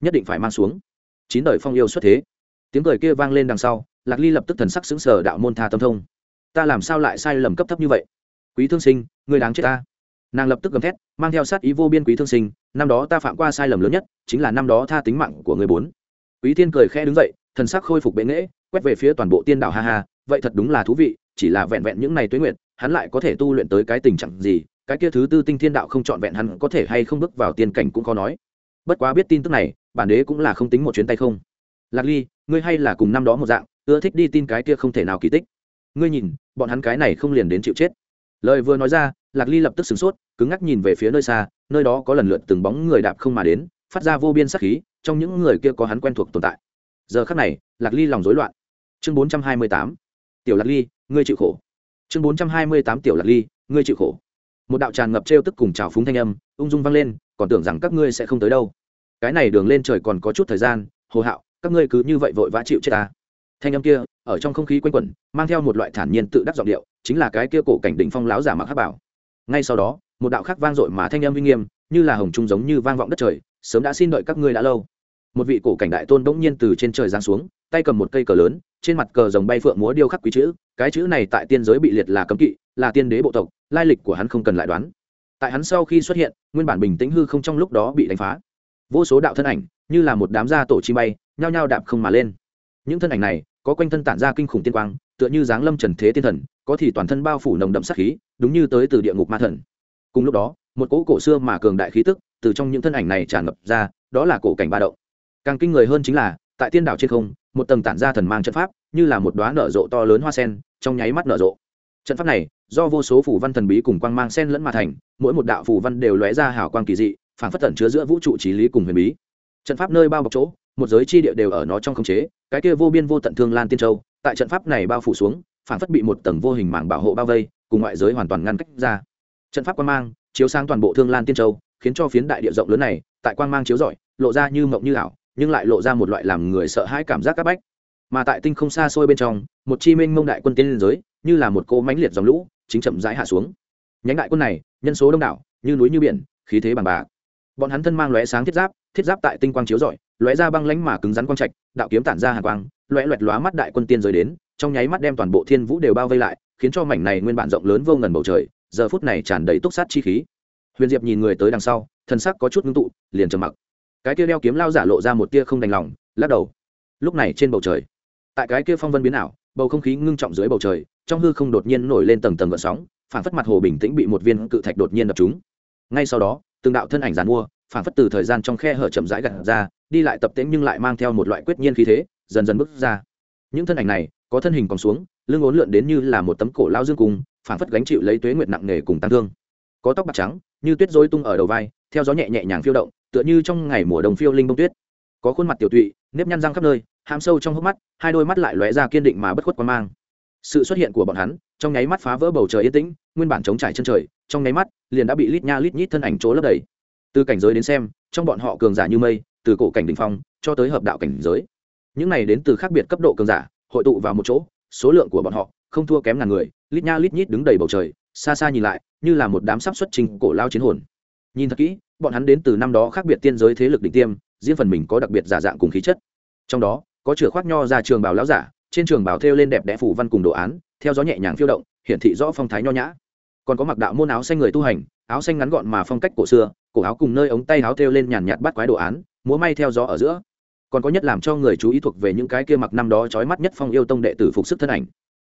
Nhất định phải mang xuống. Chín đời phong yêu xuất thế. Tiếng cười kia vang lên đằng sau, lạc ly lập tức thần sắc xứng sở đạo môn tha tâm thông. Ta làm sao lại sai lầm cấp thấp như vậy? Quý thương sinh người đáng chết ta. Nàng lập tức gầm thét, mang theo sát ý vô biên quý thương sinh, năm đó ta phạm qua sai lầm lớn nhất, chính là năm đó tha tính mạng của người bốn. Quý thiên cười khẽ đứng dậy, thần sắc khôi phục bệ nghễ, quét về phía toàn bộ tiên đảo ha ha, vậy thật đúng là thú vị, chỉ là vẹn vẹn những này tuế nguyện hắn lại có thể tu luyện tới cái tình trạng gì, cái kia thứ tư tinh thiên đạo không trọn vẹn hắn có thể hay không bước vào tiên cảnh cũng khó nói. Bất quá biết tin tức này, bản đế cũng là không tính một chuyến tay không. Lạc ly, ngươi hay là cùng năm đó một dạng, ưa thích đi tin cái kia không thể nào kỳ tích. Ngươi nhìn, bọn hắn cái này không liền đến chịu chết lời vừa nói ra, lạc ly lập tức sửng sốt, cứng ngắc nhìn về phía nơi xa, nơi đó có lần lượt từng bóng người đạp không mà đến, phát ra vô biên sắc khí, trong những người kia có hắn quen thuộc tồn tại. Giờ khắc này, lạc ly lòng rối loạn. Chương bốn trăm hai mươi tám. Tiểu lạc ly, ngươi chịu khổ. Chương bốn trăm hai mươi tám, tiểu lạc ly, ngươi chịu khổ. Một đạo tràn ngập trêu tức cùng trào phúng thanh âm, ung dung vang lên, còn tưởng rằng các ngươi sẽ không tới đâu. Cái này đường lên trời còn có chút thời gian, hồ hạo, các ngươi cứ như vậy vội vã chịu chết ta. Thanh âm kia, ở trong không khí quanh quẩn, mang theo một loại thản nhiên tự đắc giọng điệu chính là cái kia cổ cảnh đỉnh phong láo giả mặc hắc bảo. Ngay sau đó, một đạo khác vang dội mà thanh âm uy nghiêm, như là hồng trung giống như vang vọng đất trời, sớm đã xin đợi các ngươi đã lâu. Một vị cổ cảnh đại tôn bỗng nhiên từ trên trời giáng xuống, tay cầm một cây cờ lớn, trên mặt cờ rồng bay phượng múa điêu khắc quý chữ, cái chữ này tại tiên giới bị liệt là cấm kỵ, là tiên đế bộ tộc, lai lịch của hắn không cần lại đoán. Tại hắn sau khi xuất hiện, nguyên bản bình tĩnh hư không trong lúc đó bị đánh phá. Vô số đạo thân ảnh, như là một đám da tổ chi bay, nhao nhao đạp không mà lên. Những thân ảnh này, có quanh thân tản ra kinh khủng tiên quang, tựa như dáng lâm trần thế tiên thần có thì toàn thân bao phủ nồng đậm sát khí, đúng như tới từ địa ngục ma thần. Cùng lúc đó, một cỗ cổ xưa mà cường đại khí tức từ trong những thân ảnh này tràn ngập ra, đó là cổ cảnh ba động. Càng kinh người hơn chính là, tại tiên đảo trên không, một tầng tản ra thần mang trận pháp, như là một đoá nở rộ to lớn hoa sen, trong nháy mắt nở rộ. Trận pháp này, do vô số phủ văn thần bí cùng quang mang sen lẫn mà thành, mỗi một đạo phủ văn đều lóe ra hào quang kỳ dị phản phất tẩn chứa giữa vũ trụ trí lý cùng huyền bí. Trận pháp nơi bao bọc chỗ, một giới chi địa đều ở nó trong khống chế, cái kia vô biên vô tận thương lan tiên châu, tại trận pháp này bao phủ xuống phản phất bị một tầng vô hình mảng bảo hộ bao vây, cùng ngoại giới hoàn toàn ngăn cách ra. Trận pháp Quan mang chiếu sang toàn bộ thương lan tiên châu, khiến cho phiến đại địa rộng lớn này tại Quan mang chiếu rọi, lộ ra như mộng như ảo, nhưng lại lộ ra một loại làm người sợ hãi cảm giác c áp bách. Mà tại tinh không xa xôi bên trong, một chi minh mông đại quân tiên liên giới, như là một cỗ mãnh liệt dòng lũ, chính chậm rãi hạ xuống. Nhánh đại quân này, nhân số đông đảo, như núi như biển, khí thế bằng bạc. Bọn hắn thân mang lóe sáng thiết giáp thiết giáp tại tinh quang chiếu rọi, lóe ra băng lánh mà cứng rắn quang trạch, đạo kiếm tản ra hàng quang loẹ loẹt lóa mắt đại quân tiên giới đến, trong nháy mắt đem toàn bộ thiên vũ đều bao vây lại, khiến cho mảnh này nguyên bản rộng lớn vô ngần bầu trời, giờ phút này tràn đầy túc sát chi khí. Huyền diệp nhìn người tới đằng sau thân sắc có chút ngưng tụ, liền trầm mặc. Cái kia đeo kiếm lao giả lộ ra một tia không đành lòng, lắc đầu. Lúc này trên bầu trời, tại cái kia phong vân biến ảo, bầu không khí ngưng trọng dưới bầu trời, trong hư không đột nhiên nổi lên tầng tầng gợn sóng, phản phất mặt hồ bình tĩnh bị một viên cự thạch đột nhiên đập chúng ngay sau đó, từng đạo thân ảnh giàn mua, phản phất từ thời gian trong khe hở chậm rãi gặt ra, đi lại tập tễnh nhưng lại mang theo một loại quyết nhiên khí thế dần dần bước ra. Những thân ảnh này, có thân hình còn xuống, lưng ốn lượn đến như là một tấm cổ lao dương cung phản phất gánh chịu lấy tuế nguyệt nặng nề cùng tăng thương. Có tóc bạc trắng, như tuyết rối tung ở đầu vai, theo gió nhẹ nhẹ nhàng phiêu động, tựa như trong ngày mùa đông phiêu linh bông tuyết. Có khuôn mặt tiểu tụy, nếp nhăn răng khắp nơi, hàm sâu trong hốc mắt, hai đôi mắt lại lóe ra kiên định mà bất khuất quan mang. Sự xuất hiện của bọn hắn, trong nháy mắt phá vỡ bầu trời yên tĩnh, nguyên bản chống trải chân trời, trong nháy mắt, liền đã bị lít nha lít nhít thân ảnh chỗ lấp đầy. Từ cảnh giới đến xem, trong bọn họ cường giả như mây, từ cổ cảnh đ ỉ n h phong, cho tới hợp đạo cảnh giới những này đến từ khác biệt cấp độ cường giả, hội tụ vào một chỗ, số lượng của bọn họ không thua kém ngàn người, lít nha lít nhít đứng đầy bầu trời, xa xa nhìn lại, như là một đám sắp xuất trình cổ lao chiến hồn. Nhìn thật kỹ, bọn hắn đến từ năm đó khác biệt tiên giới thế lực đỉnh tiêm, riêng phần mình có đặc biệt giả dạng cùng khí chất. Trong đó, có chửa khoác nho ra trường bào lão giả, trên trường bào thêu lên đẹp đẽ phủ văn cùng đồ án, theo gió nhẹ nhàng phiêu động, hiển thị rõ phong thái nho nhã. Còn có mặc đạo môn áo xanh người tu hành, áo xanh ngắn gọn mà phong cách cổ xưa, cổ áo cùng nơi ống tay áo thêu lên nhàn nhạt bắt quái đồ án, múa may theo gió ở giữa còn có nhất làm cho người chú ý thuộc về những cái kia mặc năm đó trói mắt nhất phong yêu tông đệ tử phục sức thân ảnh.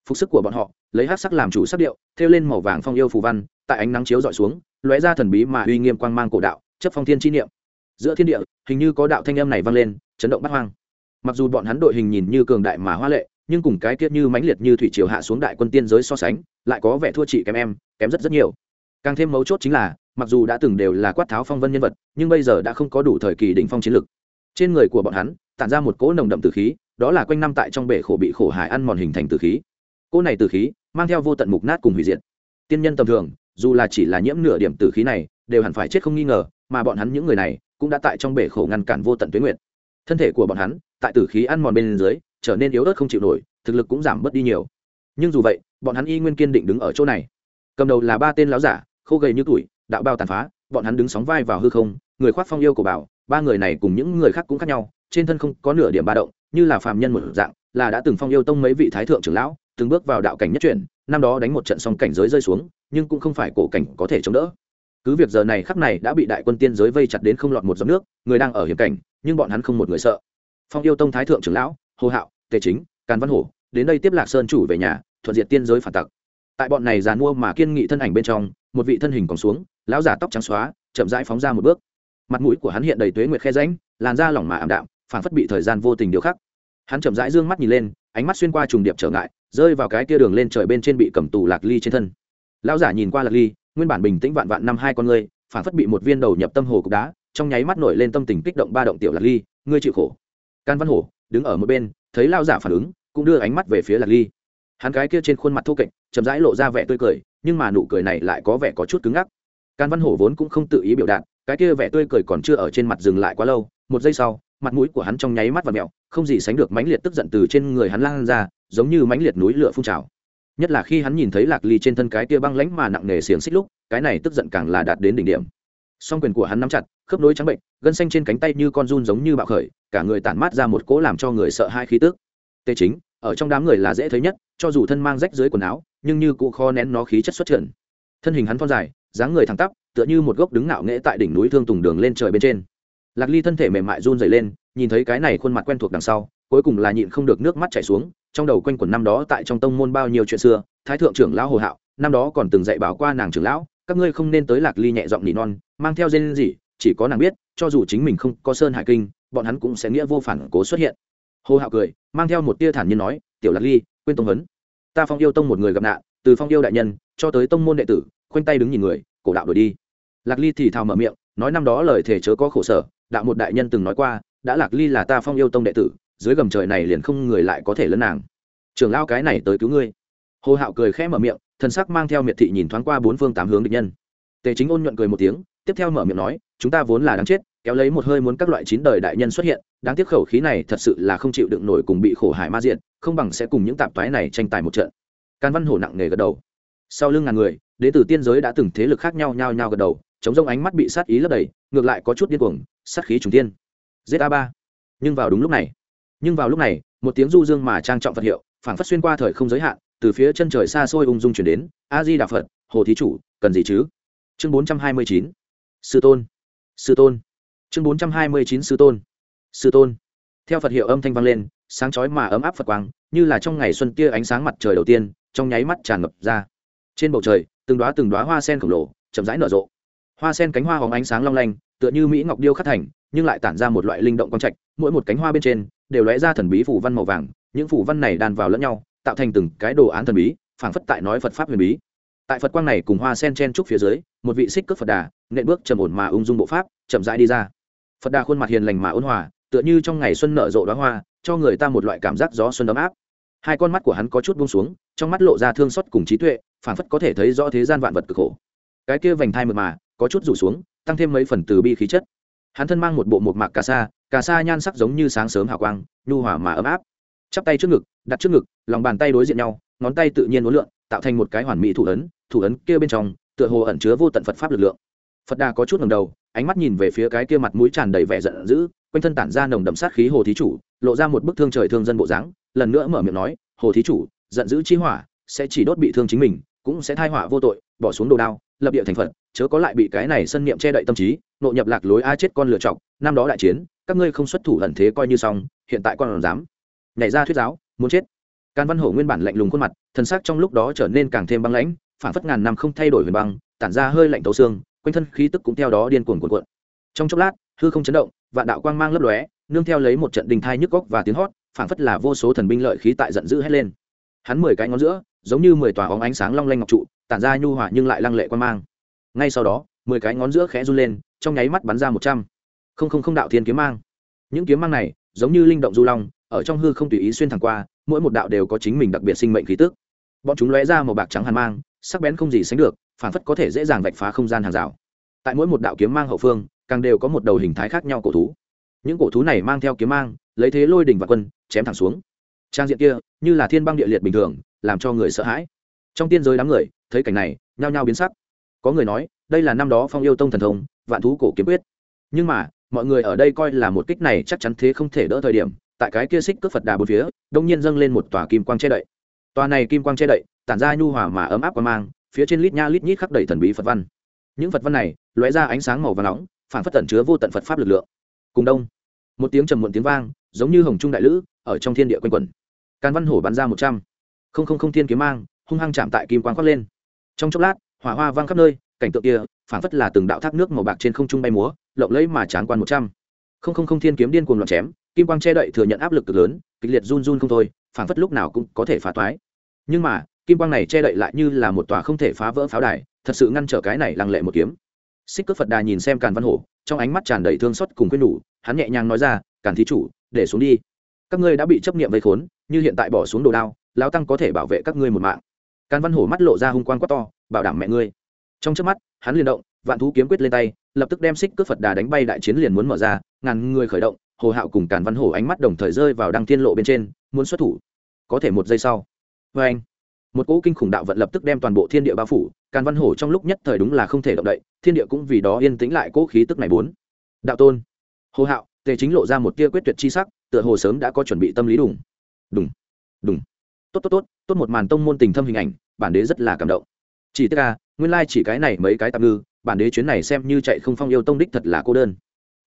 Phục sức của bọn họ, lấy hát sắc làm chủ sắc điệu, thêu lên màu vàng phong yêu phù văn, tại ánh nắng chiếu dọi xuống, lóe ra thần bí mà uy nghiêm quang mang cổ đạo, chấp phong thiên chi niệm. Giữa thiên địa, hình như có đạo thanh âm này vang lên, chấn động bắt hoang. Mặc dù bọn hắn đội hình nhìn như cường đại mà hoa lệ, nhưng cùng cái tiết như mãnh liệt như thủy triều hạ xuống đại quân tiên giới so sánh, lại có vẻ thua chị kém em, kém rất rất nhiều. Càng thêm mấu chốt chính là, mặc dù đã từng đều là quát tháo phong vân nhân vật, nhưng bây giờ đã không có đủ thời kỳ đỉnh phong chiến lực trên người của bọn hắn, tản ra một cỗ nồng đậm từ khí, đó là quanh năm tại trong bể khổ bị khổ hải ăn mòn hình thành từ khí. Cỗ này từ khí mang theo vô tận mục nát cùng hủy diệt. Tiên nhân tầm thường, dù là chỉ là nhiễm nửa điểm từ khí này, đều hẳn phải chết không nghi ngờ, mà bọn hắn những người này cũng đã tại trong bể khổ ngăn cản vô tận tuyến nguyện thân thể của bọn hắn, tại tử khí ăn mòn bên dưới, trở nên yếu ớt không chịu nổi, thực lực cũng giảm bớt đi nhiều. Nhưng dù vậy, bọn hắn y nguyên kiên định đứng ở chỗ này. Cầm đầu là ba tên láo giả, khô gầy như tuổi đạo bao tàn phá, bọn hắn đứng sóng vai vào hư không, người khoác phong yêu của bảo ba người này cùng những người khác cũng khác nhau, trên thân không có nửa điểm ba động, như là phàm nhân một dạng, là đã từng phong yêu tông mấy vị thái thượng trưởng lão, từng bước vào đạo cảnh nhất chuyển, năm đó đánh một trận xong cảnh giới rơi xuống, nhưng cũng không phải cổ cảnh có thể chống đỡ. Cứ việc giờ này khắc này đã bị đại quân tiên giới vây chặt đến không lọt một giọt nước, người đang ở hiểm cảnh, nhưng bọn hắn không một người sợ. Phong yêu tông thái thượng trưởng lão, hồ hạo, tề chính, càn văn hổ, đến đây tiếp lạc sơn chủ về nhà, thuận diện tiên giới phản tặc. Tại bọn này giàn mua mà kiên nghị thân ảnh bên trong, một vị thân hình còn xuống, lão giả tóc trắng xóa, chậm rãi phóng ra một bước mặt mũi của hắn hiện đầy tuế nguyệt khe ránh làn da lỏng mà ảm đạm, phảng phất bị thời gian vô tình điều khắc. Hắn chậm rãi d ư ơ n g mắt nhìn lên, ánh mắt xuyên qua trùng điệp trở ngại, rơi vào cái tia đường lên trời bên trên bị cầm tù lạc ly trên thân. Lão giả nhìn qua lạc ly, nguyên bản bình tĩnh vạn vạn năm hai con ngươi, phảng phất bị một viên đầu nhập tâm hồ cục đá, trong nháy mắt nổi lên tâm tình kích động ba động tiểu lạc ly, ngươi chịu khổ. Can văn hổ đứng ở một bên, thấy lao giả phản ứng, cũng đưa ánh mắt về phía lạc ly. Hắn cái kia trên khuôn mặt thô kệch, chậm rãi lộ ra vẻ tươi cười, nhưng mà nụ cười này lại có vẻ có chút cứng ngắc. Can văn hổ vốn cũng không tự ý biểu đạt cái kia vẻ tươi cười còn chưa ở trên mặt dừng lại quá lâu, một giây sau, mặt mũi của hắn trong nháy mắt và mẹo, không gì sánh được mãnh liệt tức giận từ trên người hắn lan ra, giống như mãnh liệt núi lửa phun trào. Nhất là khi hắn nhìn thấy lạc ly trên thân cái kia băng lánh mà nặng nề xiềng xích lúc, cái này tức giận càng là đạt đến đỉnh điểm. Song quyền của hắn nắm chặt, khớp nối trắng bệnh, gân xanh trên cánh tay như con run giống như bạo khởi, cả người tản mát ra một cỗ làm cho người sợ hai khí tức. Tê chính, ở trong đám người là dễ thấy nhất, cho dù thân mang rách dưới quần áo, nhưng như cụ kho nén nó khí chất xuất trần. Thân hình hắn thon dài, dáng người thẳng tắp tựa như một gốc đứng ngạo nghễ tại đỉnh núi thương tùng đường lên trời bên trên. Lạc ly thân thể mềm mại run dày lên, nhìn thấy cái này khuôn mặt quen thuộc đằng sau, cuối cùng là nhịn không được nước mắt chảy xuống, trong đầu quanh quẩn năm đó tại trong tông môn bao nhiêu chuyện xưa, thái thượng trưởng lão hồ hạo, năm đó còn từng dạy bảo qua nàng trưởng lão, các ngươi không nên tới lạc ly nhẹ giọng nỉ non, mang theo dên gì chỉ có nàng biết, cho dù chính mình không có sơn hải kinh, bọn hắn cũng sẽ nghĩa vô phản cố xuất hiện. Hồ hạo cười, mang theo một tia thản nhiên nói, tiểu lạc ly, quên tông huấn. Ta phong yêu tông một người gặp nạn, từ phong yêu đại nhân cho tới tông môn đệ tử, khoanh tay đứng nhìn người, cổ đạo đổi đi lạc ly thì thào mở miệng, nói năm đó lời thể chớ có khổ sở, đạo một đại nhân từng nói qua, đã lạc ly là ta phong yêu tông đệ tử, dưới gầm trời này liền không người lại có thể lấn nàng. Trường lao cái này tới cứu ngươi. Hồ hạo cười khẽ mở miệng, thần sắc mang theo miệt thị nhìn thoáng qua bốn phương tám hướng địch nhân. Tề chính ôn nhuận cười một tiếng, tiếp theo mở miệng nói, chúng ta vốn là đáng chết, kéo lấy một hơi muốn các loại chín đời đại nhân xuất hiện, đáng tiếc khẩu khí này thật sự là không chịu đựng nổi cùng bị khổ hải ma diện không bằng sẽ cùng những tạp toái này tranh tài một trận. Can văn hổ nặng nề gật đầu. Sau lưng ngàn người đến từ tiên giới đã từng thế lực khác nhau nhau nhau gật đầu chống rông ánh mắt bị sát ý lấp đầy, ngược lại có chút điên cuồng, sát khí trùng tiên giết a ba. Nhưng vào đúng lúc này. Nhưng vào lúc này, một tiếng du dương mà trang trọng phật hiệu, phảng phất xuyên qua thời không giới hạn, từ phía chân trời xa xôi ung dung chuyển đến. A di đà phật, hồ thí chủ, cần gì chứ? Chương bốn trăm hai mươi chín. Sư tôn. Sư tôn. Chương bốn trăm hai mươi chín sư tôn. Sư tôn. Theo phật hiệu âm thanh vang lên, sáng chói mà ấm áp phật quang, như là trong ngày xuân tia ánh sáng mặt trời đầu tiên, trong nháy mắt tràn ngập ra. Trên bầu trời, từng đoá từng đoá hoa sen khổng lồ, chậm rãi nở rộ hoa sen cánh hoa hóng ánh sáng long lanh, tựa như mỹ ngọc điêu khắc thành, nhưng lại tản ra một loại linh động quang trạch, mỗi một cánh hoa bên trên đều lóe ra thần bí phủ văn màu vàng, những phủ văn này đan vào lẫn nhau, tạo thành từng cái đồ án thần bí, phảng phất tại nói phật pháp huyền bí. Tại phật quang này cùng hoa sen chen trúc phía dưới, một vị xích cước phật đà, nện bước trầm ổn mà ung dung bộ pháp, chậm rãi đi ra. Phật đà khuôn mặt hiền lành mà ôn hòa, tựa như trong ngày xuân nở rộ đoá hoa, cho người ta một loại cảm giác gió xuân ấm áp. Hai con mắt của hắn có chút buông xuống, trong mắt lộ ra thương xót cùng trí tuệ, phảng phất có thể thấy rõ thế gian vạn vật cực khổ. Cái kia vành thai mượt mà có chút rủ xuống, tăng thêm mấy phần từ bi khí chất. Hắn thân mang một bộ một mạc cà sa cà sa nhan sắc giống như sáng sớm hào quang, nhu hòa mà ấm áp. Chắp tay trước ngực, đặt trước ngực, lòng bàn tay đối diện nhau, ngón tay tự nhiên uốn lượn, tạo thành một cái hoàn mỹ thủ ấn thủ ấn kia bên trong, tựa hồ ẩn chứa vô tận phật pháp lực lượng. Phật đà có chút ngầm đầu, ánh mắt nhìn về phía cái kia mặt mũi tràn đầy vẻ giận dữ, quanh thân tản ra nồng đậm sát khí hồ thí chủ, lộ ra một bức thương trời thương dân bộ dáng, lần nữa mở miệng nói, hồ thí chủ, giận dữ chi hỏa, sẽ chỉ đốt bị thương chính mình, cũng sẽ thai hỏa vô tội, bỏ xuống đồ đao lập địa thành phật, chớ có lại bị cái này sân niệm che đậy tâm trí, nộ nhập lạc lối a chết con lựa chọc năm đó đại chiến, các ngươi không xuất thủ ẩn thế coi như xong, hiện tại con còn dám nhảy ra thuyết giáo, muốn chết. Can văn hổ nguyên bản lạnh lùng khuôn mặt thân xác trong lúc đó trở nên càng thêm băng lãnh, phản phất ngàn năm không thay đổi huyền băng, tản ra hơi lạnh tấu xương, quanh thân khí tức cũng theo đó điên cuồng cuộn cuộn. Trong chốc lát, hư không chấn động, vạn đạo quang mang lấp lóe, nương theo lấy một trận đình thai nhức góc và tiếng hót, phản phất là vô số thần binh lợi khí tại giận dữ hét lên. Hắn mười cái ngón giữa, giống như mười tòa óng ánh sáng long lanh ngọc trụ tản ra nhu hòa nhưng lại lăng lệ quan mang. Ngay sau đó, mười cái ngón giữa khẽ run lên, trong nháy mắt bắn ra một trăm. Không không không đạo thiên kiếm mang. Những kiếm mang này, giống như linh động du long, ở trong hư không tùy ý xuyên thẳng qua, mỗi một đạo đều có chính mình đặc biệt sinh mệnh khí tức. Bọn chúng lóe ra màu bạc trắng hàn mang, sắc bén không gì sánh được, phản phất có thể dễ dàng vạch phá không gian hàng rào. Tại mỗi một đạo kiếm mang hậu phương, càng đều có một đầu hình thái khác nhau cổ thú. Những cổ thú này mang theo kiếm mang, lấy thế lôi đỉnh và quân, chém thẳng xuống. Trang diện kia, như là thiên băng địa liệt bình thường, làm cho người sợ hãi. Trong tiên giới đám người thấy cảnh này, nhao nhao biến sắc. Có người nói, đây là năm đó phong yêu tông thần thông, vạn thú cổ kiếm quyết. Nhưng mà, mọi người ở đây coi là một kích này chắc chắn thế không thể đỡ thời điểm, tại cái kia xích cướp phật đà bốn phía, đông nhiên dâng lên một tòa kim quang che đậy. Tòa này kim quang che đậy, tản ra nhu hòa mà ấm áp qua mang, phía trên lít nha lít nhít khắc đầy thần bí phật văn. Những phật văn này, lóe ra ánh sáng màu và nóng, phản phất tẩn chứa vô tận phật pháp lực lượng. Cùng đông, một tiếng trầm muộn tiếng vang, giống như hồng trung đại lữ, ở trong thiên địa quanh quẩn. Càn văn hổ bắn ra một trăm. Không không không thiên kiếm mang, hung hăng chạm tại kim quang khoác lên trong chốc lát hỏa hoa vang khắp nơi cảnh tượng kia phản phất là từng đạo thác nước màu bạc trên không trung bay múa lộng lẫy mà tráng quan một trăm. Không không không thiên kiếm điên cuồng loạn chém kim quang che đậy thừa nhận áp lực cực lớn kịch liệt run run không thôi phản phất lúc nào cũng có thể phá toái. Nhưng mà kim quang này che đậy lại như là một tòa không thể phá vỡ pháo đài thật sự ngăn trở cái này lăng lệ một kiếm. Xích cước phật đà nhìn xem càn văn hổ trong ánh mắt tràn đầy thương xót cùng quyên đủ, hắn nhẹ nhàng nói ra càn thí chủ để xuống đi. Các ngươi đã bị chấp nghiệm vây khốn như hiện tại bỏ xuống đồ đao lão tăng có thể bảo vệ các ngươi một mạng càn văn hổ mắt lộ ra hung quang quát to, bảo đảm mẹ ngươi. Trong chớp mắt, hắn liền động, vạn thú kiếm quyết lên tay, lập tức đem xích cướp phật đà đánh bay đại chiến liền muốn mở ra, ngàn người khởi động, hồ hạo cùng càn văn hổ ánh mắt đồng thời rơi vào đăng thiên lộ bên trên, muốn xuất thủ. Có thể một giây sau Oeng. anh, một cỗ kinh khủng đạo vận lập tức đem toàn bộ thiên địa bao phủ, càn văn hổ trong lúc nhất thời đúng là không thể động đậy, thiên địa cũng vì đó yên tĩnh lại, cỗ khí tức này bốn. Đạo tôn, hồ hạo, tề chính lộ ra một tia quyết tuyệt chi sắc, tựa hồ sớm đã có chuẩn bị tâm lý đùng. Đùng đùng tốt tốt tốt tốt một màn tông môn tình thâm hình ảnh, bản đế rất là cảm động. Chỉ tức là, nguyên lai chỉ cái này mấy cái tạm ngư, bản đế chuyến này xem như chạy không phong yêu tông đích thật là cô đơn.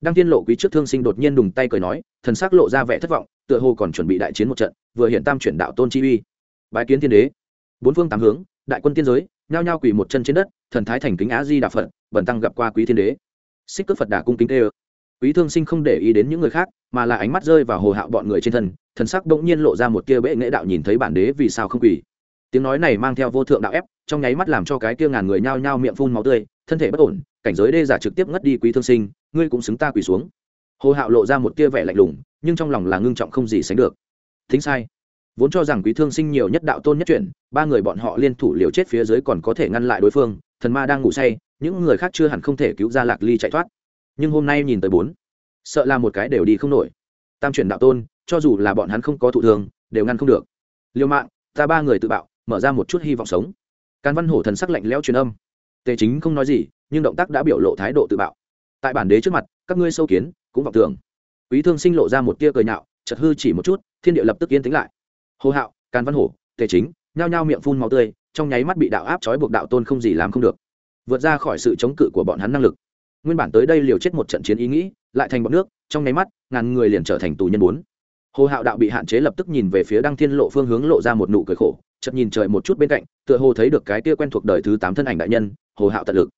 Đăng tiên lộ quý trước thương sinh đột nhiên đùng tay cười nói, thần s ắ c lộ ra vẻ thất vọng, tựa hồ còn chuẩn bị đại chiến một trận, vừa hiện tam chuyển đạo tôn chi uy. Bái kiến thiên đế. Bốn phương tám hướng, đại quân tiên giới, nhao nhao quỳ một chân trên đất, thần thái thành kính á di đà phật bẩn tăng gặp qua quý thiên đế. Xích cước phật đà cung kính tê ơ quý thương sinh không để ý đến những người khác, mà là ánh mắt rơi vào hồ hạo bọn người trên thân thần sắc bỗng nhiên lộ ra một tia bệ nghệ đạo nhìn thấy bản đế vì sao không quỳ. Tiếng nói này mang theo vô thượng đạo ép, trong nháy mắt làm cho cái kia ngàn người nhao nhao miệng phun máu tươi, thân thể bất ổn, cảnh giới đê giả trực tiếp ngất đi quý thương sinh, ngươi cũng xứng ta quỳ xuống. Hồ hạo lộ ra một tia vẻ lạnh lùng, nhưng trong lòng là ngưng trọng không gì sánh được. Thính sai. Vốn cho rằng quý thương sinh nhiều nhất đạo tôn nhất chuyển, ba người bọn họ liên thủ liều chết phía dưới còn có thể ngăn lại đối phương, thần ma đang ngủ say, những người khác chưa hẳn không thể cứu ra lạc ly chạy thoát. Nhưng hôm nay nhìn tới bốn, sợ là một cái đều đi không nổi. Tam chuyển đạo tôn cho dù là bọn hắn không có thụ thường đều ngăn không được. Liêu mạng ta ba người tự bạo, mở ra một chút hy vọng sống. Càn văn hổ thần sắc lạnh lẽo truyền âm. Tề chính không nói gì, nhưng động tác đã biểu lộ thái độ tự bạo. Tại bản đế trước mặt, các ngươi sâu kiến, cũng vọng tưởng. Quý thương sinh lộ ra một tia cười nhạo chật hư chỉ một chút, thiên địa lập tức yên tĩnh lại. Hồ hạo, càn văn hổ, tề chính, nhao nhao miệng phun máu tươi, trong nháy mắt bị đạo áp trói buộc đạo tôn không gì làm không được. Vượt ra khỏi sự chống cự của bọn hắn năng lực. Nguyên bản tới đây liều chết một trận chiến ý nghĩ, lại thành bọn nước, trong nháy mắt, ngàn người liền trở thành tù nhân bốn hồ hạo đạo bị hạn chế lập tức nhìn về phía đăng thiên lộ phương hướng lộ ra một nụ cười khổ, chợt nhìn trời một chút bên cạnh, tựa hồ thấy được cái tia quen thuộc đời thứ tám thân ảnh đại nhân, hồ hạo tận lực.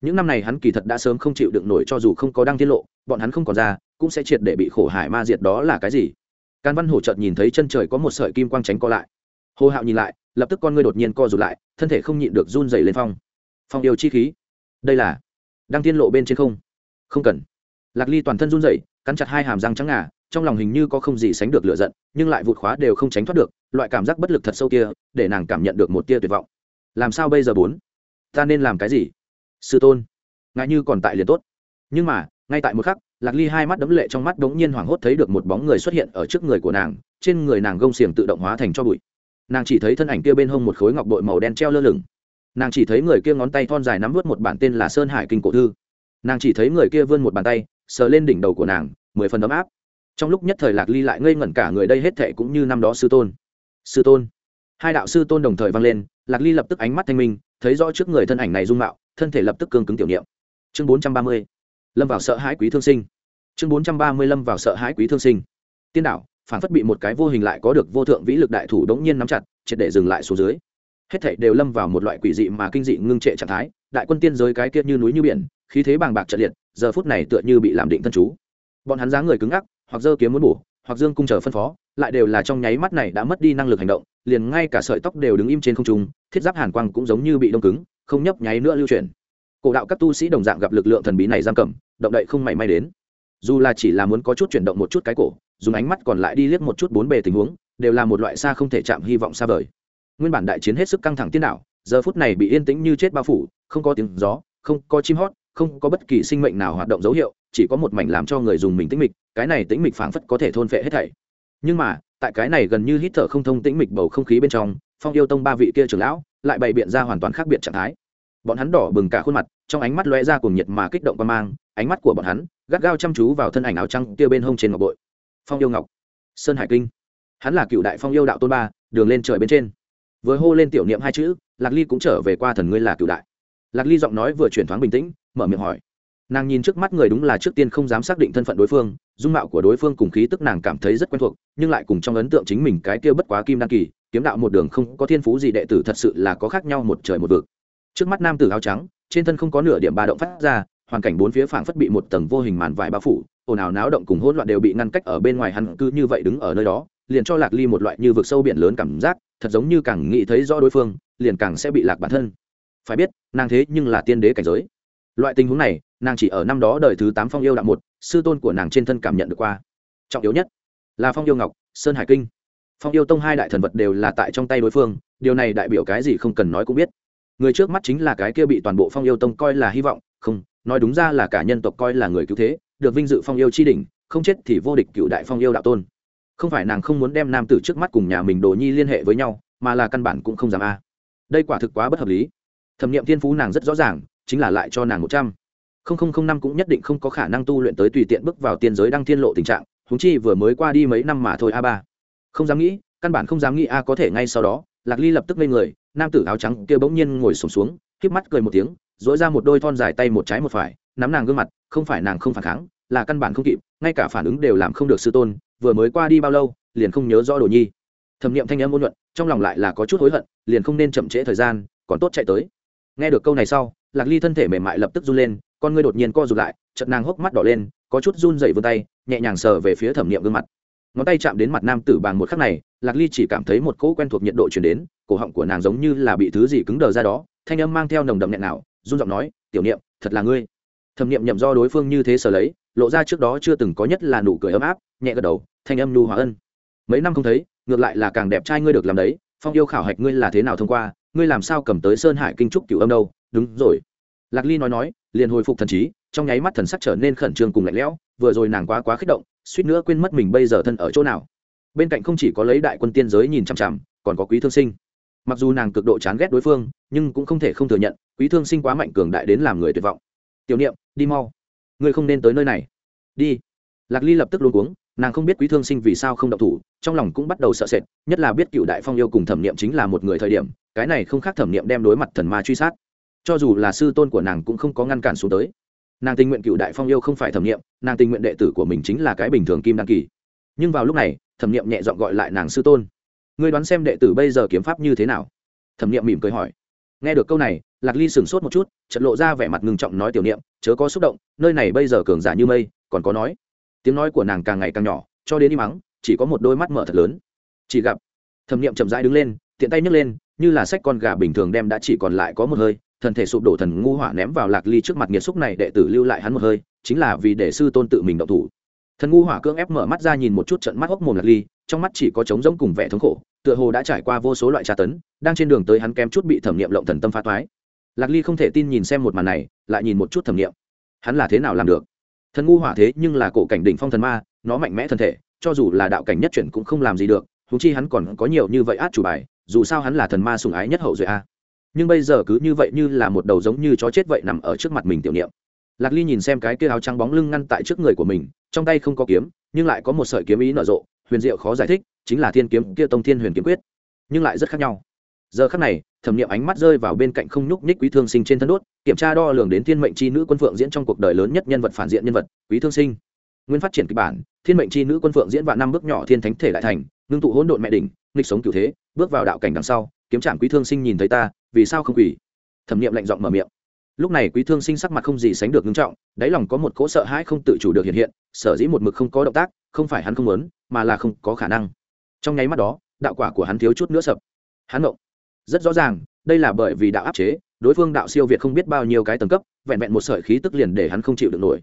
Những năm này hắn kỳ thật đã sớm không chịu đựng nổi cho dù không có đăng tiết lộ, bọn hắn không còn ra, cũng sẽ triệt để bị khổ hải ma diệt đó là cái gì? Can văn hổ chợt nhìn thấy chân trời có một sợi kim quang tránh co lại. Hồ hạo nhìn lại, lập tức con ngươi đột nhiên co rụt lại, thân thể không nhịn được run dày lên phong. Phong yêu chi khí. Đây là đang tiên lộ bên trên không? Không cần. Lạc ly toàn thân run dày cắn chặt hai hàm răng trắng ngà trong lòng hình như có không gì sánh được lựa giận, nhưng lại vụt khóa đều không tránh thoát được, loại cảm giác bất lực thật sâu kia, để nàng cảm nhận được một tia tuyệt vọng. Làm sao bây giờ bốn? Ta nên làm cái gì? Sư tôn ngại như còn tại liền tốt. Nhưng mà, ngay tại một khắc, lạc ly hai mắt đấm lệ trong mắt đ ố n g nhiên hoảng hốt thấy được một bóng người xuất hiện ở trước người của nàng, trên người nàng gông xiềng tự động hóa thành cho bụi. Nàng chỉ thấy thân ảnh kia bên hông một khối ngọc bội màu đen treo lơ lửng. Nàng chỉ thấy người kia ngón tay thon dài nắm vớt một bản tên là sơn hải kinh cổ thư. Nàng chỉ thấy người kia vươn một bàn tay, sờ lên đỉnh đầu của nàng, mười phần ấm áp trong lúc nhất thời lạc ly lại ngây ngẩn cả người, đây hết thệ cũng như năm đó sư tôn. Sư tôn. Hai đạo sư tôn đồng thời vang lên, lạc ly lập tức ánh mắt thanh minh, thấy rõ trước người thân ảnh này dung mạo, thân thể lập tức cương cứng tiểu niệm. Chương bốn trăm ba mươi. Lâm vào sợ hãi quý thương sinh. Chương bốn trăm ba mươi lâm vào sợ hãi quý thương sinh. Tiên đạo phản phất bị một cái vô hình lại có được vô thượng vĩ lực đại thủ đống nhiên nắm chặt, triệt để dừng lại xuống dưới. Hết thảy đều lâm vào một loại quỷ dị mà kinh dị ngưng trệ trạng thái, đại quân tiên giới cái kia như núi như biển, khí thế bàng bạc trận liệt, giờ phút này tựa như bị làm định thân chú. Bọn hắn dáng người cứng ngắc hoặc dơ kiếm muốn bổ, hoặc dương cung chờ phân phó, lại đều là trong nháy mắt này đã mất đi năng lực hành động, liền ngay cả sợi tóc đều đứng im trên không trung, thiết giáp hàn quang cũng giống như bị đông cứng, không nhấp nháy nữa lưu chuyển. Cổ đạo các tu sĩ đồng dạng gặp lực lượng thần bí này giam cầm, động đậy không mảy may đến. Dù là chỉ là muốn có chút chuyển động một chút cái cổ, dùng ánh mắt còn lại đi liếc một chút bốn bề tình huống, đều là một loại xa không thể chạm hy vọng xa vời. Nguyên bản đại chiến hết sức căng thẳng tiên đạo, giờ phút này bị yên tĩnh như chết bao phủ, không có tiếng gió, không có chim hót, không có bất kỳ sinh mệnh nào hoạt động dấu hiệu chỉ có một mảnh làm cho người dùng mình tĩnh mịch, cái này tĩnh mịch phảng phất có thể thôn phệ hết thảy. Nhưng mà, tại cái này gần như hít thở không thông tĩnh mịch bầu không khí bên trong, phong yêu tông ba vị kia trưởng lão lại bày biện ra hoàn toàn khác biệt trạng thái. Bọn hắn đỏ bừng cả khuôn mặt, trong ánh mắt lóe ra cùng nhiệt mà kích động qua mang, ánh mắt của bọn hắn gắt gao chăm chú vào thân ảnh áo trắng kia bên hông trên ngọc bội. Phong yêu ngọc, sơn hải kinh. Hắn là cựu đại phong yêu đạo tôn ba, đường lên trời bên trên. Vừa hô lên tiểu niệm hai chữ, lạc ly cũng trở về qua thần ngươi là cựu đại. Lạc ly giọng nói vừa chuyển thoáng bình tĩnh, mở miệng hỏi nàng nhìn trước mắt người đúng là trước tiên không dám xác định thân phận đối phương, dung mạo của đối phương cùng khí tức nàng cảm thấy rất quen thuộc, nhưng lại cùng trong ấn tượng chính mình cái kia bất quá kim đan kỳ, kiếm đạo một đường không có thiên phú gì đệ tử thật sự là có khác nhau một trời một vực. Trước mắt nam tử áo trắng, trên thân không có nửa điểm ba động phát ra, hoàn cảnh bốn phía phảng phất bị một tầng vô hình màn vải bao phủ, ồn ào náo động cùng hỗn loạn đều bị ngăn cách ở bên ngoài hắn cứ như vậy đứng ở nơi đó, liền cho lạc ly một loại như vực sâu biển lớn cảm giác, thật giống như càng nghĩ thấy rõ đối phương, liền càng sẽ bị lạc bản thân. Phải biết, nàng thế nhưng là tiên đế cảnh giới. Loại tình huống này nàng chỉ ở năm đó đời thứ tám phong yêu đạo một, sư tôn của nàng trên thân cảm nhận được qua. Trọng yếu nhất là phong yêu ngọc, sơn hải kinh. Phong yêu tông hai đại thần vật đều là tại trong tay đối phương, điều này đại biểu cái gì không cần nói cũng biết. Người trước mắt chính là cái kia bị toàn bộ phong yêu tông coi là hy vọng, không, nói đúng ra là cả nhân tộc coi là người cứu thế, được vinh dự phong yêu chi đỉnh, không chết thì vô địch cựu đại phong yêu đạo tôn. Không phải nàng không muốn đem nam tử trước mắt cùng nhà mình đồ nhi liên hệ với nhau, mà là căn bản cũng không dám a. Đây quả thực quá bất hợp lý. Thẩm nghiệm thiên phú nàng rất rõ ràng, chính là lại cho nàng một trăm năm cũng nhất định không có khả năng tu luyện tới tùy tiện bước vào tiên giới đăng thiên lộ tình trạng húng chi vừa mới qua đi mấy năm mà thôi a ba. Không dám nghĩ căn bản không dám nghĩ a có thể ngay sau đó lạc ly lập tức lên người nam tử áo trắng kia bỗng nhiên ngồi sùng xuống, xuống híp mắt cười một tiếng dỗi ra một đôi thon dài tay một trái một phải nắm nàng gương mặt không phải nàng không phản kháng là căn bản không kịp ngay cả phản ứng đều làm không được sư tôn vừa mới qua đi bao lâu liền không nhớ rõ đồ nhi. Thẩm nghiệm thanh âm ôn nhuận trong lòng lại là có chút hối hận liền không nên chậm trễ thời gian còn tốt chạy tới. Nghe được câu này sau lạc ly thân thể mềm mại lập tức run lên con ngươi đột nhiên co rụt lại, chợt nàng hốc mắt đỏ lên, có chút run dậy vươn tay, nhẹ nhàng sờ về phía thẩm nghiệm gương mặt. Ngón tay chạm đến mặt nam tử bằng một khắc này, lạc ly chỉ cảm thấy một cỗ quen thuộc nhiệt độ chuyển đến, cổ họng của nàng giống như là bị thứ gì cứng đờ ra đó, thanh âm mang theo nồng đậm nhẹ nào run giọng nói, tiểu niệm, thật là ngươi. Thẩm niệm nhậm do đối phương như thế sờ lấy, lộ ra trước đó chưa từng có nhất là nụ cười ấm áp, nhẹ gật đầu, thanh âm nu hòa ân. Mấy năm không thấy, ngược lại là càng đẹp trai ngươi được làm đấy, phong yêu khảo hạch ngươi là thế nào thông qua, ngươi làm sao cầm tới sơn hải kinh trúc cửu âm đâu? Đúng rồi lạc ly nói nói, liền hồi phục thần trí, trong nháy mắt thần sắc trở nên khẩn trương cùng lạnh lẽo, vừa rồi nàng quá quá kích động, suýt nữa quên mất mình bây giờ thân ở chỗ nào. Bên cạnh không chỉ có lấy đại quân tiên giới nhìn chằm chằm, còn có quý thương sinh. Mặc dù nàng cực độ chán ghét đối phương, nhưng cũng không thể không thừa nhận, quý thương sinh quá mạnh cường đại đến làm người tuyệt vọng. Tiểu niệm, đi mau. Ngươi không nên tới nơi này. Đi. Lạc ly lập tức luôn cuống, nàng không biết quý thương sinh vì sao không động thủ, trong lòng cũng bắt đầu sợ sệt, nhất là biết cựu đại phong yêu cùng thẩm niệm chính là một người thời điểm, cái này không khác thẩm niệm đem đối mặt thần ma truy sát cho dù là sư tôn của nàng cũng không có ngăn cản xuống tới. Nàng tình nguyện cựu đại phong yêu không phải thẩm niệm nàng tình nguyện đệ tử của mình chính là cái bình thường kim đăng kỳ. Nhưng vào lúc này, thẩm niệm nhẹ dọn gọi lại nàng sư tôn. Ngươi đoán xem đệ tử bây giờ kiếm pháp như thế nào? Thẩm niệm mỉm cười hỏi. Nghe được câu này, lạc ly sửng sốt một chút chật lộ ra vẻ mặt ngừng trọng nói tiểu niệm, chớ có xúc động, nơi này bây giờ cường giả như mây, còn có nói. Tiếng nói của nàng càng ngày càng nhỏ, cho đến im mắng chỉ có một đôi mắt mở thật lớn. Chỉ gặp, thẩm niệm chậm rãi đứng lên, tiện tay nhấc lên, như là sách con gà bình thường đem đã chỉ còn lại có một hơi thần thể sụp đổ thần ngu hỏa ném vào lạc ly trước mặt nghiệt xúc này, đệ tử lưu lại hắn một hơi, chính là vì để sư tôn tự mình động thủ. Thần ngu hỏa cưỡng ép mở mắt ra nhìn một chút trận mắt hốc mồm lạc ly, trong mắt chỉ có trống rỗng cùng vẻ thống khổ, tựa hồ đã trải qua vô số loại tra tấn, đang trên đường tới hắn kém chút bị thẩm nghiệm lộng thần tâm phá toái. Lạc ly không thể tin nhìn xem một màn này, lại nhìn một chút thẩm nghiệm. Hắn là thế nào làm được? Thần ngu hỏa thế nhưng là cổ cảnh đỉnh phong thần ma, nó mạnh mẽ thân thể, cho dù là đạo cảnh nhất chuyển cũng không làm gì được thú chi hắn còn có nhiều như vậy át chủ bài, dù sao hắn là thần ma sùng ái nhất hậu duệ a nhưng bây giờ cứ như vậy như là một đầu giống như chó chết vậy nằm ở trước mặt mình tiểu niệm. Lạc ly nhìn xem cái kia áo trắng bóng lưng ngăn tại trước người của mình, trong tay không có kiếm, nhưng lại có một sợi kiếm ý nở rộ, huyền diệu khó giải thích, chính là thiên kiếm kia tông thiên huyền kiếm quyết, nhưng lại rất khác nhau. Giờ khắc này, thẩm nghiệm ánh mắt rơi vào bên cạnh không nhúc nhích quý thương sinh trên thân đốt, kiểm tra đo lường đến thiên mệnh c h i nữ quân phượng diễn trong cuộc đời lớn nhất nhân vật phản diện nhân vật, quý thương sinh. Nguyên phát triển kịch bản, thiên mệnh c h i nữ quân phượng diễn vạn năm bước nhỏ thiên thánh thể lại thành, ngưng tụ hỗn độn mẹ đỉnh, nghịch sống cựu thế, bước vào đạo cảnh đằng sau kiếm trạm quý thương sinh nhìn thấy ta, vì sao không quỷ thẩm nghiệm lạnh giọng mở miệng. Lúc này quý thương sinh sắc mặt không gì sánh được ngưng trọng, đáy lòng có một cỗ sợ hãi không tự chủ được hiện hiện, sở dĩ một mực không có động tác, không phải hắn không muốn, mà là không có khả năng. Trong nháy mắt đó, đạo quả của hắn thiếu chút nữa sập. Hắn động rất rõ ràng, đây là bởi vì đạo áp chế, đối phương đạo siêu việt không biết bao nhiêu cái tầng cấp, vẹn vẹn một sợi khí tức liền để hắn không chịu được nổi.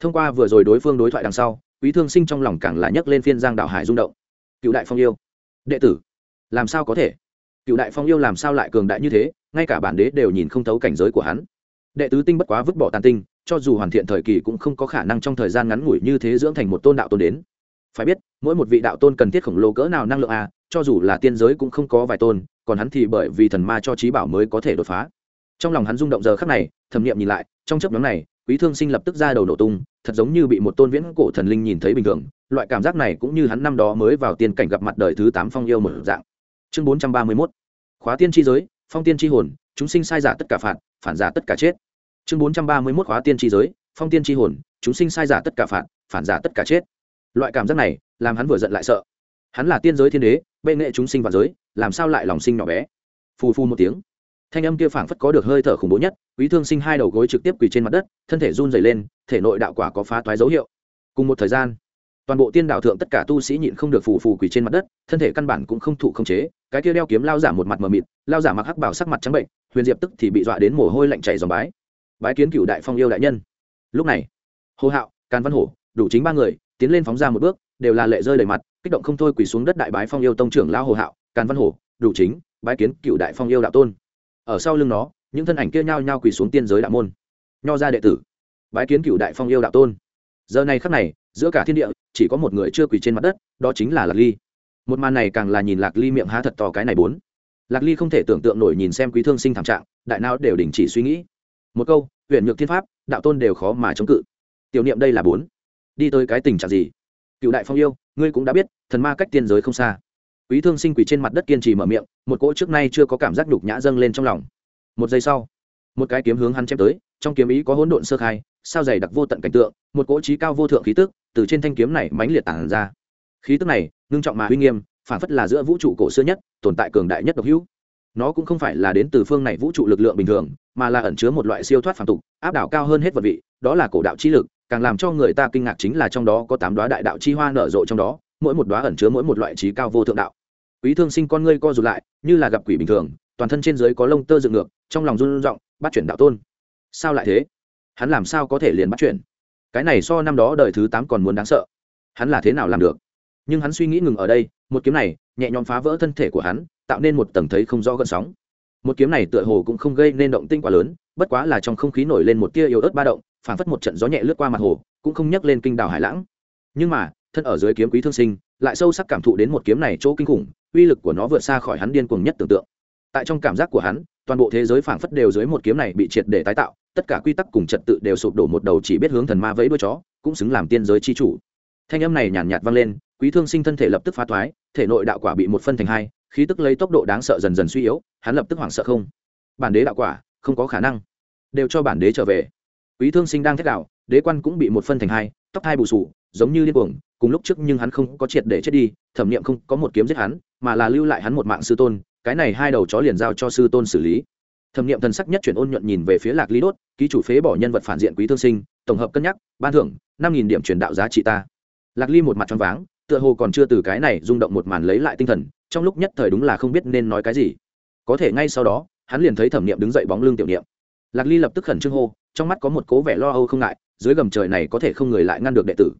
Thông qua vừa rồi đối phương đối thoại đằng sau, quý thương sinh trong lòng càng là nhấc lên phiên giang đạo hải rung động. Cựu đại phong yêu. Đệ tử. Làm sao có thể? Cựu đại phong yêu làm sao lại cường đại như thế, ngay cả bản đế đều nhìn không thấu cảnh giới của hắn. Đệ tứ tinh bất quá vứt bỏ tàn tinh, cho dù hoàn thiện thời kỳ cũng không có khả năng trong thời gian ngắn ngủi như thế dưỡng thành một tôn đạo tôn đến. Phải biết, mỗi một vị đạo tôn cần thiết khổng lồ cỡ nào năng lượng à cho dù là tiên giới cũng không có vài tôn, còn hắn thì bởi vì thần ma cho trí bảo mới có thể đột phá. Trong lòng hắn rung động giờ khắc này, thẩm nghiệm nhìn lại, trong chấp nhóm này, quý thương sinh lập tức ra đầu nổ tung, thật giống như bị một tôn viễn cổ thần linh nhìn thấy bình thường, loại cảm giác này cũng như hắn năm đó mới vào tiên cảnh gặp mặt đời thứ tám phong yêu một dạng. Chương bốn trăm ba mươi mốt khóa tiên tri giới, phong tiên tri hồn, chúng sinh sai giả tất cả phạt, phản giả tất cả chết. Chương bốn trăm ba mươi mốt khóa tiên tri giới, phong tiên tri hồn, chúng sinh sai giả tất cả phạt, phản giả tất cả chết. Loại cảm giác này, làm hắn vừa giận lại sợ. Hắn là tiên giới thiên đế, bệ nghệ chúng sinh và giới, làm sao lại lòng sinh nhỏ bé? Phù phu một tiếng. Thanh âm kia phảng phất có được hơi thở khủng bố nhất, quý thương sinh hai đầu gối trực tiếp quỳ trên mặt đất, thân thể run dày lên, thể nội đạo quả có phá toái dấu hiệu. Cùng một thời gian toàn bộ tiên đạo thượng tất cả tu sĩ nhịn không được phù phù quỳ trên mặt đất, thân thể căn bản cũng không thụ không chế, cái kia đeo kiếm lao giả một mặt mờ mịt, lao giả mặc hắc bảo sắc mặt trắng bệnh, huyền diệp tức thì bị dọa đến mồ hôi lạnh chảy dòng bái. Bái kiến cựu đại phong yêu đại nhân. Lúc này hồ hạo, càn văn hổ, đủ chính ba người, tiến lên phóng ra một bước, đều là lệ rơi đầy mặt, kích động không thôi quỳ xuống đất đại bái phong yêu tông trưởng lao hồ hạo, càn văn hổ, đủ chính, bái kiến cựu đại phong yêu đạo tôn. Ở sau lưng nó, những thân ảnh kia nhao nhao quỳ xuống tiên giới đạo môn. Nho ra đệ tử, bái kiến cựu đại phong yêu đạo tôn. Giờ này khắc này giữa cả thiên địa, chỉ có một người chưa quỳ trên mặt đất, đó chính là lạc ly. Một màn này càng là nhìn lạc ly miệng há thật to cái này bốn. Lạc ly không thể tưởng tượng nổi nhìn xem quý thương sinh thảm trạng, đại não đều đình chỉ suy nghĩ. Một câu huyện nhược thiên pháp, đạo tôn đều khó mà chống cự. Tiểu niệm đây là bốn. Đi tới cái tình trạng gì? Cựu đại phong yêu, ngươi cũng đã biết, thần ma cách tiên giới không xa. Quý thương sinh quỳ trên mặt đất kiên trì mở miệng, một cỗ trước nay chưa có cảm giác đục nhã dâng lên trong lòng. Một giây sau, một cái kiếm hướng hắn chém tới, trong kiếm ý có hỗn độn sơ khai, sao dày đặc vô tận cảnh tượng, một cỗ trí cao vô thượng khí tức từ trên thanh kiếm này mãnh liệt tản ra. Khí tức này, ngưng trọng mà uy nghiêm, phản phất là giữa vũ trụ cổ xưa nhất, tồn tại cường đại nhất độc hữu. Nó cũng không phải là đến từ phương này vũ trụ lực lượng bình thường, mà là ẩn chứa một loại siêu thoát phản tục, áp đảo cao hơn hết vật vị, đó là cổ đạo chi lực, càng làm cho người ta kinh ngạc chính là trong đó có tám đoá đại đạo chi hoa nở rộ trong đó, mỗi một đoá ẩn chứa mỗi một loại trí cao vô thượng đạo. Quý thương sinh con ngươi co rụt lại, như là gặp quỷ bình thường, toàn thân trên dưới có lông tơ dựng ngược, trong lòng run rộng bắt chuyển đạo tôn. Sao lại thế? Hắn làm sao có thể liền bắt chuyển? Cái này so năm đó đời thứ tám còn muốn đáng sợ. Hắn là thế nào làm được? Nhưng hắn suy nghĩ ngừng ở đây, một kiếm này, nhẹ nhõm phá vỡ thân thể của hắn, tạo nên một tầng thấy không rõ gợn sóng. Một kiếm này tựa hồ cũng không gây nên động tinh quá lớn, bất quá là trong không khí nổi lên một tia yếu ớt ba động, phản phất một trận gió nhẹ lướt qua mặt hồ, cũng không nhắc lên kinh đảo hải lãng. Nhưng mà, thân ở dưới kiếm quý thương sinh, lại sâu sắc cảm thụ đến một kiếm này chỗ kinh khủng, uy lực của nó vượt xa khỏi hắn điên cuồng nhất tưởng tượng. Tại trong cảm giác của hắn, toàn bộ thế giới phảng phất đều dưới một kiếm này bị triệt để tái tạo tất cả quy tắc cùng trật tự đều sụp đổ một đầu chỉ biết hướng thần ma vẫy đuôi chó, cũng xứng làm tiên giới chi chủ. Thanh âm này nhàn nhạt vang lên, quý thương sinh thân thể lập tức phá thoái, thể nội đạo quả bị một phân thành hai, khí tức lấy tốc độ đáng sợ dần dần suy yếu, hắn lập tức hoảng sợ không. Bản đế đạo quả, không có khả năng. Đều cho bản đế trở về. Quý thương sinh đang thét đạo đế quan cũng bị một phân thành hai, tóc hai bù sù, giống như điên cuồng, cùng lúc trước nhưng hắn không có triệt để chết đi, thẩm niệm không có một kiếm giết hắn, mà là lưu lại hắn một mạng sư tôn, cái này hai đầu chó liền giao cho sư tôn xử lý thẩm nghiệm thần sắc nhất chuyển ôn nhuận nhìn về phía lạc ly đốt, ký chủ phế bỏ nhân vật phản diện quý thương sinh, tổng hợp cân nhắc, ban thưởng, năm nghìn điểm truyền đạo giá trị ta. Lạc ly một mặt trong váng, tựa hồ còn chưa từ cái này rung động một màn lấy lại tinh thần, trong lúc nhất thời đúng là không biết nên nói cái gì. Có thể ngay sau đó, hắn liền thấy thẩm niệm đứng dậy bóng lưng tiểu niệm. Lạc ly lập tức khẩn trương hô, trong mắt có một cố vẻ lo âu không ngại, dưới gầm trời này có thể không người lại ngăn được đệ tử.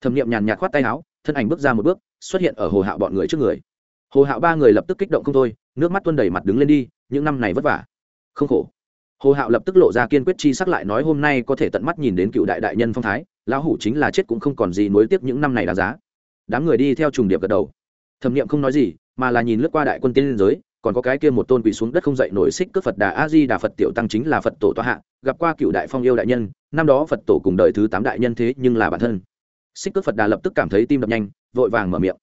Thẩm niệm nhàn nhạt khoát tay áo, thân ảnh bước ra một bước, xuất hiện ở hồ hạo bọn người trước người. Hồ hạo ba người lập tức kích động không thôi, nước mắt tuôn đầy mặt đứng lên đi, những năm này vất vả không khổ. Hồ hạo lập tức lộ ra kiên quyết chi sắc lại nói hôm nay có thể tận mắt nhìn đến cựu đại đại nhân phong thái, lão hủ chính là chết cũng không còn gì nối tiếp những năm này đáng giá. Đám người đi theo trùng điệp gật đầu. Thẩm nghiệm không nói gì, mà là nhìn lướt qua đại quân tiên liên giới, còn có cái kia một tôn quỳ xuống đất không dậy nổi xích cướp phật đà a di đà phật tiểu tăng chính là phật tổ toa hạ, gặp qua cựu đại phong yêu đại nhân, năm đó phật tổ cùng đợi thứ tám đại nhân thế nhưng là bản thân. Xích cướp phật đà lập tức cảm thấy tim đập nhanh, vội vàng mở miệng.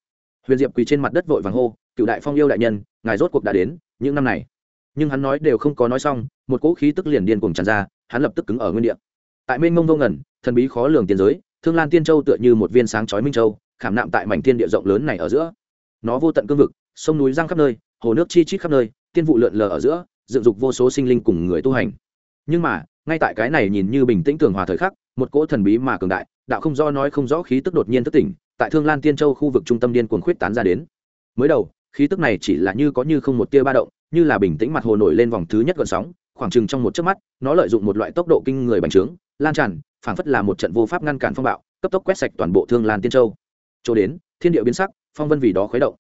Huyền diệp quỳ trên mặt đất vội vàng hô, cựu đại phong yêu đại nhân, ngài rốt cuộc đã đến, những năm này nhưng hắn nói đều không có nói xong, một cỗ khí tức liền điên cuồng tràn ra, hắn lập tức cứng ở nguyên địa. Tại mênh mông vô ngẩn thần bí khó lường tiền giới, thương lan tiên châu tựa như một viên sáng chói minh châu, khảm nạm tại mảnh thiên địa rộng lớn này ở giữa. Nó vô tận cương vực, sông núi giang khắp nơi, hồ nước chi chít khắp nơi, tiên vụ lượn lờ ở giữa, dựng dục vô số sinh linh cùng người tu hành. Nhưng mà, ngay tại cái này nhìn như bình tĩnh tường hòa thời khắc, một cỗ thần bí mà cường đại, đạo không do nói không rõ khí tức đột nhiên thức tỉnh, tại thương lan tiên châu khu vực trung tâm điên cuồng khuyết tán ra đến. Mới đầu, khí tức này chỉ là như có như không một tia ba động như là bình tĩnh mặt hồ nổi lên vòng thứ nhất gợn sóng, khoảng chừng trong một chớp mắt, nó lợi dụng một loại tốc độ kinh người bành trướng, lan tràn, phảng phất là một trận vô pháp ngăn cản phong bạo, cấp tốc quét sạch toàn bộ thương lan tiên châu. Chỗ đến, thiên địa biến sắc, phong vân vì đó khuấy động.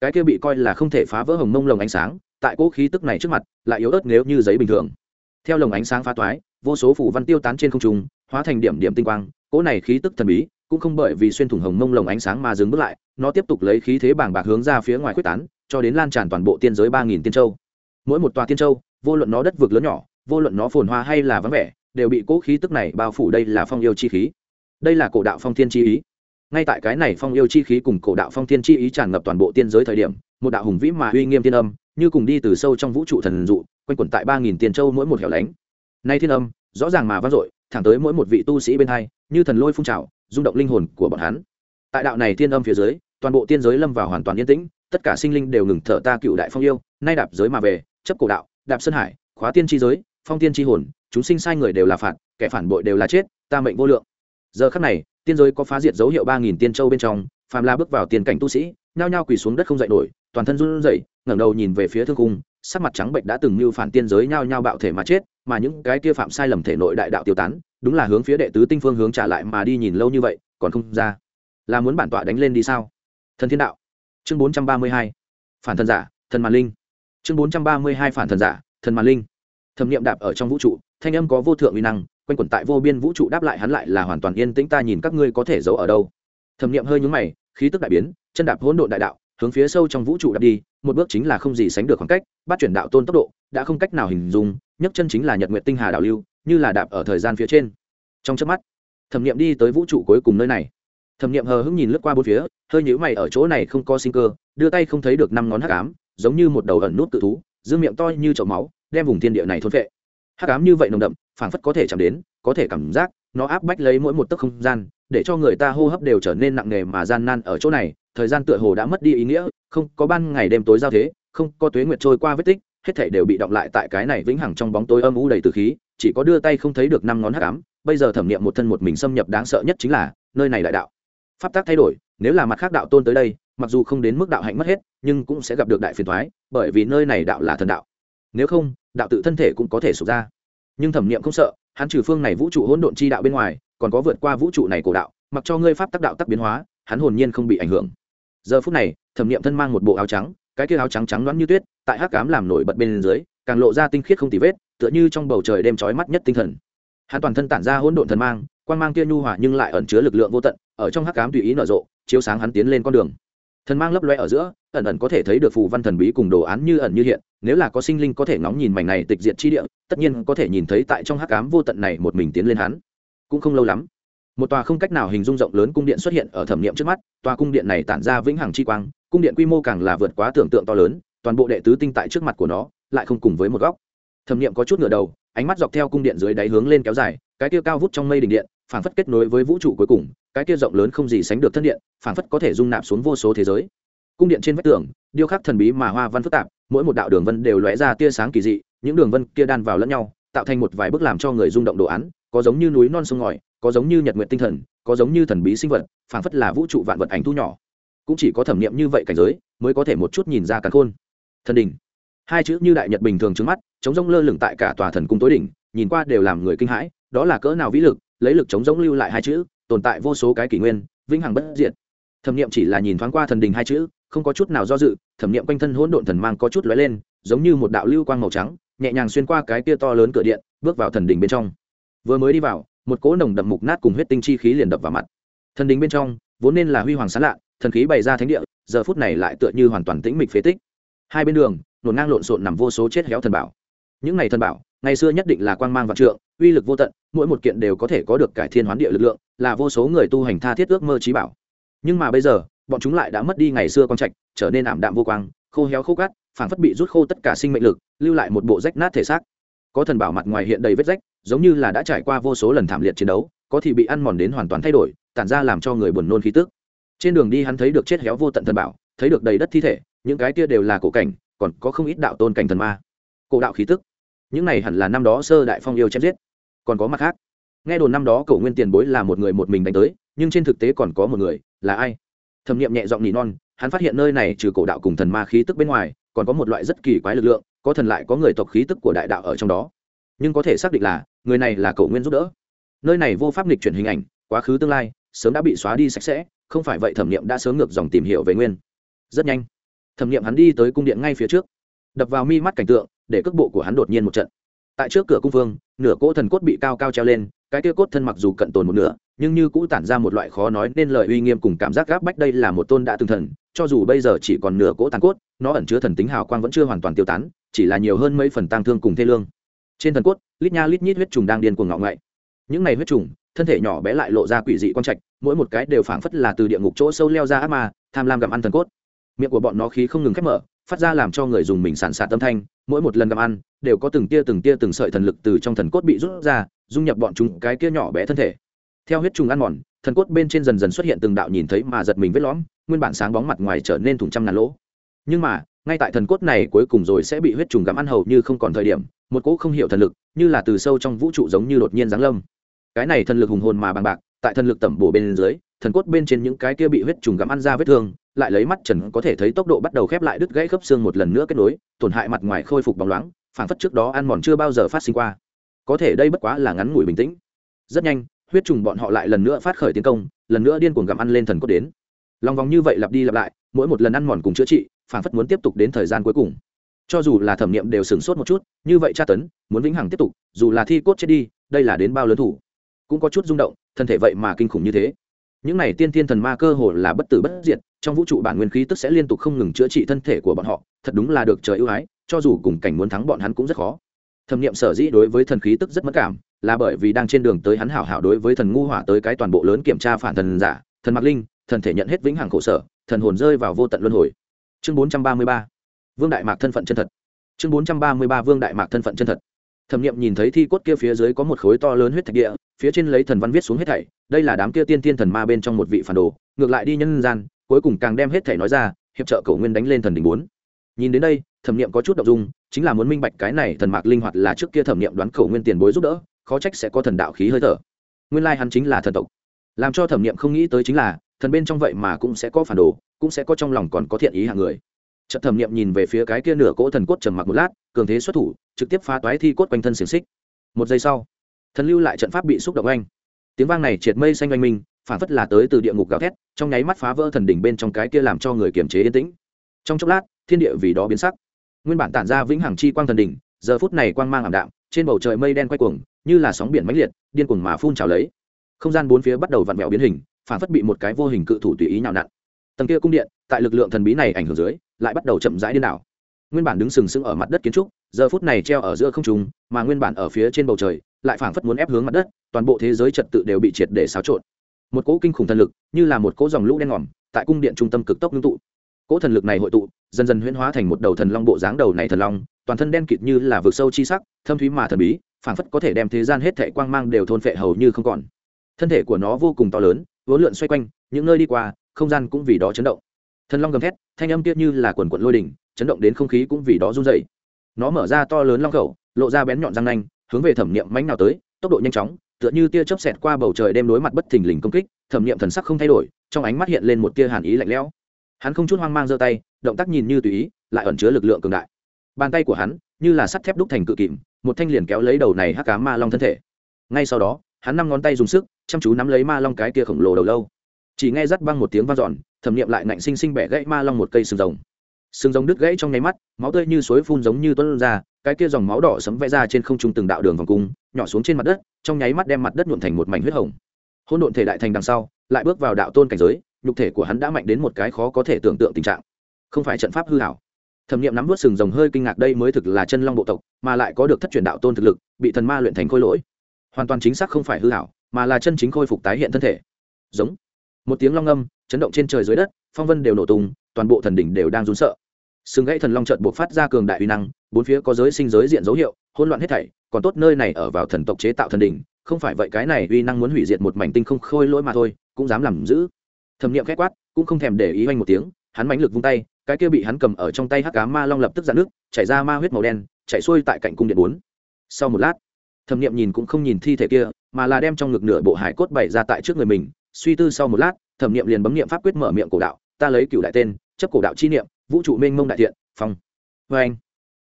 Cái kia bị coi là không thể phá vỡ hồng mông lồng ánh sáng, tại cỗ khí tức này trước mặt, lại yếu ớt nếu như giấy bình thường. Theo lồng ánh sáng phá toái, vô số phủ văn tiêu tán trên không trung, hóa thành điểm điểm tinh quang, cỗ này khí tức thần bí, cũng không bởi vì xuyên thủng hồng mông lồng ánh sáng mà dừng bước lại, nó tiếp tục lấy khí thế bàng bạc hướng ra phía ngoài quyết tán cho đến lan tràn toàn bộ tiên giới ba nghìn tiên châu. Mỗi một tòa tiên châu, vô luận nó đất vực lớn nhỏ, vô luận nó phồn hoa hay là vắng vẻ, đều bị cỗ khí tức này bao phủ đây là phong yêu chi khí. Đây là cổ đạo phong thiên chi ý. Ngay tại cái này phong yêu chi khí cùng cổ đạo phong thiên chi ý tràn ngập toàn bộ tiên giới thời điểm, một đạo hùng vĩ mà uy nghiêm tiên âm, như cùng đi từ sâu trong vũ trụ thần dụ, quanh quẩn tại ba nghìn tiền châu mỗi một hẻo lánh. Nay thiên âm, rõ ràng mà vang dội, thẳng tới mỗi một vị tu sĩ bên hai, như thần lôi phun trào, rung động linh hồn của bọn hắn. Tại đạo này thiên âm phía dưới, toàn bộ tiên giới lâm vào hoàn toàn yên tĩnh tất cả sinh linh đều ngừng thở ta cựu đại phong yêu, nay đạp giới mà về, chấp cổ đạo, đạp sơn hải, khóa tiên tri giới, phong tiên tri hồn, chúng sinh sai người đều là phạt, kẻ phản bội đều là chết, ta mệnh vô lượng. Giờ khắc này, tiên giới có phá diệt dấu hiệu ba nghìn tiên châu bên trong, phàm la bước vào tiền cảnh tu sĩ, nhao nhao quỳ xuống đất không dậy nổi, toàn thân run rẩy, ngẩng đầu nhìn về phía thương cung sắc mặt trắng bệnh đã từng mưu phản tiên giới nhao nhao bạo thể mà chết, mà những cái kia phạm sai lầm thể nội đại đạo tiêu tán, đúng là hướng phía đệ tứ tinh phương hướng trả lại mà đi nhìn lâu như vậy, còn không ra. Là muốn bản tọa đánh lên đi sao? Thần thiên đạo chương bốn trăm ba mươi hai, phản thần giả, thần màn linh. Chương bốn trăm ba mươi hai, phản thần giả, thần màn linh. Thẩm nghiệm đạp ở trong vũ trụ, thanh âm có vô thượng uy năng, quanh quẩn tại vô biên vũ trụ đáp lại hắn lại là hoàn toàn yên tĩnh, ta nhìn các ngươi có thể giấu ở đâu. Thẩm nghiệm hơi nhúng mày, khí tức đại biến, chân đạp hỗn độn đại đạo, hướng phía sâu trong vũ trụ đạp đi, một bước chính là không gì sánh được khoảng cách, bắt chuyển đạo tôn tốc độ, đã không cách nào hình dung, nhấc chân chính là nhật nguyện tinh hà đạo lưu, như là đạp ở thời gian phía trên. Trong chớp mắt, thẩm nghiệm đi tới vũ trụ cuối cùng nơi này thẩm nghiệm hờ hững nhìn lướt qua bốn phía, hơi nhữ mày ở chỗ này không có sinh cơ, đưa tay không thấy được năm ngón hắc ám, giống như một đầu ẩn nút tự thú dương miệng to như chậu máu, đem vùng thiên địa này thôn vệ hắc ám như vậy nồng đậm, phảng phất có thể chạm đến, có thể cảm giác, nó áp bách lấy mỗi một tấc không gian, để cho người ta hô hấp đều trở nên nặng nề mà gian nan ở chỗ này, thời gian tựa hồ đã mất đi ý nghĩa, không có ban ngày đêm tối giao thế, không có tuế nguyệt trôi qua vết tích, hết thảy đều bị động lại tại cái này vĩnh hằng trong bóng tối âm u đầy từ khí, chỉ có đưa tay không thấy được năm ngón hắc ám, bây giờ thẩm nghiệm một thân một mình xâm nhập đáng sợ nhất chính là, nơi này đại đạo pháp tác thay đổi, nếu là mặt khác đạo tôn tới đây, mặc dù không đến mức đạo hạnh mất hết, nhưng cũng sẽ gặp được đại phiền thoái, bởi vì nơi này đạo là thần đạo. Nếu không, đạo tự thân thể cũng có thể sụp ra. Nhưng thẩm niệm không sợ, hắn trừ phương này vũ trụ hỗn độn chi đạo bên ngoài, còn có vượt qua vũ trụ này cổ đạo, mặc cho ngươi pháp tác đạo tác biến hóa, hắn hồn nhiên không bị ảnh hưởng. Giờ phút này, thẩm niệm thân mang một bộ áo trắng, cái kia áo trắng trắng loãng như tuyết, tại hắc cám làm nổi bật bên dưới, càng lộ ra tinh khiết không tì vết, tựa như trong bầu trời đêm trói mắt nhất tinh thần. Hắn toàn thân tản ra hỗn độn thần mang quan mang kia nhu hòa nhưng lại ẩn chứa lực lượng vô tận ở trong hắc cám tùy ý nở rộ, chiếu sáng hắn tiến lên con đường. Thần mang lấp loe ở giữa, ẩn ẩn có thể thấy được phù văn thần bí cùng đồ án như ẩn như hiện, nếu là có sinh linh có thể ngóng nhìn mảnh này tịch diệt chi địa, tất nhiên có thể nhìn thấy tại trong hắc ám vô tận này một mình tiến lên hắn. Cũng không lâu lắm, một tòa không cách nào hình dung rộng lớn cung điện xuất hiện ở thẩm niệm trước mắt, tòa cung điện này tản ra vĩnh hằng chi quang, cung điện quy mô càng là vượt quá tưởng tượng to lớn, toàn bộ đệ tứ tinh tại trước mặt của nó, lại không cùng với một góc. Thẩm niệm có chút ngửa đầu, ánh mắt dọc theo cung điện dưới đáy hướng lên kéo dài, cái kia cao vút trong mây đỉnh điện, phảng phất kết nối với vũ trụ cuối cùng cái kia rộng lớn không gì sánh được thân điện, phảng phất có thể dung nạp xuống vô số thế giới. Cung điện trên vách tường, điêu khắc thần bí mà hoa văn phức tạp, mỗi một đạo đường vân đều lóe ra tia sáng kỳ dị, những đường vân kia đan vào lẫn nhau, tạo thành một vài bức làm cho người rung động đồ án, có giống như núi non sông ngòi, có giống như nhật nguyện tinh thần, có giống như thần bí sinh vật, phảng phất là vũ trụ vạn vật ảnh thu nhỏ. Cũng chỉ có thẩm nghiệm như vậy cảnh giới, mới có thể một chút nhìn ra cắn khôn. Thần đỉnh. Hai chữ như đại nhật bình thường trước mắt, chống rông lơ lửng tại cả tòa thần cung tối đỉnh, nhìn qua đều làm người kinh hãi, đó là cỡ nào vĩ lực, lấy lực chống rông lưu lại hai chữ tồn tại vô số cái kỷ nguyên, vĩnh hằng bất diệt. Thẩm niệm chỉ là nhìn thoáng qua thần đình hai chữ, không có chút nào do dự, thẩm niệm quanh thân hỗn độn thần mang có chút lóe lên, giống như một đạo lưu quang màu trắng, nhẹ nhàng xuyên qua cái kia to lớn cửa điện, bước vào thần đình bên trong. Vừa mới đi vào, một cỗ nồng đậm mục nát cùng huyết tinh chi khí liền đập vào mặt. Thần đình bên trong, vốn nên là huy hoàng sán lạ, thần khí bày ra thánh địa, giờ phút này lại tựa như hoàn toàn tĩnh mịch phế tích. Hai bên đường, nổn ngang lộn xộn nằm vô số chết héo thần bảo. Những ngày thần bảo, ngày xưa nhất định là quang mang vạn trượng, uy lực vô tận, mỗi một kiện đều có thể có được cải thiên hoán địa lực lượng là vô số người tu hành tha thiết ước mơ trí bảo. Nhưng mà bây giờ, bọn chúng lại đã mất đi ngày xưa con trạch, trở nên ảm đạm vô quang, khô héo khô cát, phảng phất bị rút khô tất cả sinh mệnh lực, lưu lại một bộ rách nát thể xác. Có thần bảo mặt ngoài hiện đầy vết rách, giống như là đã trải qua vô số lần thảm liệt chiến đấu, có thì bị ăn mòn đến hoàn toàn thay đổi, tản ra làm cho người buồn nôn khí tức. Trên đường đi hắn thấy được chết héo vô tận thần bảo, thấy được đầy đất thi thể, những cái kia đều là cổ cảnh, còn có không ít đạo tôn cảnh thần ma. Cổ đạo khí tức. Những này hẳn là năm đó sơ đại phong yêu chém giết. Còn có mặt khác nghe đồn năm đó cổ nguyên tiền bối là một người một mình đánh tới, nhưng trên thực tế còn có một người, là ai? Thẩm nghiệm nhẹ giọng nỉ non, hắn phát hiện nơi này trừ cổ đạo cùng thần ma khí tức bên ngoài, còn có một loại rất kỳ quái lực lượng, có thần lại có người tộc khí tức của đại đạo ở trong đó. Nhưng có thể xác định là, người này là cổ nguyên giúp đỡ. Nơi này vô pháp nghịch chuyển hình ảnh, quá khứ tương lai, sớm đã bị xóa đi sạch sẽ, không phải vậy thẩm nghiệm đã sớm ngược dòng tìm hiểu về nguyên. Rất nhanh, thẩm nghiệm hắn đi tới cung điện ngay phía trước, đập vào mi mắt cảnh tượng, để cước bộ của hắn đột nhiên một trận tại trước cửa cung vương, nửa cỗ thần cốt bị cao cao treo lên, cái kia cốt thân mặc dù cận tồn một nửa, nhưng như cũ tản ra một loại khó nói nên lời uy nghiêm cùng cảm giác gáp bách đây là một tôn đã từng thần, cho dù bây giờ chỉ còn nửa cỗ tàn cốt, nó ẩn chứa thần tính hào quang vẫn chưa hoàn toàn tiêu tán, chỉ là nhiều hơn mấy phần tang thương cùng thê lương. Trên thần cốt, lít nha lít nhít huyết trùng đang điên cuồng ngọ ngậy những này huyết trùng, thân thể nhỏ bé lại lộ ra quỷ dị quang trạch, mỗi một cái đều phảng phất là từ địa ngục chỗ sâu leo ra ác ma, tham lam gặm ăn thần cốt. Miệng của bọn nó khí không ngừng khép mở, phát ra làm cho người dùng mình sàn sạt tâm thanh mỗi một lần gặm ăn, đều có từng tia từng tia từng sợi thần lực từ trong thần cốt bị rút ra, dung nhập bọn chúng cái kia nhỏ bé thân thể. Theo huyết trùng ăn mòn, thần cốt bên trên dần dần xuất hiện từng đạo nhìn thấy mà giật mình vết lõm, nguyên bản sáng bóng mặt ngoài trở nên thùng trăm ngàn lỗ. Nhưng mà, ngay tại thần cốt này cuối cùng rồi sẽ bị huyết trùng gặm ăn hầu như không còn thời điểm, một cỗ không hiểu thần lực, như là từ sâu trong vũ trụ giống như đột nhiên giáng lâm. Cái này thần lực hùng hồn mà bằng bạc, tại thần lực tẩm bổ bên dưới, thần cốt bên trên những cái kia bị huyết trùng gặm ăn ra vết thương lại lấy mắt trần có thể thấy tốc độ bắt đầu khép lại đứt gãy khớp xương một lần nữa kết nối, tổn hại mặt ngoài khôi phục bóng loáng phản phất trước đó ăn mòn chưa bao giờ phát sinh qua. Có thể đây bất quá là ngắn ngủi bình tĩnh. Rất nhanh, huyết trùng bọn họ lại lần nữa phát khởi tiến công, lần nữa điên cuồng gặm ăn lên thần cốt đến. Lòng vòng như vậy lặp đi lặp lại, mỗi một lần ăn mòn cùng chữa trị phản phất muốn tiếp tục đến thời gian cuối cùng. Cho dù là thẩm nghiệm đều sửng sốt một chút, như vậy tra tấn, muốn vĩnh hằng tiếp tục, dù là thi cốt chết đi, đây là đến bao lớn thủ. Cũng có chút rung động, thân thể vậy mà kinh khủng như thế những này tiên thiên thần ma cơ hồ là bất tử bất diệt, trong vũ trụ bản nguyên khí tức sẽ liên tục không ngừng chữa trị thân thể của bọn họ, thật đúng là được trời ưu ái, cho dù cùng cảnh muốn thắng bọn hắn cũng rất khó. Thẩm nghiệm sở dĩ đối với thần khí tức rất mất cảm, là bởi vì đang trên đường tới hắn hảo hảo đối với thần ngu hỏa tới cái toàn bộ lớn kiểm tra phản thần giả, thần mặc linh, thần thể nhận hết vĩnh hằng khổ sở, thần hồn rơi vào vô tận luân hồi. Chương bốn trăm ba mươi ba, vương đại mạc thân phận chân thật. Chương bốn trăm ba mươi ba, vương đại mạc thân phận chân thật. Thẩm nghiệm nhìn thấy thi cốt kia phía dưới có một khối to lớn huyết thạch địa phía trên lấy thần văn viết xuống hết thảy, đây là đám kia tiên tiên thần ma bên trong một vị phản đồ, ngược lại đi nhân gian, cuối cùng càng đem hết thảy nói ra, hiệp trợ cầu nguyên đánh lên thần đình bốn. Nhìn đến đây, thẩm niệm có chút động dung, chính là muốn minh bạch cái này thần mạc linh hoạt là trước kia thẩm niệm đoán cầu nguyên tiền bối giúp đỡ, khó trách sẽ có thần đạo khí hơi thở. Nguyên lai hắn chính là thần tộc. Làm cho thẩm niệm không nghĩ tới chính là, thần bên trong vậy mà cũng sẽ có phản đồ, cũng sẽ có trong lòng còn có thiện ý hạng người. Trận thẩm niệm nhìn về phía cái kia nửa cỗ thần cốt trầm mặc một lát, cường thế xuất thủ, trực tiếp phá toái thi cốt quanh thân xiềng xích. Một giây sau thần lưu lại trận pháp bị xúc động anh tiếng vang này triệt mây xanh oanh minh, phản phất là tới từ địa ngục gào thét, trong nháy mắt phá vỡ thần đỉnh bên trong cái kia làm cho người kiềm chế yên tĩnh. Trong chốc lát, thiên địa vì đó biến sắc. Nguyên bản tản ra vĩnh hằng chi quang thần đỉnh, giờ phút này quang mang ảm đạm, trên bầu trời mây đen quay cuồng, như là sóng biển mãnh liệt, điên cuồng mà phun trào lấy. Không gian bốn phía bắt đầu vặn vẹo biến hình, phản phất bị một cái vô hình cự thủ tùy ý nhào nặn. Tầng kia cung điện, tại lực lượng thần bí này ảnh hưởng dưới, lại bắt đầu chậm rãi điên đảo. Nguyên bản đứng sừng sững ở mặt đất kiến trúc, giờ phút này treo ở giữa không trung, mà nguyên bản ở phía trên bầu trời lại phảng phất muốn ép hướng mặt đất, toàn bộ thế giới trật tự đều bị triệt để xáo trộn. Một cỗ kinh khủng thần lực, như là một cỗ dòng lũ đen ngòm, tại cung điện trung tâm cực tốc ngưng tụ. Cỗ thần lực này hội tụ, dần dần huyễn hóa thành một đầu thần long bộ dáng đầu này thần long, toàn thân đen kịt như là vực sâu chi sắc, thâm thúy mà thần bí, phảng phất có thể đem thế gian hết thệ quang mang đều thôn phệ hầu như không còn. Thân thể của nó vô cùng to lớn, vốn lượn xoay quanh, những nơi đi qua, không gian cũng vì đó chấn động. Thần long gầm thét, thanh âm kia như là quần quận lôi đỉnh, chấn động đến không khí cũng vì đó run dày nó mở ra to lớn long khẩu, lộ ra bén nhọn răng nanh hướng về thẩm niệm mánh nào tới, tốc độ nhanh chóng, tựa như tia chớp xẹt qua bầu trời đêm đối mặt bất thình lình công kích, thẩm niệm thần sắc không thay đổi, trong ánh mắt hiện lên một tia hàn ý lạnh lẽo. Hắn không chút hoang mang giơ tay, động tác nhìn như tùy ý, lại ẩn chứa lực lượng cường đại. Bàn tay của hắn, như là sắt thép đúc thành cự kìm, một thanh liền kéo lấy đầu này hắc cá ma long thân thể. Ngay sau đó, hắn năm ngón tay dùng sức, chăm chú nắm lấy ma long cái kia khổng lồ đầu lâu. Chỉ nghe rắt băng một tiếng vang dọn, thẩm nghiệm lại ngạnh sinh sinh bẻ gãy ma long một cây sừng rồng. Sừng rồng đứt gãy trong nháy mắt, máu tươi như suối phun giống như tuân ra cái kia dòng máu đỏ sấm vẽ ra trên không trung từng đạo đường vòng cung, nhỏ xuống trên mặt đất, trong nháy mắt đem mặt đất nhuộn thành một mảnh huyết hồng. Hôn độn thể đại thành đằng sau, lại bước vào đạo tôn cảnh giới, nhục thể của hắn đã mạnh đến một cái khó có thể tưởng tượng tình trạng. Không phải trận pháp hư hảo. Thẩm nghiệm nắm vớt sừng rồng hơi kinh ngạc đây mới thực là chân long bộ tộc, mà lại có được thất truyền đạo tôn thực lực, bị thần ma luyện thành khôi lỗi. Hoàn toàn chính xác không phải hư hảo, mà là chân chính khôi phục tái hiện thân thể. Giống. Một tiếng long âm, chấn động trên trời dưới đất, phong vân đều nổ tung, toàn bộ thần đỉnh đều đang run sợ. Sừng gãy thần long trợt buộc phát ra cường đại uy năng bốn phía có giới sinh giới diện dấu hiệu, hỗn loạn hết thảy, còn tốt nơi này ở vào thần tộc chế tạo thần đỉnh, không phải vậy cái này uy năng muốn hủy diệt một mảnh tinh không khôi lỗi mà thôi, cũng dám làm giữ. Thẩm niệm khét quát, cũng không thèm để ý oanh một tiếng, hắn mãnh lực vung tay, cái kia bị hắn cầm ở trong tay hắc cá ma long lập tức dạn nước chảy ra ma huyết màu đen, chảy xuôi tại cạnh cung điện bốn. Sau một lát, thẩm niệm nhìn cũng không nhìn thi thể kia, mà là đem trong ngực nửa bộ hải cốt bày ra tại trước người mình, suy tư sau một lát, thẩm niệm liền bấm niệm pháp quyết mở miệng cổ đạo, ta lấy cửu đại tên, chấp cổ đạo chi niệm, vũ trụ mênh mông đại thiện, phong. Vê anh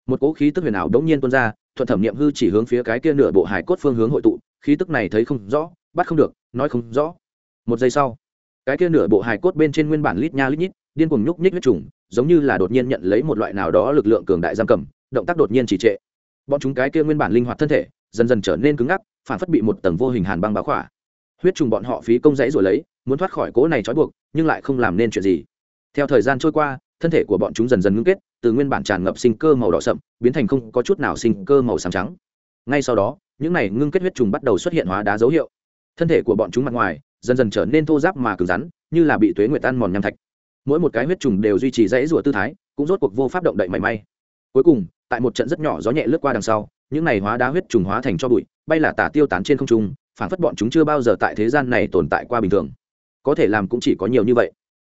một cỗ khí tức huyền ảo đống nhiên tuôn ra, thuận thẩm niệm hư chỉ hướng phía cái kia nửa bộ hải cốt phương hướng hội tụ, khí tức này thấy không rõ, bắt không được, nói không rõ. Một giây sau, cái kia nửa bộ hải cốt bên trên nguyên bản lít nha lít nhít, điên cuồng nhúc nhích huyết trùng, giống như là đột nhiên nhận lấy một loại nào đó lực lượng cường đại giam cầm, động tác đột nhiên trì trệ. Bọn chúng cái kia nguyên bản linh hoạt thân thể, dần dần trở nên cứng ngắc, phản phất bị một tầng vô hình hàn băng báo khỏa. Huyết trùng bọn họ phí công dãy rồi lấy, muốn thoát khỏi cỗ này trói buộc, nhưng lại không làm nên chuyện gì. Theo thời gian trôi qua thân thể của bọn chúng dần dần ngưng kết, từ nguyên bản tràn ngập sinh cơ màu đỏ sậm, biến thành không có chút nào sinh cơ màu xám trắng. Ngay sau đó, những này ngưng kết huyết trùng bắt đầu xuất hiện hóa đá dấu hiệu. Thân thể của bọn chúng mặt ngoài, dần dần trở nên thô giáp mà cứng rắn, như là bị tuế nguyệt ăn mòn nham thạch. Mỗi một cái huyết trùng đều duy trì dãy rủa tư thái, cũng rốt cuộc vô pháp động đậy mảy may. Cuối cùng, tại một trận rất nhỏ gió nhẹ lướt qua đằng sau, những này hóa đá huyết trùng hóa thành cho bụi, bay là tả tiêu tán trên không trung phản phất bọn chúng chưa bao giờ tại thế gian này tồn tại qua bình thường. Có thể làm cũng chỉ có nhiều như vậy.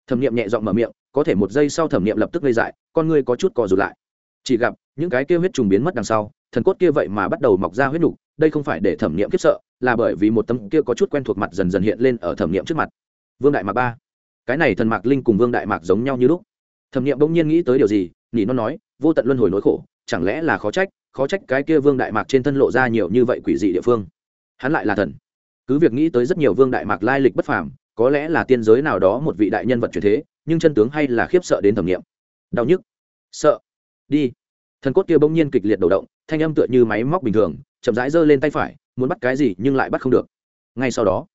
Thẩm nghiệm nhẹ giọng mở miệng có thể một giây sau thẩm nghiệm lập tức gây dại, con ngươi có chút cò rụt lại. Chỉ gặp, những cái kia huyết trùng biến mất đằng sau, thần cốt kia vậy mà bắt đầu mọc ra huyết nục, đây không phải để thẩm nghiệm kiếp sợ, là bởi vì một tấm kia có chút quen thuộc mặt dần dần hiện lên ở thẩm nghiệm trước mặt. Vương đại mạc ba. Cái này thần mạc linh cùng vương đại mạc giống nhau như lúc. Thẩm nghiệm bỗng nhiên nghĩ tới điều gì, nỉ nó nói, vô tận luân hồi nỗi khổ, chẳng lẽ là khó trách khó trách cái kia vương đại mạc trên thân lộ ra nhiều như vậy quỷ dị địa phương. Hắn lại là thần. Cứ việc nghĩ tới rất nhiều vương đại mạc lai lịch bất phàm, có lẽ là tiên giới nào đó một vị đại nhân vật truyền thế nhưng chân tướng hay là khiếp sợ đến thẩm nghiệm. Đau nhức. Sợ. Đi. Thần cốt kia bỗng nhiên kịch liệt đầu động, thanh âm tựa như máy móc bình thường, chậm rãi giơ lên tay phải, muốn bắt cái gì nhưng lại bắt không được. Ngay sau đó,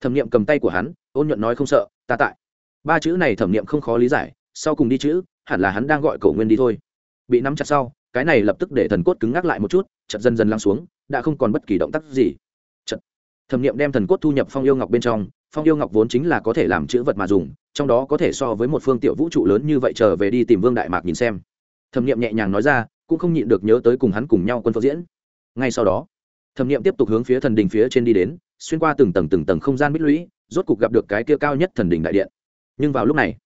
thẩm nghiệm cầm tay của hắn, ôn nhuận nói không sợ, ta tại. Ba chữ này thẩm nghiệm không khó lý giải, sau cùng đi chữ, hẳn là hắn đang gọi cầu nguyên đi thôi. Bị nắm chặt sau, cái này lập tức để thần cốt cứng ngắc lại một chút chật dần dần lăng xuống, đã không còn bất kỳ động tác gì. Chật thẩm nghiệm đem thần cốt thu nhập phong yêu ngọc bên trong phong yêu ngọc vốn chính là có thể làm chữ vật mà dùng trong đó có thể so với một phương tiểu vũ trụ lớn như vậy trở về đi tìm vương đại mạc nhìn xem. Thẩm nghiệm nhẹ nhàng nói ra cũng không nhịn được nhớ tới cùng hắn cùng nhau quân phật diễn. Ngay sau đó thẩm nghiệm tiếp tục hướng phía thần đình phía trên đi đến xuyên qua từng tầng từng tầng không gian bích lũy rốt cục gặp được cái kia cao nhất thần đình đại điện. Nhưng vào lúc này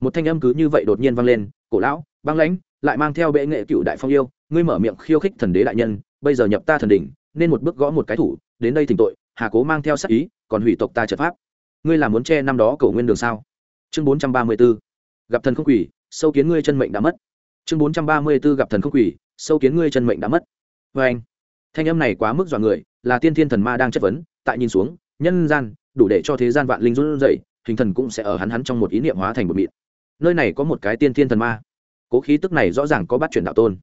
một thanh âm cứ như vậy đột nhiên vang lên cổ lão băng lãnh lại mang theo bệ nghệ cựu đại phong yêu ngươi mở miệng khiêu khích thần đế đại nhân bây giờ nhập ta thần đình, nên một bước gõ một cái thủ đến đây thỉnh tội hà cố mang theo sắc ý còn hủy tộc ta trật pháp ngươi là muốn che năm đó cầu nguyên đường sao? Chương bốn trăm ba mươi b ố gặp thần không quỷ, sâu kiến ngươi chân mệnh đã mất. Chương bốn trăm ba mươi b ố gặp thần không quỷ, sâu kiến ngươi chân mệnh đã mất. Vê anh, thanh âm này quá mức dọa người, là tiên thiên thần ma đang chất vấn, tại nhìn xuống, nhân gian, đủ để cho thế gian vạn linh run dậy hình thần cũng sẽ ở hắn hắn trong một ý niệm hóa thành một mịn. Nơi này có một cái tiên thiên thần ma. Cố khí tức này rõ ràng có bắt chuyển đạo tôn.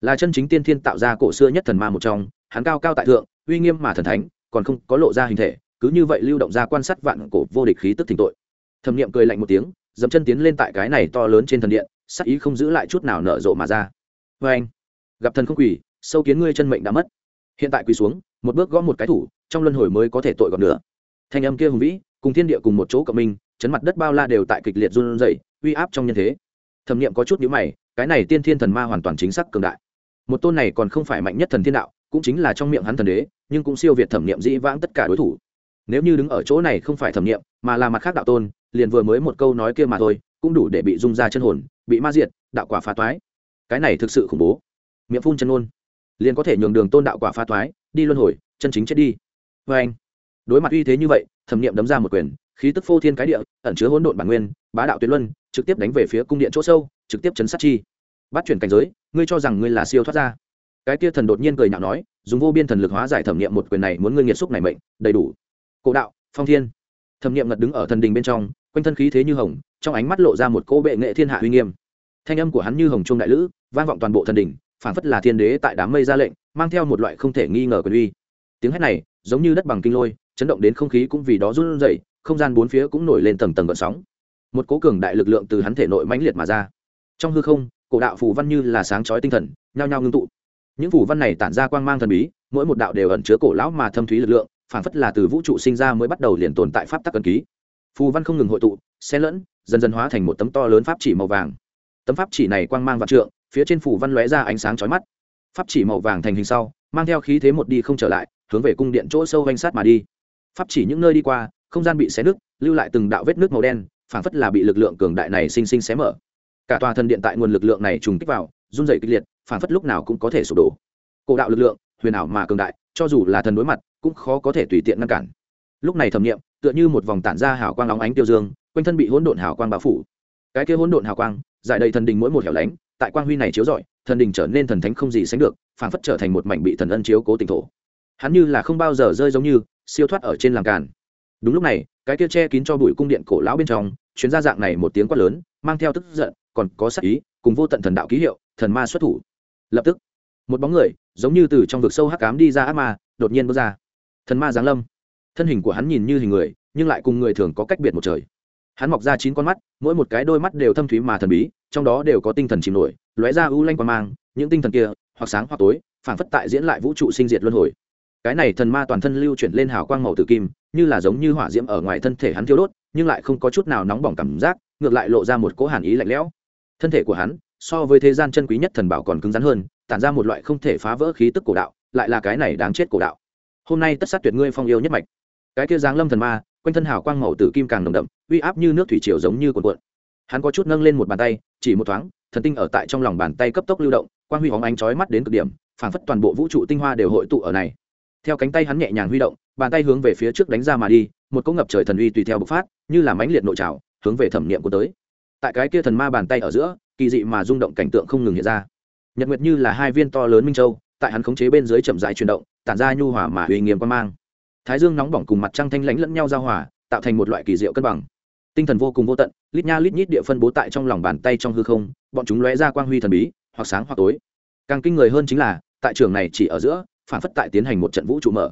Là chân chính tiên thiên tạo ra cổ xưa nhất thần ma một trong, hắn cao cao tại thượng, uy nghiêm mà thần thánh, còn không có lộ ra hình thể cứ như vậy lưu động ra quan sát vạn cổ vô địch khí tức thỉnh tội. Thẩm niệm cười lạnh một tiếng dẫm chân tiến lên tại cái này to lớn trên thần điện, sắc ý không giữ lại chút nào nở rộ mà ra. Vê anh, gặp thần không quỳ, sâu kiến ngươi chân mệnh đã mất. Hiện tại quỳ xuống, một bước gõ một cái thủ, trong luân hồi mới có thể tội còn nữa. Thanh âm kia hùng vĩ, cùng thiên địa cùng một chỗ cộng minh, chấn mặt đất bao la đều tại kịch liệt run rẩy, uy áp trong nhân thế. Thẩm niệm có chút nhíu mày, cái này tiên thiên thần ma hoàn toàn chính xác cường đại. Một tôn này còn không phải mạnh nhất thần thiên đạo, cũng chính là trong miệng hắn thần đế, nhưng cũng siêu việt thẩm niệm dĩ vãng tất cả đối thủ nếu như đứng ở chỗ này không phải thẩm nghiệm, mà là mặt khác đạo tôn, liền vừa mới một câu nói kia mà thôi, cũng đủ để bị rung ra chân hồn, bị ma diệt, đạo quả phá toái. Cái này thực sự khủng bố. Miệng phun chân ôn liền có thể nhường đường tôn đạo quả phá toái, đi luân hồi, chân chính chết đi. Vê anh, đối mặt uy thế như vậy, thẩm nghiệm đấm ra một quyền, khí tức phô thiên cái địa, ẩn chứa hỗn độn bản nguyên, bá đạo tuyệt luân, trực tiếp đánh về phía cung điện chỗ sâu, trực tiếp chấn sát chi. Bắt chuyển cảnh giới, ngươi cho rằng ngươi là siêu thoát ra. Cái kia thần đột nhiên cười nhạo nói, dùng vô biên thần lực hóa giải thẩm nghiệm một quyền này muốn ngươi nghiệt xúc này mệnh, đầy đủ cổ đạo, phong thiên. Thẩm nghiệm ngật đứng ở thần đình bên trong, quanh thân khí thế như hồng, trong ánh mắt lộ ra một cỗ bệ nghệ thiên hạ uy nghiêm. Thanh âm của hắn như hồng trung đại lữ, vang vọng toàn bộ thần đình phản phất là thiên đế tại đám mây ra lệnh, mang theo một loại không thể nghi ngờ quyền uy. Tiếng hét này, giống như đất bằng kinh lôi, chấn động đến không khí cũng vì đó run rẩy, không gian bốn phía cũng nổi lên tầng tầng gợn sóng. Một cố cường đại lực lượng từ hắn thể nội mãnh liệt mà ra. Trong hư không, cổ đạo phù văn như là sáng chói tinh thần, nhao nhao ngưng tụ. Những phù văn này tản ra quang mang thần bí, mỗi một đạo đều ẩn chứa cổ lão mà thâm thúy lực lượng phản phất là từ vũ trụ sinh ra mới bắt đầu liền tồn tại pháp tắc cân ký. Phù văn không ngừng hội tụ, xen lẫn, dần dần hóa thành một tấm to lớn pháp chỉ màu vàng. Tấm pháp chỉ này quang mang vạn trượng, phía trên phù văn lóe ra ánh sáng chói mắt. Pháp chỉ màu vàng thành hình sau, mang theo khí thế một đi không trở lại, hướng về cung điện chỗ sâu vanh sát mà đi. Pháp chỉ những nơi đi qua, không gian bị xé nứt, lưu lại từng đạo vết nước màu đen, phảng phất là bị lực lượng cường đại này sinh sinh xé mở. Cả tòa thần điện tại nguồn lực lượng này trùng kích vào, run rẩy kịch liệt, phảng phất lúc nào cũng có thể sụp đổ. Cổ đạo lực lượng, huyền ảo mà cường đại cho dù là thần đối mặt, cũng khó có thể tùy tiện ngăn cản. Lúc này thẩm nghiệm, tựa như một vòng tản ra hào quang óng ánh tiêu dương, quanh thân bị hỗn độn hào quang bao phủ. Cái kia hỗn độn hào quang, giải đầy thần đình mỗi một hẻo lánh, tại quang huy này chiếu rọi, thần đình trở nên thần thánh không gì sánh được, phảng phất trở thành một mảnh bị thần ân chiếu cố tỉnh thổ. Hắn như là không bao giờ rơi giống như, siêu thoát ở trên làng càn. Đúng lúc này, cái kia che kín cho bụi cung điện cổ lão bên trong, chuyến ra dạng này một tiếng quát lớn, mang theo tức giận, còn có sắc ý, cùng vô tận thần đạo ký hiệu, thần ma xuất thủ. Lập tức, một bóng người giống như từ trong vực sâu hắc cám đi ra ác ma, đột nhiên bước ra. Thần ma giáng lâm. Thân hình của hắn nhìn như hình người, nhưng lại cùng người thường có cách biệt một trời. Hắn mọc ra chín con mắt, mỗi một cái đôi mắt đều thâm thúy mà thần bí, trong đó đều có tinh thần chìm nổi, lóe ra ưu lanh quan mang, những tinh thần kia, hoặc sáng hoặc tối phản phất tại diễn lại vũ trụ sinh diệt luân hồi. Cái này thần ma toàn thân lưu chuyển lên hào quang màu tử kim, như là giống như hỏa diễm ở ngoài thân thể hắn thiêu đốt, nhưng lại không có chút nào nóng bỏng cảm giác, ngược lại lộ ra một cỗ hàn ý lạnh lẽo. Thân thể của hắn, so với thế gian chân quý nhất thần bảo còn cứng rắn hơn tản ra một loại không thể phá vỡ khí tức cổ đạo, lại là cái này đáng chết cổ đạo. Hôm nay tất sát tuyệt ngươi phong yêu nhất mạch. Cái kia giáng lâm thần ma, quanh thân hào quang màu tử kim càng nồng đậm, uy áp như nước thủy triều giống như cuộn cuộn. Hắn có chút nâng lên một bàn tay, chỉ một thoáng, thần tinh ở tại trong lòng bàn tay cấp tốc lưu động, quang huy hóng ánh chói mắt đến cực điểm, phảng phất toàn bộ vũ trụ tinh hoa đều hội tụ ở này. Theo cánh tay hắn nhẹ nhàng huy động, bàn tay hướng về phía trước đánh ra mà đi, một cỗ ngập trời thần uy tùy theo bộc phát, như là mãnh liệt nội trào, hướng về thẩm niệm của tới. Tại cái kia thần ma bàn tay ở giữa, kỳ dị mà rung động cảnh tượng không ngừng hiện ra nhật nguyệt như là hai viên to lớn minh châu, tại hắn khống chế bên dưới chậm rãi chuyển động, tản ra nhu hòa mà uy nghiêm quan mang. Thái dương nóng bỏng cùng mặt trăng thanh lãnh lẫn nhau giao hòa, tạo thành một loại kỳ diệu cân bằng. Tinh thần vô cùng vô tận, lít nha lít nhít địa phân bố tại trong lòng bàn tay trong hư không, bọn chúng lóe ra quang huy thần bí, hoặc sáng hoặc tối. Càng kinh người hơn chính là, tại trường này chỉ ở giữa, phản phất tại tiến hành một trận vũ trụ mở.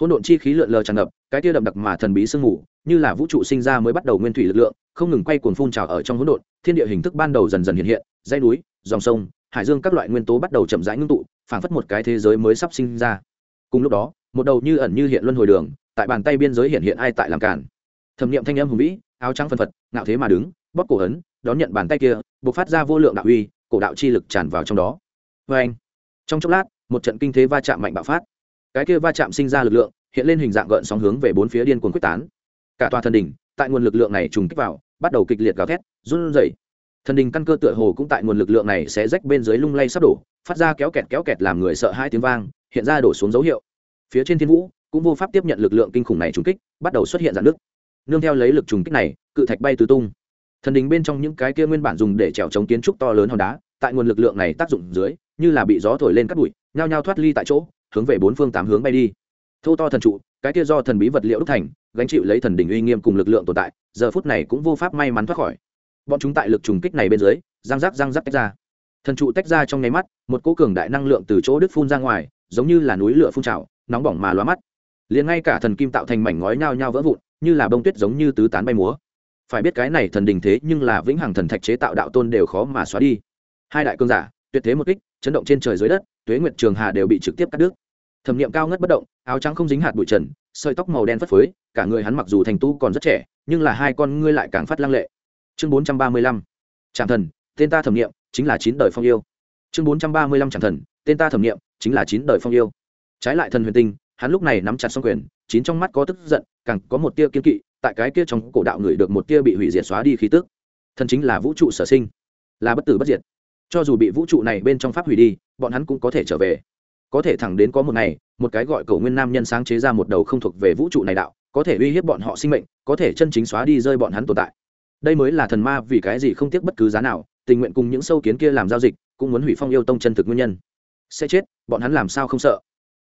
Hỗn độn chi khí lượn lờ tràn ngập, cái tia đậm đặc mà thần bí sương mù, như là vũ trụ sinh ra mới bắt đầu nguyên thủy lực lượng, không ngừng quay cuồng phun trào ở trong hỗn độn, thiên địa hình thức ban đầu dần dần hiện hiện, dãy núi, dòng sông hải dương các loại nguyên tố bắt đầu chậm rãi ngưng tụ, phảng phất một cái thế giới mới sắp sinh ra. Cùng lúc đó, một đầu như ẩn như hiện luân hồi đường, tại bàn tay biên giới hiện hiện ai tại làm cản thẩm niệm thanh âm hùng vĩ, áo trắng phân phật, ngạo thế mà đứng, bóp cổ ấn, đón nhận bàn tay kia, buộc phát ra vô lượng đạo uy, cổ đạo chi lực tràn vào trong đó. Vê anh, trong chốc lát, một trận kinh thế va chạm mạnh bạo phát. Cái kia va chạm sinh ra lực lượng, hiện lên hình dạng gợn sóng hướng về bốn phía điên cuồng quyết tán. Cả tòa thần đỉnh, tại nguồn lực lượng này trùng kích vào, bắt đầu kịch liệt gào thét, run rẩy thần đình căn cơ tựa hồ cũng tại nguồn lực lượng này sẽ rách bên dưới lung lay sắp đổ, phát ra kéo kẹt kéo kẹt làm người sợ hai tiếng vang, hiện ra đổ xuống dấu hiệu. Phía trên thiên vũ cũng vô pháp tiếp nhận lực lượng kinh khủng này trùng kích, bắt đầu xuất hiện dạn nước nương theo lấy lực trùng kích này, cự thạch bay tứ tung. Thần đình bên trong những cái kia nguyên bản dùng để trèo chống kiến trúc to lớn hòn đá, tại nguồn lực lượng này tác dụng dưới, như là bị gió thổi lên cắt bụi, nhao nhao thoát ly tại chỗ, hướng về bốn phương tám hướng bay đi. Thô to thần trụ, cái kia do thần bí vật liệu đúc thành, gánh chịu lấy thần đình uy nghiêm cùng lực lượng tồn tại, giờ phút này cũng vô pháp may mắn thoát khỏi bọn chúng tại lực trùng kích này bên dưới, răng rắc răng rắc tách ra. Thần trụ tách ra trong nháy mắt, một cỗ cường đại năng lượng từ chỗ đứt phun ra ngoài, giống như là núi lửa phun trào, nóng bỏng mà loa mắt. Liền ngay cả thần kim tạo thành mảnh ngói nhao nhao vỡ vụn, như là bông tuyết giống như tứ tán bay múa. Phải biết cái này thần đình thế nhưng là vĩnh hằng thần thạch chế tạo đạo tôn đều khó mà xóa đi. Hai đại cương giả, tuyệt thế một kích, chấn động trên trời dưới đất, tuế nguyệt trường hà đều bị trực tiếp cắt đứt. Thẩm niệm cao ngất bất động, áo trắng không dính hạt bụi trần, sợi tóc màu đen phất phới, cả người hắn mặc dù thành tu còn rất trẻ, nhưng là hai con ngươi lại càng phát lăng lệ chương bốn trăm ba mươi lăm. Tràng thần tên ta thẩm nghiệm, chính là chín đời phong yêu. Chương bốn trăm ba mươi lăm tràng thần tên ta thẩm nghiệm, chính là chín đời phong yêu. Trái lại thần huyền tinh hắn lúc này nắm chặt xong quyền chín trong mắt có tức giận càng có một tia kiên kỵ tại cái kia trong cổ đạo người được một tia bị hủy diệt xóa đi khí tức. Thần chính là vũ trụ sở sinh là bất tử bất diệt. Cho dù bị vũ trụ này bên trong pháp hủy đi bọn hắn cũng có thể trở về. Có thể thẳng đến có một ngày một cái gọi cầu nguyên nam nhân sáng chế ra một đầu không thuộc về vũ trụ này đạo có thể uy hiếp bọn họ sinh mệnh có thể chân chính xóa đi rơi bọn hắn tồn tại đây mới là thần ma vì cái gì không tiếc bất cứ giá nào, tình nguyện cùng những sâu kiến kia làm giao dịch, cũng muốn hủy phong yêu tông chân thực nguyên nhân. Sẽ chết, bọn hắn làm sao không sợ?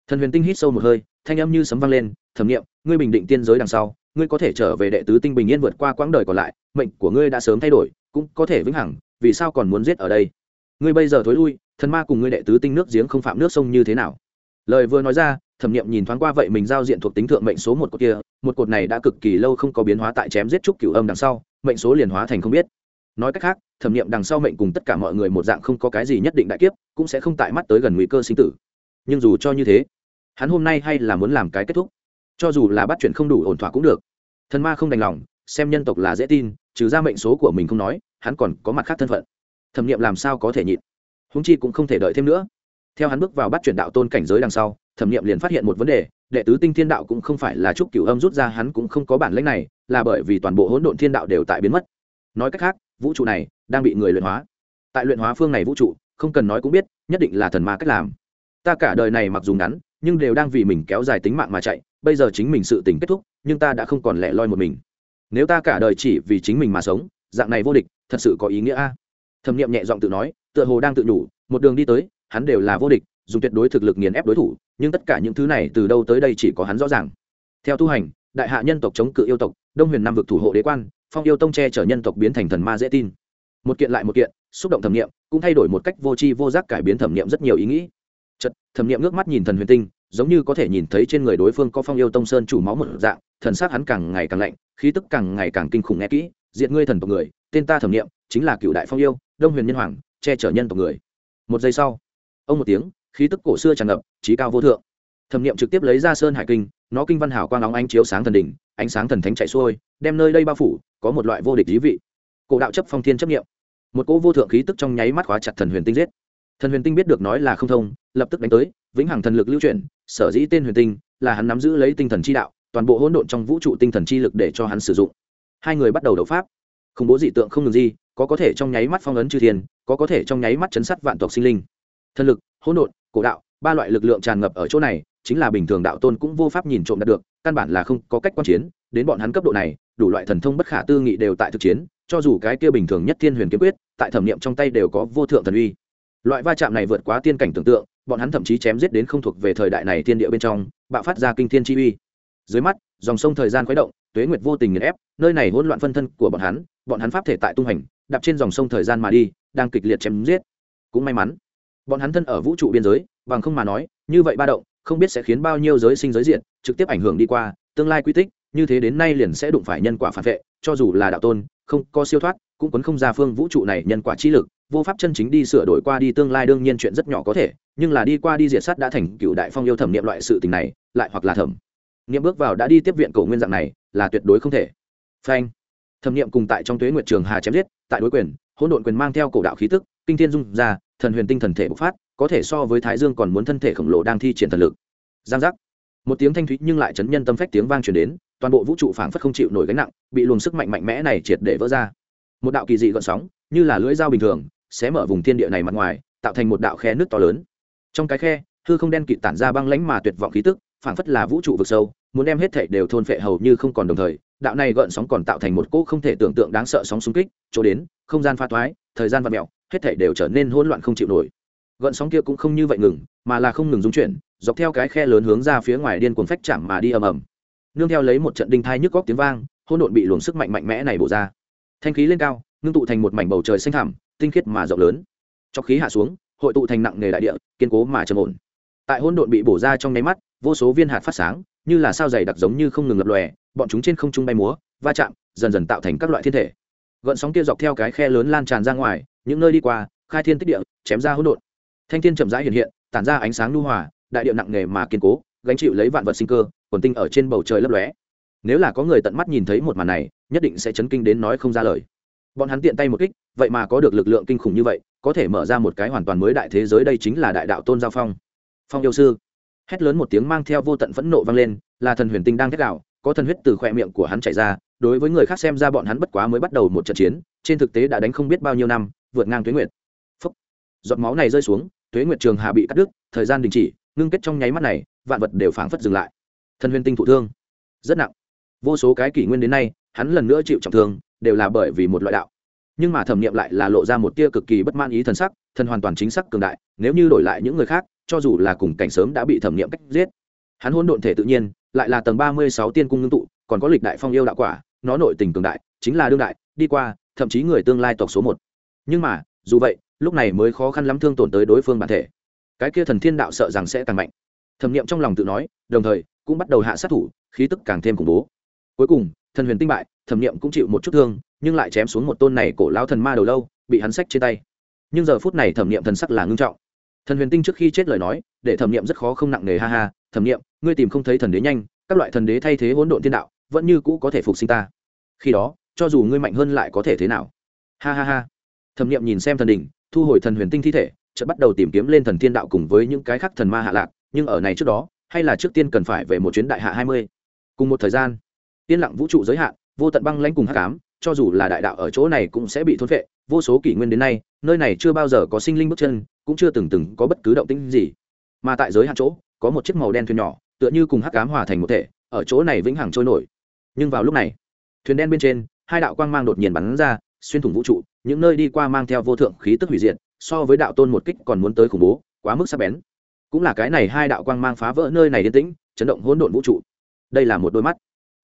Thần huyền tinh hít sâu một hơi, thanh âm như sấm vang lên, thẩm nghiệm ngươi bình định tiên giới đằng sau, ngươi có thể trở về đệ tứ tinh bình yên vượt qua quãng đời còn lại, mệnh của ngươi đã sớm thay đổi, cũng có thể vĩnh hằng, vì sao còn muốn giết ở đây? Ngươi bây giờ thối lui, thần ma cùng ngươi đệ tứ tinh nước giếng không phạm nước sông như thế nào? Lời vừa nói ra, thẩm nghiệm nhìn thoáng qua vậy mình giao diện thuộc tính thượng mệnh số một cột kia, một cột này đã cực kỳ lâu không có biến hóa tại chém giết trúc cửu âm đằng sau mệnh số liền hóa thành không biết. Nói cách khác, thẩm nghiệm đằng sau mệnh cùng tất cả mọi người một dạng không có cái gì nhất định đại kiếp, cũng sẽ không tại mắt tới gần nguy cơ sinh tử. Nhưng dù cho như thế, hắn hôm nay hay là muốn làm cái kết thúc. Cho dù là bắt chuyện không đủ ổn thỏa cũng được. Thần ma không đành lòng, xem nhân tộc là dễ tin, trừ ra mệnh số của mình không nói, hắn còn có mặt khác thân phận. Thẩm nghiệm làm sao có thể nhịn? Húng chi cũng không thể đợi thêm nữa. Theo hắn bước vào bắt chuyển đạo tôn cảnh giới đằng sau, thẩm nghiệm liền phát hiện một vấn đề, đệ tứ tinh thiên đạo cũng không phải là chúc cửu âm rút ra, hắn cũng không có bản lãnh này là bởi vì toàn bộ hỗn độn thiên đạo đều tại biến mất. Nói cách khác, vũ trụ này đang bị người luyện hóa. Tại luyện hóa phương này vũ trụ, không cần nói cũng biết, nhất định là thần ma cách làm. Ta cả đời này mặc dù ngắn, nhưng đều đang vì mình kéo dài tính mạng mà chạy, bây giờ chính mình sự tình kết thúc, nhưng ta đã không còn lẻ loi một mình. Nếu ta cả đời chỉ vì chính mình mà sống, dạng này vô địch, thật sự có ý nghĩa a. Thẩm n i ệ m nhẹ giọng tự nói, tựa hồ đang tự nhủ, một đường đi tới, hắn đều là vô địch, dùng tuyệt đối thực lực nghiền ép đối thủ, nhưng tất cả những thứ này từ đâu tới đây chỉ có hắn rõ ràng. Theo tu hành, đại hạ nhân tộc chống cự yêu tộc đông huyền nam vực thủ hộ đế quan, phong yêu tông che chở nhân tộc biến thành thần ma dễ tin. Một kiện lại một kiện, xúc động thẩm nghiệm, cũng thay đổi một cách vô tri vô giác cải biến thẩm nghiệm rất nhiều ý nghĩ. Chật thẩm nghiệm ngước mắt nhìn thần huyền tinh, giống như có thể nhìn thấy trên người đối phương có phong yêu tông sơn chủ máu một dạng, thần s á c hắn càng ngày càng lạnh, khí tức càng ngày càng kinh khủng nghe kỹ diện ngươi thần tộc người, tên ta thẩm nghiệm, chính là cựu đại phong yêu, đông huyền nhân hoàng, che chở nhân tộc người. Một giây sau, ông một tiếng, khí tức cổ xưa tràn ngập, trí cao vô thượng. Thẩm nghiệm trực tiếp lấy ra sơn hải kinh nó kinh văn hảo quang óng ánh chiếu sáng thần đỉnh ánh sáng thần thánh chạy xuôi đem nơi đây bao phủ có một loại vô địch ý vị. Cổ đạo chấp phong thiên chấp niệm, một cỗ vô thượng khí tức trong nháy mắt khóa chặt thần huyền tinh giết. Thần huyền tinh biết được nói là không thông lập tức đánh tới vĩnh hằng thần lực lưu chuyển sở dĩ tên huyền tinh là hắn nắm giữ lấy tinh thần chi đạo toàn bộ hỗn độn trong vũ trụ tinh thần chi lực để cho hắn sử dụng. Hai người bắt đầu đấu pháp. Không bố dị tượng không ngừng gì có có thể trong nháy mắt phong ấn chư thiên có có thể trong nháy mắt chấn sát vạn tộc sinh linh. Thần lực hỗn độn cổ đạo ba loại lực lượng tràn ngập ở chỗ này chính là bình thường đạo tôn cũng vô pháp nhìn trộm đạt được, căn bản là không có cách quan chiến, đến bọn hắn cấp độ này, đủ loại thần thông bất khả tư nghị đều tại thực chiến, cho dù cái kia bình thường nhất thiên huyền kiếm quyết, tại thẩm niệm trong tay đều có vô thượng thần uy. Loại va chạm này vượt quá tiên cảnh tưởng tượng, bọn hắn thậm chí chém giết đến không thuộc về thời đại này thiên địa bên trong, bạo phát ra kinh thiên chi uy. Dưới mắt, dòng sông thời gian khuấy động, tuế nguyệt vô tình nghiền ép, nơi này hỗn loạn phân thân của bọn hắn bọn hắn pháp thể tại tung hành, đạp trên dòng sông thời gian mà đi, đang kịch liệt chém giết. Cũng may mắn, bọn hắn thân ở vũ trụ biên giới, bằng không mà nói, như vậy ba động không biết sẽ khiến bao nhiêu giới sinh giới diện trực tiếp ảnh hưởng đi qua, tương lai quy tích, như thế đến nay liền sẽ đụng phải nhân quả phản vệ, cho dù là đạo tôn, không có siêu thoát, cũng quấn không ra phương vũ trụ này nhân quả chi lực, vô pháp chân chính đi sửa đổi qua đi tương lai đương nhiên chuyện rất nhỏ có thể, nhưng là đi qua đi diệt sát đã thành cựu đại phong yêu thẩm niệm loại sự tình này, lại hoặc là thẩm niệm bước vào đã đi tiếp viện cầu nguyên dạng này, là tuyệt đối không thể. Phanh. Thẩm niệm cùng tại trong tuế nguyệt trường hà chém giết, tại đối quyền, hỗn độn quyền mang theo cổ đạo khí tức, kinh thiên dung ra, thần huyền tinh thần thể bộc phát có thể so với thái dương còn muốn thân thể khổng lồ đang thi triển thần lực. Giang giác. Một tiếng thanh thúy nhưng lại chấn nhân tâm phách tiếng vang truyền đến, toàn bộ vũ trụ phảng phất không chịu nổi gánh nặng, bị luồng sức mạnh mạnh mẽ này triệt để vỡ ra. Một đạo kỳ dị gợn sóng, như là lưỡi dao bình thường sẽ mở vùng thiên địa này mặt ngoài, tạo thành một đạo khe nước to lớn. Trong cái khe, hư không đen kịt tản ra băng lãnh mà tuyệt vọng khí tức, phảng phất là vũ trụ vực sâu, muốn đem hết thảy đều thôn phệ hầu như không còn đồng thời, đạo này gợn sóng còn tạo thành một cỗ không thể tưởng tượng đáng sợ sóng xung kích, chỗ đến, không gian pha thoái, thời gian vặn mèo, hết thảy đều trở nên hỗn loạn không chịu nổi gợn sóng kia cũng không như vậy ngừng, mà là không ngừng dung chuyển, dọc theo cái khe lớn hướng ra phía ngoài điên cuồng phách chạm mà đi ầm ầm. Nương theo lấy một trận đinh thai nhức góc tiếng vang hôn độn bị luồng sức mạnh mạnh mẽ này bổ ra. Thanh khí lên cao, ngưng tụ thành một mảnh bầu trời xanh thẳm, tinh khiết mà rộng lớn. Cho khí hạ xuống, hội tụ thành nặng nề đại địa, kiên cố mà trầm ổn. Tại hôn độn bị bổ ra trong nháy mắt, vô số viên hạt phát sáng, như là sao dày đặc giống như không ngừng lập lòe, bọn chúng trên không trung bay múa, va chạm, dần dần tạo thành các loại thiên thể. Gợn sóng kia dọc theo cái khe lớn lan tràn ra ngoài, những nơi đi qua, khai thiên tích địa, chém ra hỗn độn thanh thiên chậm rãi hiện hiện, tản ra ánh sáng lưu hòa, đại điệu nặng nề mà kiên cố, gánh chịu lấy vạn vật sinh cơ, quần tinh ở trên bầu trời lấp lóe. Nếu là có người tận mắt nhìn thấy một màn này, nhất định sẽ chấn kinh đến nói không ra lời. Bọn hắn tiện tay một kích, vậy mà có được lực lượng kinh khủng như vậy, có thể mở ra một cái hoàn toàn mới đại thế giới đây chính là đại đạo tôn giao phong. Phong yêu sư. Hét lớn một tiếng mang theo vô tận phẫn nộ vang lên, là thần huyền tinh đang thét đạo có thần huyết từ khỏe miệng của hắn chảy ra, đối với người khác xem ra bọn hắn bất quá mới bắt đầu một trận chiến, trên thực tế đã đánh không biết bao nhiêu năm, vượt ngang tuyến nguyệt. Giọt máu này rơi xuống tuế nguyệt trường hà bị cắt đứt, thời gian đình chỉ, ngưng kết trong nháy mắt này, vạn vật đều phảng phất dừng lại. Thân huyền tinh thụ thương, rất nặng. Vô số cái kỷ nguyên đến nay, hắn lần nữa chịu trọng thương, đều là bởi vì một loại đạo. Nhưng mà thẩm nghiệm lại là lộ ra một tia cực kỳ bất mãn ý thần sắc, thần hoàn toàn chính xác cường đại, nếu như đổi lại những người khác, cho dù là cùng cảnh sớm đã bị thẩm nghiệm cách giết, hắn hôn độn thể tự nhiên, lại là tầng ba mươi sáu tiên cung ngưng tụ, còn có lịch đại phong yêu đạo quả, nó nội tình cường đại, chính là đương đại, đi qua, thậm chí người tương lai tộc số một. Nhưng mà, dù vậy lúc này mới khó khăn lắm thương tổn tới đối phương bản thể. Cái kia thần thiên đạo sợ rằng sẽ càng mạnh. Thẩm nghiệm trong lòng tự nói, đồng thời, cũng bắt đầu hạ sát thủ, khí tức càng thêm khủng bố. Cuối cùng, thần huyền tinh bại, thẩm nghiệm cũng chịu một chút thương, nhưng lại chém xuống một tôn này cổ lao thần ma đầu lâu, bị hắn sách trên tay. Nhưng giờ phút này thẩm nghiệm thần sắc là ngưng trọng. Thần huyền tinh trước khi chết lời nói, để thẩm nghiệm rất khó không nặng nề, ha ha, thẩm nghiệm ngươi tìm không thấy thần đế nhanh, các loại thần đế thay thế hỗn độn thiên đạo, vẫn như cũ có thể phục sinh ta. Khi đó, cho dù ngươi mạnh hơn lại có thể thế nào? Ha ha ha. Thẩm nghiệm nhìn xem thần đỉnh thu hồi thần huyền tinh thi thể, chợt bắt đầu tìm kiếm lên thần thiên đạo cùng với những cái khác thần ma hạ lạc, nhưng ở này trước đó, hay là trước tiên cần phải về một chuyến đại hạ hai mươi. Cùng một thời gian yên lặng vũ trụ giới hạn, vô tận băng lãnh cùng hắc ám, cho dù là đại đạo ở chỗ này cũng sẽ bị thôn vệ vô số kỷ nguyên đến nay, nơi này chưa bao giờ có sinh linh bước chân, cũng chưa từng từng có bất cứ động tĩnh gì. Mà tại giới hạn chỗ, có một chiếc màu đen thuyền nhỏ, tựa như cùng hắc ám hòa thành một thể, ở chỗ này vĩnh hằng trôi nổi. Nhưng vào lúc này, thuyền đen bên trên, hai đạo quang mang đột nhiên bắn ra xuyên thủng vũ trụ, những nơi đi qua mang theo vô thượng khí tức hủy diệt, so với đạo tôn một kích còn muốn tới khủng bố, quá mức sắc bén. Cũng là cái này hai đạo quang mang phá vỡ nơi này yên tĩnh, chấn động hỗn độn vũ trụ. Đây là một đôi mắt.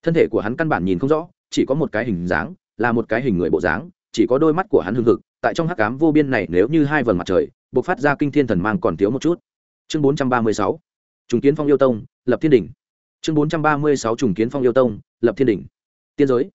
Thân thể của hắn căn bản nhìn không rõ, chỉ có một cái hình dáng, là một cái hình người bộ dáng, chỉ có đôi mắt của hắn hưng hực, tại trong hắc cám vô biên này nếu như hai vầng mặt trời buộc phát ra kinh thiên thần mang còn thiếu một chút. Chương bốn trăm ba mươi sáu, trùng kiến phong yêu tông, lập thiên đỉnh. Chương bốn trăm ba mươi sáu, trùng kiến phong yêu tông, lập thiên đỉnh. Tiên giới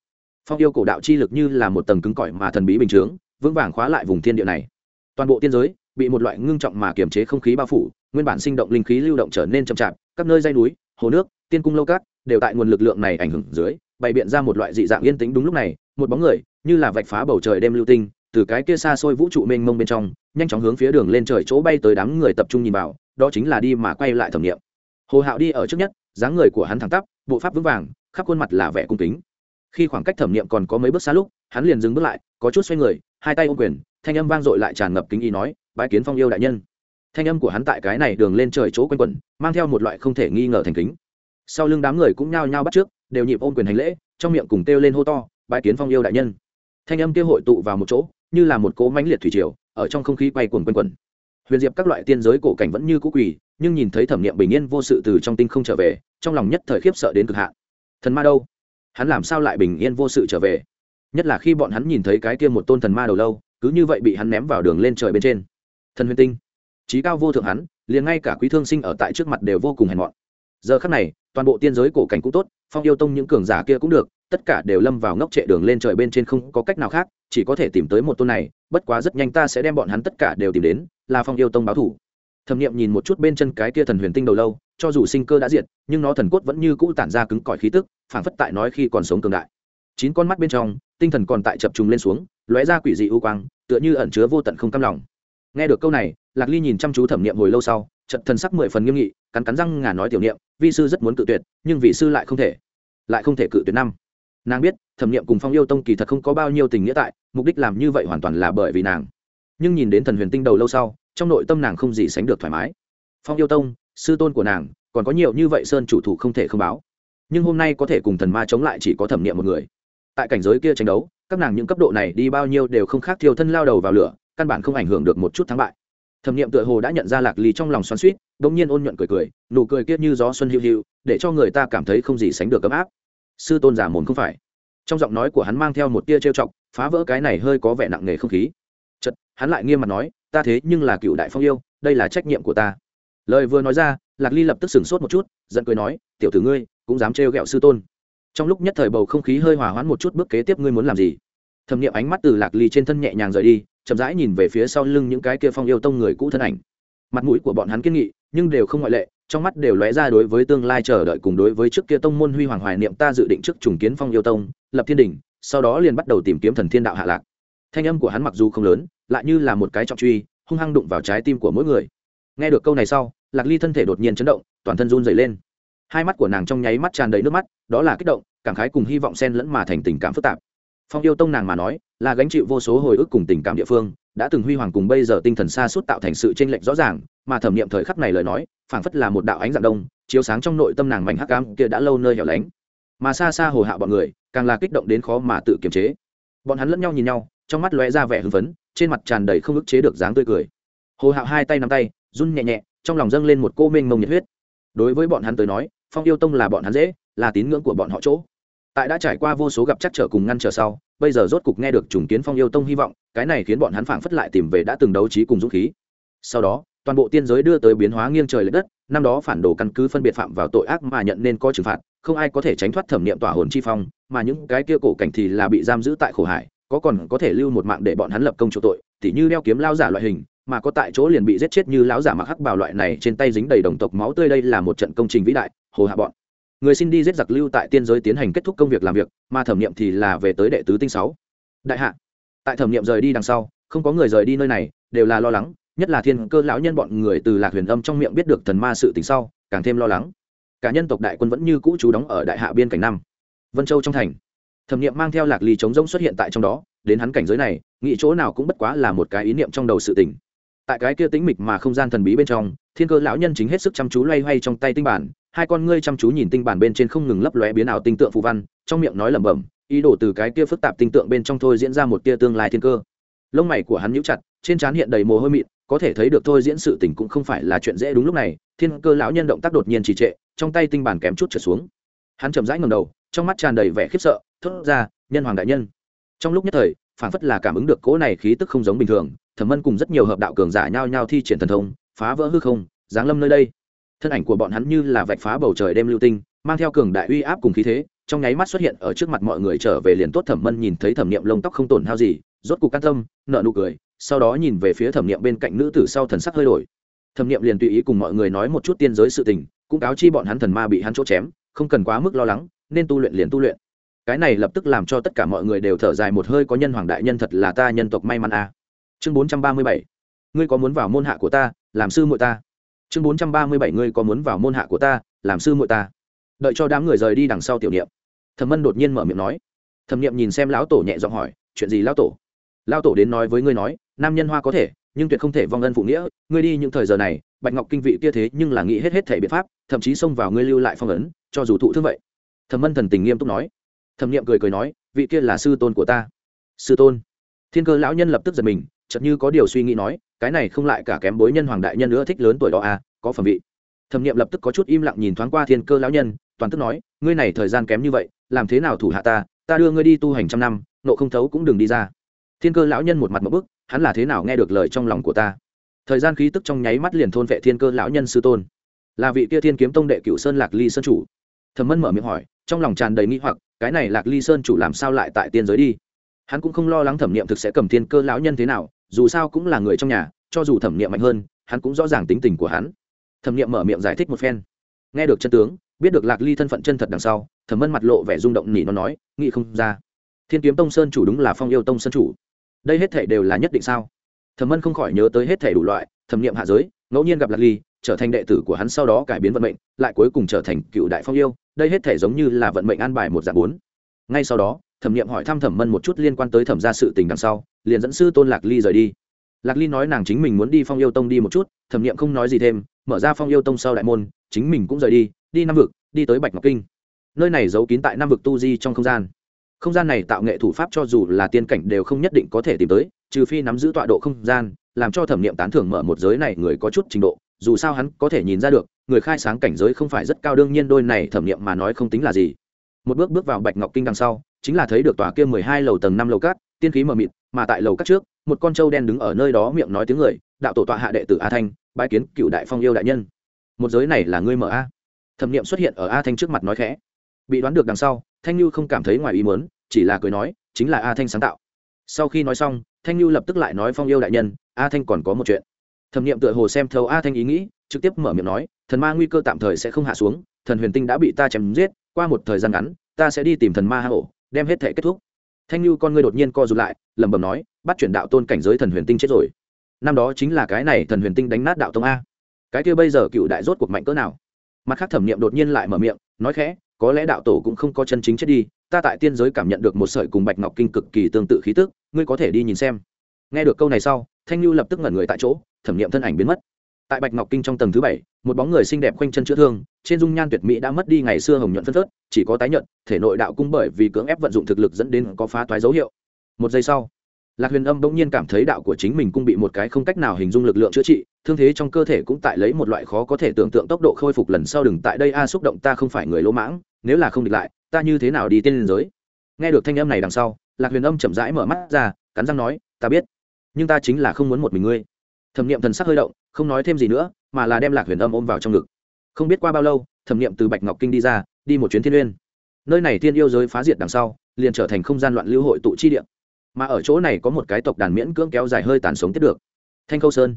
phong yêu cổ đạo chi lực như là một tầng cứng cỏi mà thần bí bình chướng, vững vàng khóa lại vùng thiên địa này. Toàn bộ tiên giới bị một loại ngưng trọng mà kiềm chế không khí bao phủ, nguyên bản sinh động linh khí lưu động trở nên chậm chạp, các nơi dây núi, hồ nước, tiên cung lâu cát đều tại nguồn lực lượng này ảnh hưởng dưới, bày biện ra một loại dị dạng yên tĩnh đúng lúc này, một bóng người như là vạch phá bầu trời đêm lưu tinh, từ cái kia xa xôi vũ trụ mênh mông bên trong, nhanh chóng hướng phía đường lên trời chỗ bay tới đám người tập trung nhìn vào, đó chính là đi mà quay lại thẩm nghiệm. Hồ hạo đi ở trước nhất, dáng người của hắn thẳng tắp, bộ pháp vững vàng, khắp khuôn mặt là vẻ cung kính khi khoảng cách thẩm nghiệm còn có mấy bước xa lúc, hắn liền dừng bước lại, có chút xoay người, hai tay ôm quyền, thanh âm vang dội lại tràn ngập kính ý nói, bái kiến phong yêu đại nhân. Thanh âm của hắn tại cái này đường lên trời chỗ quanh quẩn, mang theo một loại không thể nghi ngờ thành kính. Sau lưng đám người cũng nhao nhao bắt trước, đều nhịp ôm quyền hành lễ, trong miệng cùng kêu lên hô to, bái kiến phong yêu đại nhân. Thanh âm kêu hội tụ vào một chỗ, như là một cỗ mãnh liệt thủy triều, ở trong không khí quay cuồng quanh quẩn. Huyền diệp các loại tiên giới cổ cảnh vẫn như cũ quỳ, nhưng nhìn thấy thẩm niệm bình yên vô sự từ trong tinh không trở về, trong lòng nhất thời khiếp sợ đến cực hạn. Thần ma đâu? Hắn làm sao lại bình yên vô sự trở về? Nhất là khi bọn hắn nhìn thấy cái kia một tôn thần ma đầu lâu, cứ như vậy bị hắn ném vào đường lên trời bên trên. Thần huyền tinh trí cao vô thượng hắn, liền ngay cả quý thương sinh ở tại trước mặt đều vô cùng hèn mọn. Giờ khắc này, toàn bộ tiên giới cổ cảnh cũng tốt, phong yêu tông những cường giả kia cũng được, tất cả đều lâm vào ngốc trệ đường lên trời bên trên không có cách nào khác, chỉ có thể tìm tới một tôn này, bất quá rất nhanh ta sẽ đem bọn hắn tất cả đều tìm đến, là phong yêu tông báo thủ thẩm nghiệm nhìn một chút bên chân cái kia thần huyền tinh đầu lâu, cho dù sinh cơ đã diệt, nhưng nó thần cốt vẫn như cũ tản ra cứng cỏi khí tức, phảng phất tại nói khi còn sống cường đại. Chín con mắt bên trong, tinh thần còn tại chập trùng lên xuống, lóe ra quỷ dị u quang, tựa như ẩn chứa vô tận không cam lòng. Nghe được câu này, lạc ly nhìn chăm chú thẩm nghiệm hồi lâu sau trận thần sắc mười phần nghiêm nghị, cắn cắn răng ngà nói tiểu niệm, vi sư rất muốn cự tuyệt, nhưng vị sư lại không thể, lại không thể cự tuyệt năm. Nàng biết, thẩm nghiệm cùng phong yêu tông kỳ thật không có bao nhiêu tình nghĩa tại, mục đích làm như vậy hoàn toàn là bởi vì nàng. Nhưng nhìn đến thần huyền tinh đầu lâu sau trong nội tâm nàng không gì sánh được thoải mái. Phong yêu tông, sư tôn của nàng, còn có nhiều như vậy sơn chủ thủ không thể không báo. Nhưng hôm nay có thể cùng thần ma chống lại chỉ có thẩm nghiệm một người. Tại cảnh giới kia tranh đấu, các nàng những cấp độ này đi bao nhiêu đều không khác thiêu thân lao đầu vào lửa, căn bản không ảnh hưởng được một chút thắng bại. Thẩm nghiệm tựa hồ đã nhận ra lạc ly trong lòng xoắn suýt đ ỗ n g nhiên ôn nhuận cười cười, nụ cười kiết như gió xuân hiu hiu, để cho người ta cảm thấy không gì sánh được ấm áp. Sư tôn giả mồn không phải. Trong giọng nói của hắn mang theo một tia trêu chọc, phá vỡ cái này hơi có vẻ nặng nề không khí. Chật hắn lại nghiêm mặt nói ta thế nhưng là cựu đại phong yêu, đây là trách nhiệm của ta. Lời vừa nói ra, lạc ly lập tức sửng sốt một chút, giận cười nói, tiểu tử ngươi, cũng dám trêu ghẹo sư tôn. Trong lúc nhất thời bầu không khí hơi hòa hoãn một chút, bước kế tiếp ngươi muốn làm gì? Thẩm nghiệm ánh mắt từ lạc ly trên thân nhẹ nhàng rời đi, chậm rãi nhìn về phía sau lưng những cái kia phong yêu tông người cũ thân ảnh. Mặt mũi của bọn hắn kiên nghị, nhưng đều không ngoại lệ, trong mắt đều lóe ra đối với tương lai chờ đợi cùng đối với trước kia tông môn huy hoàng hoài niệm ta dự định trước trùng kiến phong yêu tông, lập thiên đình sau đó liền bắt đầu tìm kiếm thần thiên đạo hạ lạc thanh âm của hắn mặc dù không lớn, lại như là một cái trọng truy, hung hăng đụng vào trái tim của mỗi người. Nghe được câu này sau, lạc ly thân thể đột nhiên chấn động, toàn thân run dày lên. Hai mắt của nàng trong nháy mắt tràn đầy nước mắt, đó là kích động, cảm khái cùng hy vọng xen lẫn mà thành tình cảm phức tạp. Phong yêu tông nàng mà nói, là gánh chịu vô số hồi ức cùng tình cảm địa phương, đã từng huy hoàng cùng bây giờ tinh thần xa suốt tạo thành sự chênh lệch rõ ràng, mà thẩm nghiệm thời khắc này lời nói, phảng phất là một đạo ánh dạng đông, chiếu sáng trong nội tâm nàng mảnh hắc cam kia đã lâu nơi hẻo lánh. Mà xa xa hồ hạ bọn người, càng là kích động đến khó mà tự kiềm chế. Bọn hắn lẫn nhau nhìn nhau trong mắt lóe ra vẻ hưng phấn, trên mặt tràn đầy không ức chế được dáng tươi cười. Hồ hạo hai tay nắm tay, run nhẹ nhẹ, trong lòng dâng lên một cô mênh mông nhiệt huyết. Đối với bọn hắn tới nói, phong yêu tông là bọn hắn dễ, là tín ngưỡng của bọn họ chỗ. Tại đã trải qua vô số gặp chắc trở cùng ngăn trở sau, bây giờ rốt cục nghe được trùng kiến phong yêu tông hy vọng, cái này khiến bọn hắn phảng phất lại tìm về đã từng đấu trí cùng dũng khí. Sau đó, toàn bộ tiên giới đưa tới biến hóa nghiêng trời l ệ đất, năm đó phản đồ căn cứ phân biệt phạm vào tội ác mà nhận nên có trừng phạt, không ai có thể tránh thoát thẩm nghiệm tỏa hồn chi phong, mà những cái kia cổ cảnh thì là bị giam giữ tại khổ hải có còn có thể lưu một mạng để bọn hắn lập công chỗ tội, tỉ như đeo kiếm lao giả loại hình, mà có tại chỗ liền bị giết chết như lão giả mặc hắc bào loại này trên tay dính đầy đồng tộc máu tươi đây là một trận công trình vĩ đại, hồ hạ bọn. Người xin đi giết giặc lưu tại tiên giới tiến hành kết thúc công việc làm việc, mà thẩm nghiệm thì là về tới đệ tứ tinh sáu. Đại hạ, tại thẩm nghiệm rời đi đằng sau, không có người rời đi nơi này, đều là lo lắng, nhất là thiên cơ lão nhân bọn người từ lạc huyền âm trong miệng biết được thần ma sự tình sau, càng thêm lo lắng. Cả nhân tộc đại quân vẫn như cũ trú đóng ở đại hạ biên cảnh năm. Vân châu trong thành thẩm nghiệm mang theo lạc ly chống rỗng xuất hiện tại trong đó, đến hắn cảnh giới này, nghĩ chỗ nào cũng bất quá là một cái ý niệm trong đầu sự tỉnh tại cái kia tĩnh mịch mà không gian thần bí bên trong, thiên cơ lão nhân chính hết sức chăm chú loay hoay trong tay tinh bản, hai con ngươi chăm chú nhìn tinh bản bên trên không ngừng lấp lóe biến ảo tinh tượng phù văn, trong miệng nói lẩm bẩm, ý đồ từ cái kia phức tạp tinh tượng bên trong thôi diễn ra một tia tương lai thiên cơ. Lông mày của hắn nhíu chặt, trên trán hiện đầy mồ hôi mịn, có thể thấy được thôi diễn sự tình cũng không phải là chuyện dễ đúng lúc này, thiên cơ lão nhân động tác đột nhiên trì trệ, trong tay tinh bản kém chút trở xuống. Hắn chậm rãi ngầm đầu, trong mắt tràn đầy vẻ khiếp sợ thốt ra, nhân hoàng đại nhân. Trong lúc nhất thời phản phất là cảm ứng được cỗ này khí tức không giống bình thường, thẩm mân cùng rất nhiều hợp đạo cường giả nhao nhao thi triển thần thông, phá vỡ hư không, giáng lâm nơi đây. Thân ảnh của bọn hắn như là vạch phá bầu trời đêm lưu tinh, mang theo cường đại uy áp cùng khí thế, trong nháy mắt xuất hiện ở trước mặt mọi người trở về liền tốt thẩm mân nhìn thấy thẩm niệm lông tóc không tổn hao gì, rốt cục can tâm nợ nụ cười, sau đó nhìn về phía thẩm niệm bên cạnh nữ tử sau thần sắc hơi đổi. Thẩm niệm liền tùy ý cùng mọi người nói một chút tiên giới sự tình, cũng cáo chi bọn hắn thần ma bị hắn chỗ chém, không cần quá mức lo lắng, nên tu luyện liền tu luyện cái này lập tức làm cho tất cả mọi người đều thở dài một hơi, có nhân hoàng đại nhân thật là ta nhân tộc may mắn à. chương bốn trăm ba mươi bảy. Ngươi có muốn vào môn hạ của ta, làm sư muội ta? Chương bốn trăm ba mươi bảy, ngươi có muốn vào môn hạ của ta, làm sư muội ta? Đợi cho đám người rời đi đằng sau tiểu niệm. Thẩm mân đột nhiên mở miệng nói. Thẩm niệm nhìn xem lão tổ nhẹ giọng hỏi, chuyện gì lão tổ? Lão tổ đến nói với ngươi nói, nam nhân hoa có thể, nhưng tuyệt không thể vong ân phụ nghĩa. Ngươi đi những thời giờ này, bạch ngọc kinh vị kia thế nhưng là nghĩ hết hết thể biện pháp, thậm chí xông vào ngươi lưu lại phong ấn, cho dù thụ thương vậy. Thẩm mân thần tình nghiêm túc nói thẩm niệm cười cười nói, vị kia là sư tôn của ta. Sư tôn. Thiên cơ lão nhân lập tức giật mình, chợt như có điều suy nghĩ nói, cái này không lại cả kém bối nhân hoàng đại nhân nữa thích lớn tuổi đó à có phẩm vị. Thẩm niệm lập tức có chút im lặng nhìn thoáng qua thiên cơ lão nhân, toàn tức nói, ngươi này thời gian kém như vậy, làm thế nào thủ hạ ta ta đưa ngươi đi tu hành trăm năm, nộ không thấu cũng đừng đi ra. Thiên cơ lão nhân một mặt một bức, hắn là thế nào nghe được lời trong lòng của ta? Thời gian khí tức trong nháy mắt liền thôn vệ thiên cơ lão nhân sư tôn. Là vị kia thiên kiếm tông đệ cửu sơn lạc ly sơn chủ. Thẩm mân mở miệng hỏi, trong lòng tràn đầy nghĩ hoặc cái này lạc ly sơn chủ làm sao lại tại tiên giới đi? Hắn cũng không lo lắng thẩm nghiệm thực sẽ cầm thiên cơ lão nhân thế nào, dù sao cũng là người trong nhà, cho dù thẩm nghiệm mạnh hơn, hắn cũng rõ ràng tính tình của hắn. Thẩm nghiệm mở miệng giải thích một phen. Nghe được chân tướng, biết được lạc ly thân phận chân thật đằng sau, thẩm mân mặt lộ vẻ rung động nỉ nó nói, nghĩ không ra. Thiên kiếm tông sơn chủ đúng là phong yêu tông sơn chủ. Đây hết thể đều là nhất định sao? Thẩm mân không khỏi nhớ tới hết thể đủ loại, thẩm nghiệm hạ giới, ngẫu nhiên gặp lạc ly, trở thành đệ tử của hắn sau đó cải biến vận mệnh, lại cuối cùng trở thành cựu đại phong yêu đây hết thể giống như là vận mệnh an bài một dạng bốn. Ngay sau đó, thẩm nghiệm hỏi thăm thẩm mân một chút liên quan tới thẩm gia sự tình đằng sau, liền dẫn sư tôn lạc ly rời đi. Lạc ly nói nàng chính mình muốn đi phong yêu tông đi một chút, thẩm nghiệm không nói gì thêm, mở ra phong yêu tông sau đại môn, chính mình cũng rời đi đi năm vực, đi tới bạch ngọc kinh. Nơi này giấu kín tại năm vực tu di trong không gian. Không gian này tạo nghệ thủ pháp cho dù là tiên cảnh đều không nhất định có thể tìm tới, trừ phi nắm giữ tọa độ không gian, làm cho thẩm nghiệm tán thưởng mở một giới này người có chút trình độ dù sao hắn có thể nhìn ra được, người khai sáng cảnh giới không phải rất cao, đương nhiên đôi này thẩm nghiệm mà nói không tính là gì. Một bước bước vào bạch ngọc kinh đằng sau, chính là thấy được tòa kia mười hai lầu tầng năm lầu cát, tiên khí mờ mịt, mà tại lầu cát trước, một con trâu đen đứng ở nơi đó miệng nói tiếng người, đạo tổ tọa hạ đệ tử a thanh, bái kiến cựu đại phong yêu đại nhân. Một giới này là ngươi mở a. Thẩm nghiệm xuất hiện ở a thanh trước mặt nói khẽ. Bị đoán được đằng sau, thanh như không cảm thấy ngoài ý mớn chỉ là cười nói, chính là a thanh sáng tạo. Sau khi nói xong, thanh như lập tức lại nói phong yêu đại nhân, a thanh còn có một chuyện thẩm nghiệm tựa hồ xem thấu a thanh ý nghĩ, trực tiếp mở miệng nói, thần ma nguy cơ tạm thời sẽ không hạ xuống, thần huyền tinh đã bị ta chém giết, qua một thời gian ngắn, ta sẽ đi tìm thần ma hạ hổ đem hết thể kết thúc. Thanh lưu con ngươi đột nhiên co rụt lại, lẩm bẩm nói, bắt chuyển đạo tôn cảnh giới thần huyền tinh chết rồi. Năm đó chính là cái này thần huyền tinh đánh nát đạo tông a. Cái kia bây giờ cựu đại rốt cuộc mạnh cỡ nào? Mặt khác thẩm nghiệm đột nhiên lại mở miệng, nói khẽ, có lẽ đạo tổ cũng không có chân chính chết đi, ta tại tiên giới cảm nhận được một sợi cùng bạch ngọc kinh cực kỳ tương tự khí tức, ngươi có thể đi nhìn xem. Nghe được câu này sau, thanh lưu lập tức ngẩn người tại chỗ thẩm nghiệm thân ảnh biến mất. Tại bạch ngọc kinh trong tầng thứ bảy, một bóng người xinh đẹp khoanh chân chữa thương, trên dung nhan tuyệt mỹ đã mất đi ngày xưa hồng nhuận phân phớt, chỉ có tái nhuận thể nội đạo cung bởi vì cưỡng ép vận dụng thực lực dẫn đến có phá toái dấu hiệu. Một giây sau, lạc huyền âm bỗng nhiên cảm thấy đạo của chính mình cũng bị một cái không cách nào hình dung lực lượng chữa trị, thương thế trong cơ thể cũng tại lấy một loại khó có thể tưởng tượng tốc độ khôi phục lần sau đừng tại đây a à xúc động ta không phải người lỗ mãng, nếu là không địch lại, ta như thế nào đi tiên liên giới? Nghe được thanh âm này đằng sau, lạc huyền âm chậm rãi mở mắt ra, cắn răng nói, ta biết, nhưng ta chính là không muốn một mình ngươi thẩm n i ệ m thần sắc hơi động, không nói thêm gì nữa, mà là đem lạc huyền âm ôm vào trong ngực. Không biết qua bao lâu, thẩm n i ệ m từ bạch ngọc kinh đi ra, đi một chuyến thiên uyên. Nơi này thiên yêu giới phá diệt đằng sau, liền trở thành không gian loạn lưu hội tụ chi điện mà ở chỗ này có một cái tộc đàn miễn cưỡng kéo dài hơi tàn sống tiếp được. Thanh khâu sơn.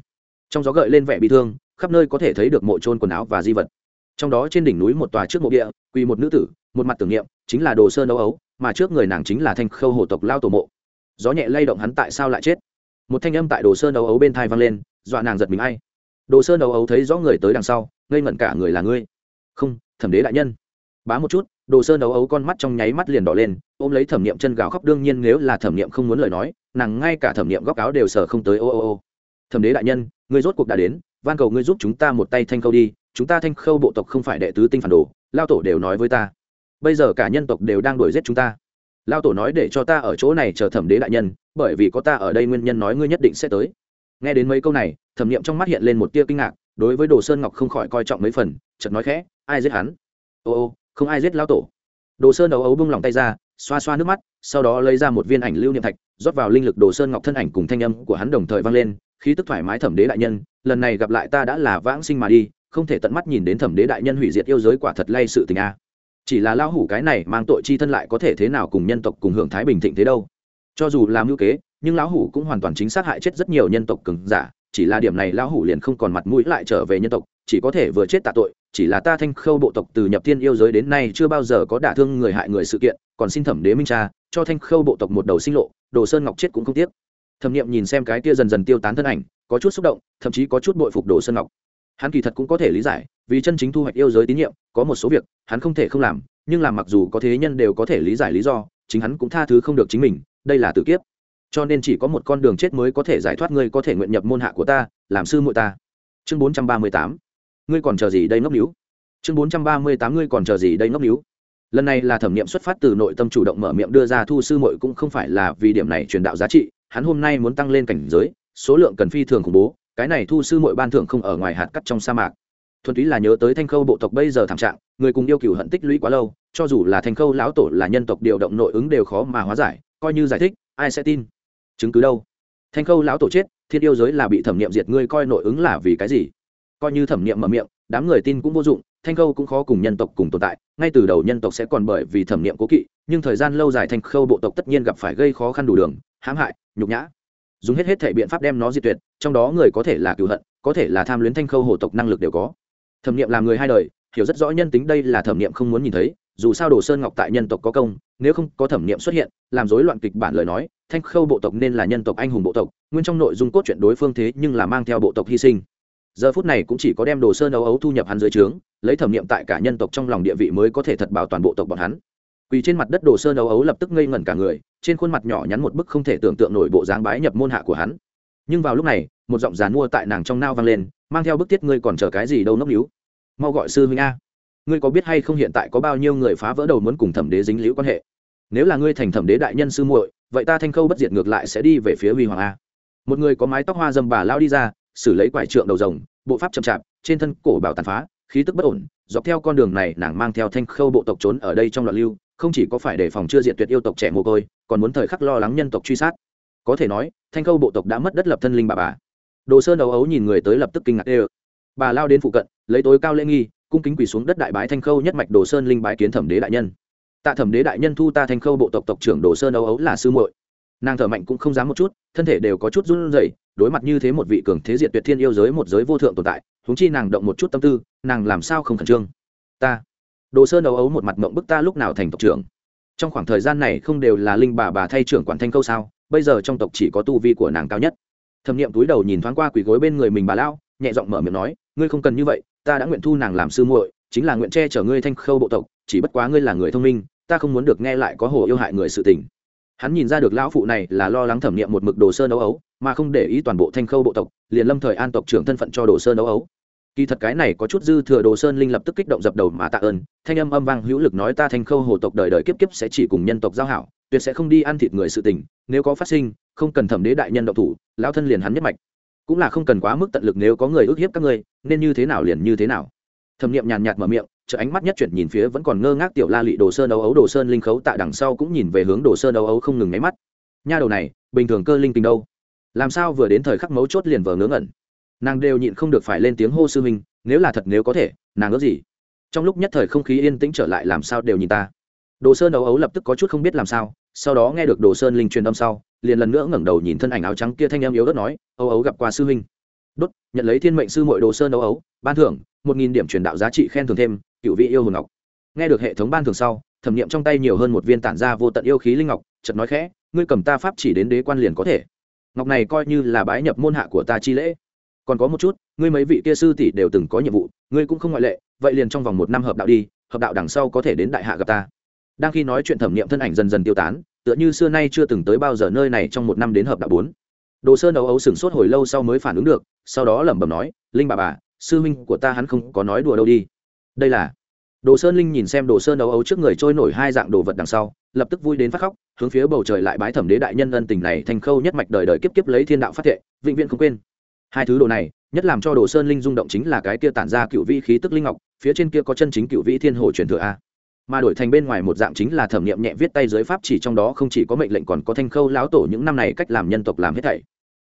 Trong gió gợi lên vẻ bị thương, khắp nơi có thể thấy được mộ trôn quần áo và di vật. Trong đó trên đỉnh núi một tòa trước mộ địa, quỳ một nữ tử, một mặt tưởng niệm, chính là đồ sơn âu ấu, mà trước người nàng chính là thanh khâu hổ tộc lao tổ mộ. Gió nhẹ lay động hắn tại sao lại chết? Một thanh âm tại đồ sơn âu ấu bên thai vang lên, dọa nàng giật mình ai. Đồ sơn âu ấu thấy rõ người tới đằng sau, ngây ngẩn cả người là ngươi. Không, thẩm đế đại nhân. Bá một chút, đồ sơn âu ấu con mắt trong nháy mắt liền đỏ lên, ôm lấy thẩm niệm chân gào khóc đương nhiên nếu là thẩm niệm không muốn lời nói, nàng ngay cả thẩm niệm góc áo đều sờ không tới, ô ô ô. Thẩm đế đại nhân, ngươi rốt cuộc đã đến, van cầu ngươi giúp chúng ta một tay thanh khâu đi, chúng ta thanh khâu bộ tộc không phải đệ tứ tinh phản đồ, lao tổ đều nói với ta. Bây giờ cả nhân tộc đều đang đuổi giết chúng ta. Lao tổ nói để cho ta ở chỗ này chờ thẩm đế đại nhân bởi vì có ta ở đây nguyên nhân nói ngươi nhất định sẽ tới. Nghe đến mấy câu này, thẩm niệm trong mắt hiện lên một tia kinh ngạc, đối với đồ sơn ngọc không khỏi coi trọng mấy phần, chợt nói khẽ, ai giết hắn? Ô ô, không ai giết lao tổ. Đồ sơn đầu ấu bung lòng tay ra, xoa xoa nước mắt, sau đó lấy ra một viên ảnh lưu niệm thạch, rót vào linh lực đồ sơn ngọc thân ảnh cùng thanh âm của hắn đồng thời vang lên, khí tức thoải mái thẩm đế đại nhân, lần này gặp lại ta đã là vãng sinh mà đi, không thể tận mắt nhìn đến thẩm đế đại nhân hủy diệt yêu giới quả thật lay sự tình a. Chỉ là lao hủ cái này mang tội chi thân lại có thể thế nào cùng nhân tộc cùng hưởng thái bình thịnh thế đâu? Cho dù làm ngữ kế, nhưng lão hủ cũng hoàn toàn chính xác hại chết rất nhiều nhân tộc cứng giả, chỉ là điểm này lão hủ liền không còn mặt mũi lại trở về nhân tộc, chỉ có thể vừa chết tạ tội, chỉ là ta thanh khâu bộ tộc từ nhập thiên yêu giới đến nay chưa bao giờ có đả thương người hại người sự kiện, còn xin thẩm đế minh cha cho thanh khâu bộ tộc một đầu sinh lộ, đồ sơn ngọc chết cũng không tiếc. Thẩm nghiệm nhìn xem cái kia dần dần tiêu tán thân ảnh, có chút xúc động, thậm chí có chút bội phục đồ sơn ngọc. Hắn kỳ thật cũng có thể lý giải, vì chân chính thu hoạch yêu giới tín nhiệm, có một số việc hắn không thể không làm, nhưng làm mặc dù có thế nhân đều có thể lý giải lý do, chính hắn cũng tha thứ không được chính mình đây là tự kiếp. Cho nên chỉ có một con đường chết mới có thể giải thoát ngươi có thể nguyện nhập môn hạ của ta, làm sư muội ta. Chương bốn trăm ba mươi tám. Ngươi còn chờ gì đây ngốc níu? Chương bốn trăm ba mươi tám, ngươi còn chờ gì đây ngốc níu? Lần này là thẩm nghiệm xuất phát từ nội tâm chủ động mở miệng đưa ra thu sư muội cũng không phải là vì điểm này truyền đạo giá trị, hắn hôm nay muốn tăng lên cảnh giới, số lượng cần phi thường khủng bố, cái này thu sư muội ban thưởng không ở ngoài hạt cắt trong sa mạc. Thuần túy là nhớ tới thanh khâu bộ tộc bây giờ thảm trạng, người cùng yêu cửu hận tích lũy quá lâu, cho dù là thanh khâu lão tổ là nhân tộc điều động nội ứng đều khó mà hóa giải coi như giải thích, ai sẽ tin? Chứng cứ đâu? Thanh khâu lão tổ chết, thiên yêu giới là bị thẩm nghiệm diệt, ngươi coi nội ứng là vì cái gì? Coi như thẩm nghiệm mở miệng, đám người tin cũng vô dụng, thanh khâu cũng khó cùng nhân tộc cùng tồn tại, ngay từ đầu nhân tộc sẽ còn bởi vì thẩm nghiệm cố kỵ, nhưng thời gian lâu dài thanh khâu bộ tộc tất nhiên gặp phải gây khó khăn đủ đường, hãm hại, nhục nhã. Dùng hết hết thể biện pháp đem nó diệt tuyệt, trong đó người có thể là cựu hận, có thể là tham luyến thanh khâu hổ tộc năng lực đều có. Thẩm nghiệm làm người hai đời, hiểu rất rõ nhân tính đây là thẩm nghiệm không muốn nhìn thấy dù sao đồ sơn ngọc tại nhân tộc có công, nếu không có thẩm nghiệm xuất hiện, làm rối loạn kịch bản lời nói, thanh khâu bộ tộc nên là nhân tộc anh hùng bộ tộc, nguyên trong nội dung cốt truyện đối phương thế nhưng là mang theo bộ tộc hy sinh. Giờ phút này cũng chỉ có đem đồ sơn âu ấu thu nhập hắn dưới trướng, lấy thẩm nghiệm tại cả nhân tộc trong lòng địa vị mới có thể thật bảo toàn bộ tộc bọn hắn. Quỳ trên mặt đất đồ sơn âu ấu lập tức ngây ngẩn cả người, trên khuôn mặt nhỏ nhắn một bức không thể tưởng tượng nổi bộ dáng bái nhập môn hạ của hắn. Nhưng vào lúc này, một giọng dàn mua tại nàng trong nao vang lên, mang theo bức tiết ngươi còn chờ cái gì đâu nốc níu. Mau gọi sư huynh a ngươi có biết hay không hiện tại có bao nhiêu người phá vỡ đầu muốn cùng thẩm đế dính liễu quan hệ? Nếu là ngươi thành thẩm đế đại nhân sư muội, vậy ta thanh khâu bất diệt ngược lại sẽ đi về phía huy hoàng a. Một người có mái tóc hoa dâm bà lao đi ra, xử lấy quải trượng đầu rồng, bộ pháp chậm chạp, trên thân cổ bảo tàn phá, khí tức bất ổn, dọc theo con đường này nàng mang theo thanh khâu bộ tộc trốn ở đây trong loạn lưu, không chỉ có phải đề phòng chưa diệt tuyệt yêu tộc trẻ mồ côi, còn muốn thời khắc lo lắng nhân tộc truy sát. Có thể nói, thanh khâu bộ tộc đã mất đất lập thân linh bà bà. Đồ sơn đầu ấu nhìn người tới lập tức kinh ngạc, ê bà lao đến phụ cận, lấy tối cao lễ nghi cung kính quỳ xuống đất đại bái thanh khâu nhất mạch đồ sơn linh bái kiến thẩm đế đại nhân. Tạ thẩm đế đại nhân thu ta thanh khâu bộ tộc tộc trưởng đồ sơn âu ấu là sư muội. Nàng thở mạnh cũng không dám một chút, thân thể đều có chút run rẩy, đối mặt như thế một vị cường thế diệt tuyệt thiên yêu giới một giới vô thượng tồn tại, huống chi nàng động một chút tâm tư, nàng làm sao không khẩn trương? Ta, đồ sơn âu ấu một mặt mộng bức ta lúc nào thành tộc trưởng? Trong khoảng thời gian này không đều là linh bà bà thay trưởng quản thanh khâu sao? Bây giờ trong tộc chỉ có tu vi của nàng cao nhất. Thẩm nghiệm túi đầu nhìn thoáng qua quỳ gối bên người mình bà lao nhẹ giọng mở miệng nói, ngươi không cần như vậy ta đã nguyện thu nàng làm sư muội, chính là nguyện che chở ngươi thanh khâu bộ tộc, chỉ bất quá ngươi là người thông minh, ta không muốn được nghe lại có hồ yêu hại người sự tình. Hắn nhìn ra được lão phụ này là lo lắng thẩm nghiệm một mực đồ sơn ấu ấu, mà không để ý toàn bộ thanh khâu bộ tộc, liền lâm thời an tộc trưởng thân phận cho đồ sơn ấu ấu. Kỳ thật cái này có chút dư thừa đồ sơn linh lập tức kích động dập đầu mà tạ ơn, thanh âm âm vang hữu lực nói ta thanh khâu hồ tộc đời đời kiếp kiếp sẽ chỉ cùng nhân tộc giao hảo, tuyệt sẽ không đi ăn thịt người sự tình, nếu có phát sinh, không cần thẩm đế đại nhân độc thủ, lão thân liền hắn nhất mạch cũng là không cần quá mức tận lực nếu có người ức hiếp các ngươi, nên như thế nào liền như thế nào. Thẩm nghiệm nhàn nhạt mở miệng chợ ánh mắt nhất chuyển nhìn phía vẫn còn ngơ ngác tiểu la lị đồ sơn âu ấu đồ sơn linh khấu tạ đằng sau cũng nhìn về hướng đồ sơn âu ấu không ngừng nháy mắt. Nha đầu này, bình thường cơ linh tình đâu? Làm sao vừa đến thời khắc mấu chốt liền vờ ngớ ngẩn? Nàng đều nhịn không được phải lên tiếng hô sư minh nếu là thật nếu có thể, nàng ước gì? Trong lúc nhất thời không khí yên tĩnh trở lại làm sao đều nhìn ta? Đồ sơn âu ấu lập tức có chút không biết làm sao, sau đó nghe được đồ sơn linh truyền âm sau liền lần nữa ngẩng đầu nhìn thân ảnh áo trắng kia thanh em yếu đất nói ấu ấu gặp qua sư huynh. Đốt, nhận lấy thiên mệnh sư mội đồ sơn âu ấu, ban thưởng, một nghìn điểm truyền đạo giá trị khen thưởng thêm, cựu vị yêu hồn ngọc. Nghe được hệ thống ban thưởng sau, thẩm nghiệm trong tay nhiều hơn một viên tản ra vô tận yêu khí linh ngọc chật nói khẽ, ngươi cầm ta pháp chỉ đến đế quan liền có thể. Ngọc này coi như là bái nhập môn hạ của ta chi lễ. Còn có một chút, ngươi mấy vị kia sư tỷ đều từng có nhiệm vụ, ngươi cũng không ngoại lệ, vậy liền trong vòng một năm hợp đạo đi, hợp đạo đằng sau có thể đến đại hạ gặp ta. Đang khi nói chuyện thẩm nghiệm thân ảnh dần dần tiêu tán tựa như xưa nay chưa từng tới bao giờ nơi này trong một năm đến hợp đạo bốn. Đồ sơn ấu ấu sửng sốt hồi lâu sau mới phản ứng được, sau đó lẩm bẩm nói, linh bà bà, sư huynh của ta hắn không có nói đùa đâu đi. Đây là, đồ sơn linh nhìn xem đồ sơn ấu ấu trước người trôi nổi hai dạng đồ vật đằng sau, lập tức vui đến phát khóc, hướng phía bầu trời lại bái thẩm đế đại nhân ân tình này thành khâu nhất mạch đời đời kiếp kiếp lấy thiên đạo phát thệ, vĩnh viễn không quên. Hai thứ đồ này, nhất làm cho đồ sơn linh rung động chính là cái kia tản ra cựu vĩ khí tức linh ngọc, phía trên kia có chân chính cựu vĩ thiên hồ truyền thừa a mà đổi thành bên ngoài một dạng chính là thẩm nghiệm nhẹ viết tay dưới pháp chỉ trong đó không chỉ có mệnh lệnh còn có thanh khâu lão tổ những năm này cách làm nhân tộc làm hết thảy.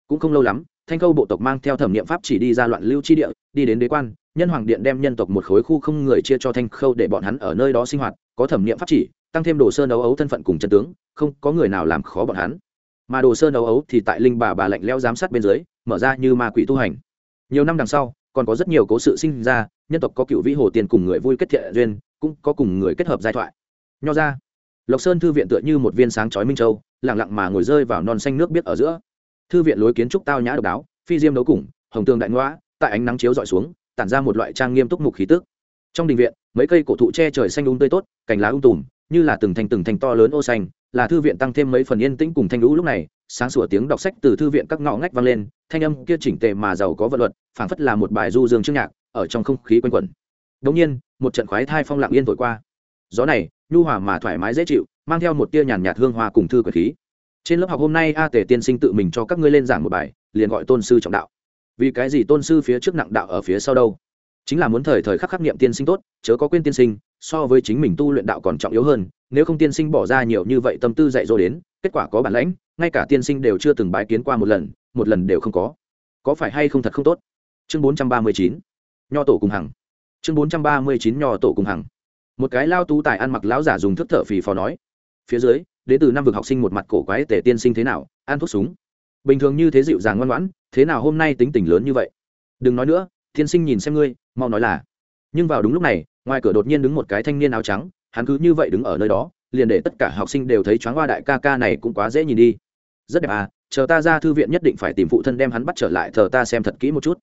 Cũng không lâu lắm, thanh khâu bộ tộc mang theo thẩm nghiệm pháp chỉ đi ra loạn lưu chi địa, đi đến đế quan, nhân hoàng điện đem nhân tộc một khối khu không người chia cho thanh khâu để bọn hắn ở nơi đó sinh hoạt, có thẩm nghiệm pháp chỉ, tăng thêm đồ sơn ấu ấu thân phận cùng chân tướng, không có người nào làm khó bọn hắn. Mà đồ sơn ấu ấu thì tại linh bà bà lạnh leo giám sát bên dưới, mở ra như ma quỷ tu hành. Nhiều năm đằng sau còn có rất nhiều cố sự sinh ra, nhân tộc có cựu vĩ hồ tiền cùng người vui kết thiện duyên, cũng có cùng người kết hợp giai thoại. Nho ra, lộc sơn thư viện tựa như một viên sáng chói minh châu lẳng lặng mà ngồi rơi vào non xanh nước biết ở giữa. Thư viện lối kiến trúc tao nhã độc đáo, phi diêm đấu củng hồng tường đại ngoã tại ánh nắng chiếu dọi xuống, tản ra một loại trang nghiêm túc mục khí tức. Trong đình viện, mấy cây cổ thụ che trời xanh ung tươi tốt, cành lá ung um tùm, như là từng thành từng thành to lớn ô xanh, là thư viện tăng thêm mấy phần yên tĩnh cùng thanh lũ lúc này sáng sủa tiếng đọc sách từ thư viện các ngõ ngách vang lên, thanh âm kia chỉnh tề mà giàu có vận luật, phảng phất là một bài du dương trước nhạc, ở trong không khí quanh quẩn. Đống nhiên, một trận khoái thai phong lặng yên thổi qua. Gió này, nhu hòa mà thoải mái dễ chịu, mang theo một tia nhàn nhạt hương hoa cùng thư quyển khí. Trên lớp học hôm nay a tề tiên sinh tự mình cho các ngươi lên giảng một bài, liền gọi tôn sư trọng đạo. Vì cái gì tôn sư phía trước nặng đạo ở phía sau đâu? Chính là muốn thời thời khắc khắc niệm tiên sinh tốt, chớ có quên tiên sinh, so với chính mình tu luyện đạo còn trọng yếu hơn, nếu không tiên sinh bỏ ra nhiều như vậy tâm tư dạy dỗ đến kết quả có bản lãnh, ngay cả tiên sinh đều chưa từng bái kiến qua một lần một lần đều không có. Có phải hay không thật không tốt? Chương bốn trăm ba mươi chín, nho tổ cùng hằng. Chương bốn trăm ba mươi chín, nho tổ cùng hằng. Một cái lao tú tài ăn mặc lão giả dùng thức thở phì phò nói. Phía dưới đến từ năm vực học sinh một mặt cổ quái tể tiên sinh thế nào, ăn thuốc súng. Bình thường như thế dịu dàng ngoan ngoãn, thế nào hôm nay tính tình lớn như vậy? Đừng nói nữa, tiên sinh nhìn xem ngươi, mau nói là. Nhưng vào đúng lúc này, ngoài cửa đột nhiên đứng một cái thanh niên áo trắng, hắn cứ như vậy đứng ở nơi đó liền để tất cả học sinh đều thấy choáng hoa đại ca ca này cũng quá dễ nhìn đi. Rất đẹp à chờ ta ra thư viện nhất định phải tìm phụ thân đem hắn bắt trở lại, thờ ta xem thật kỹ một chút.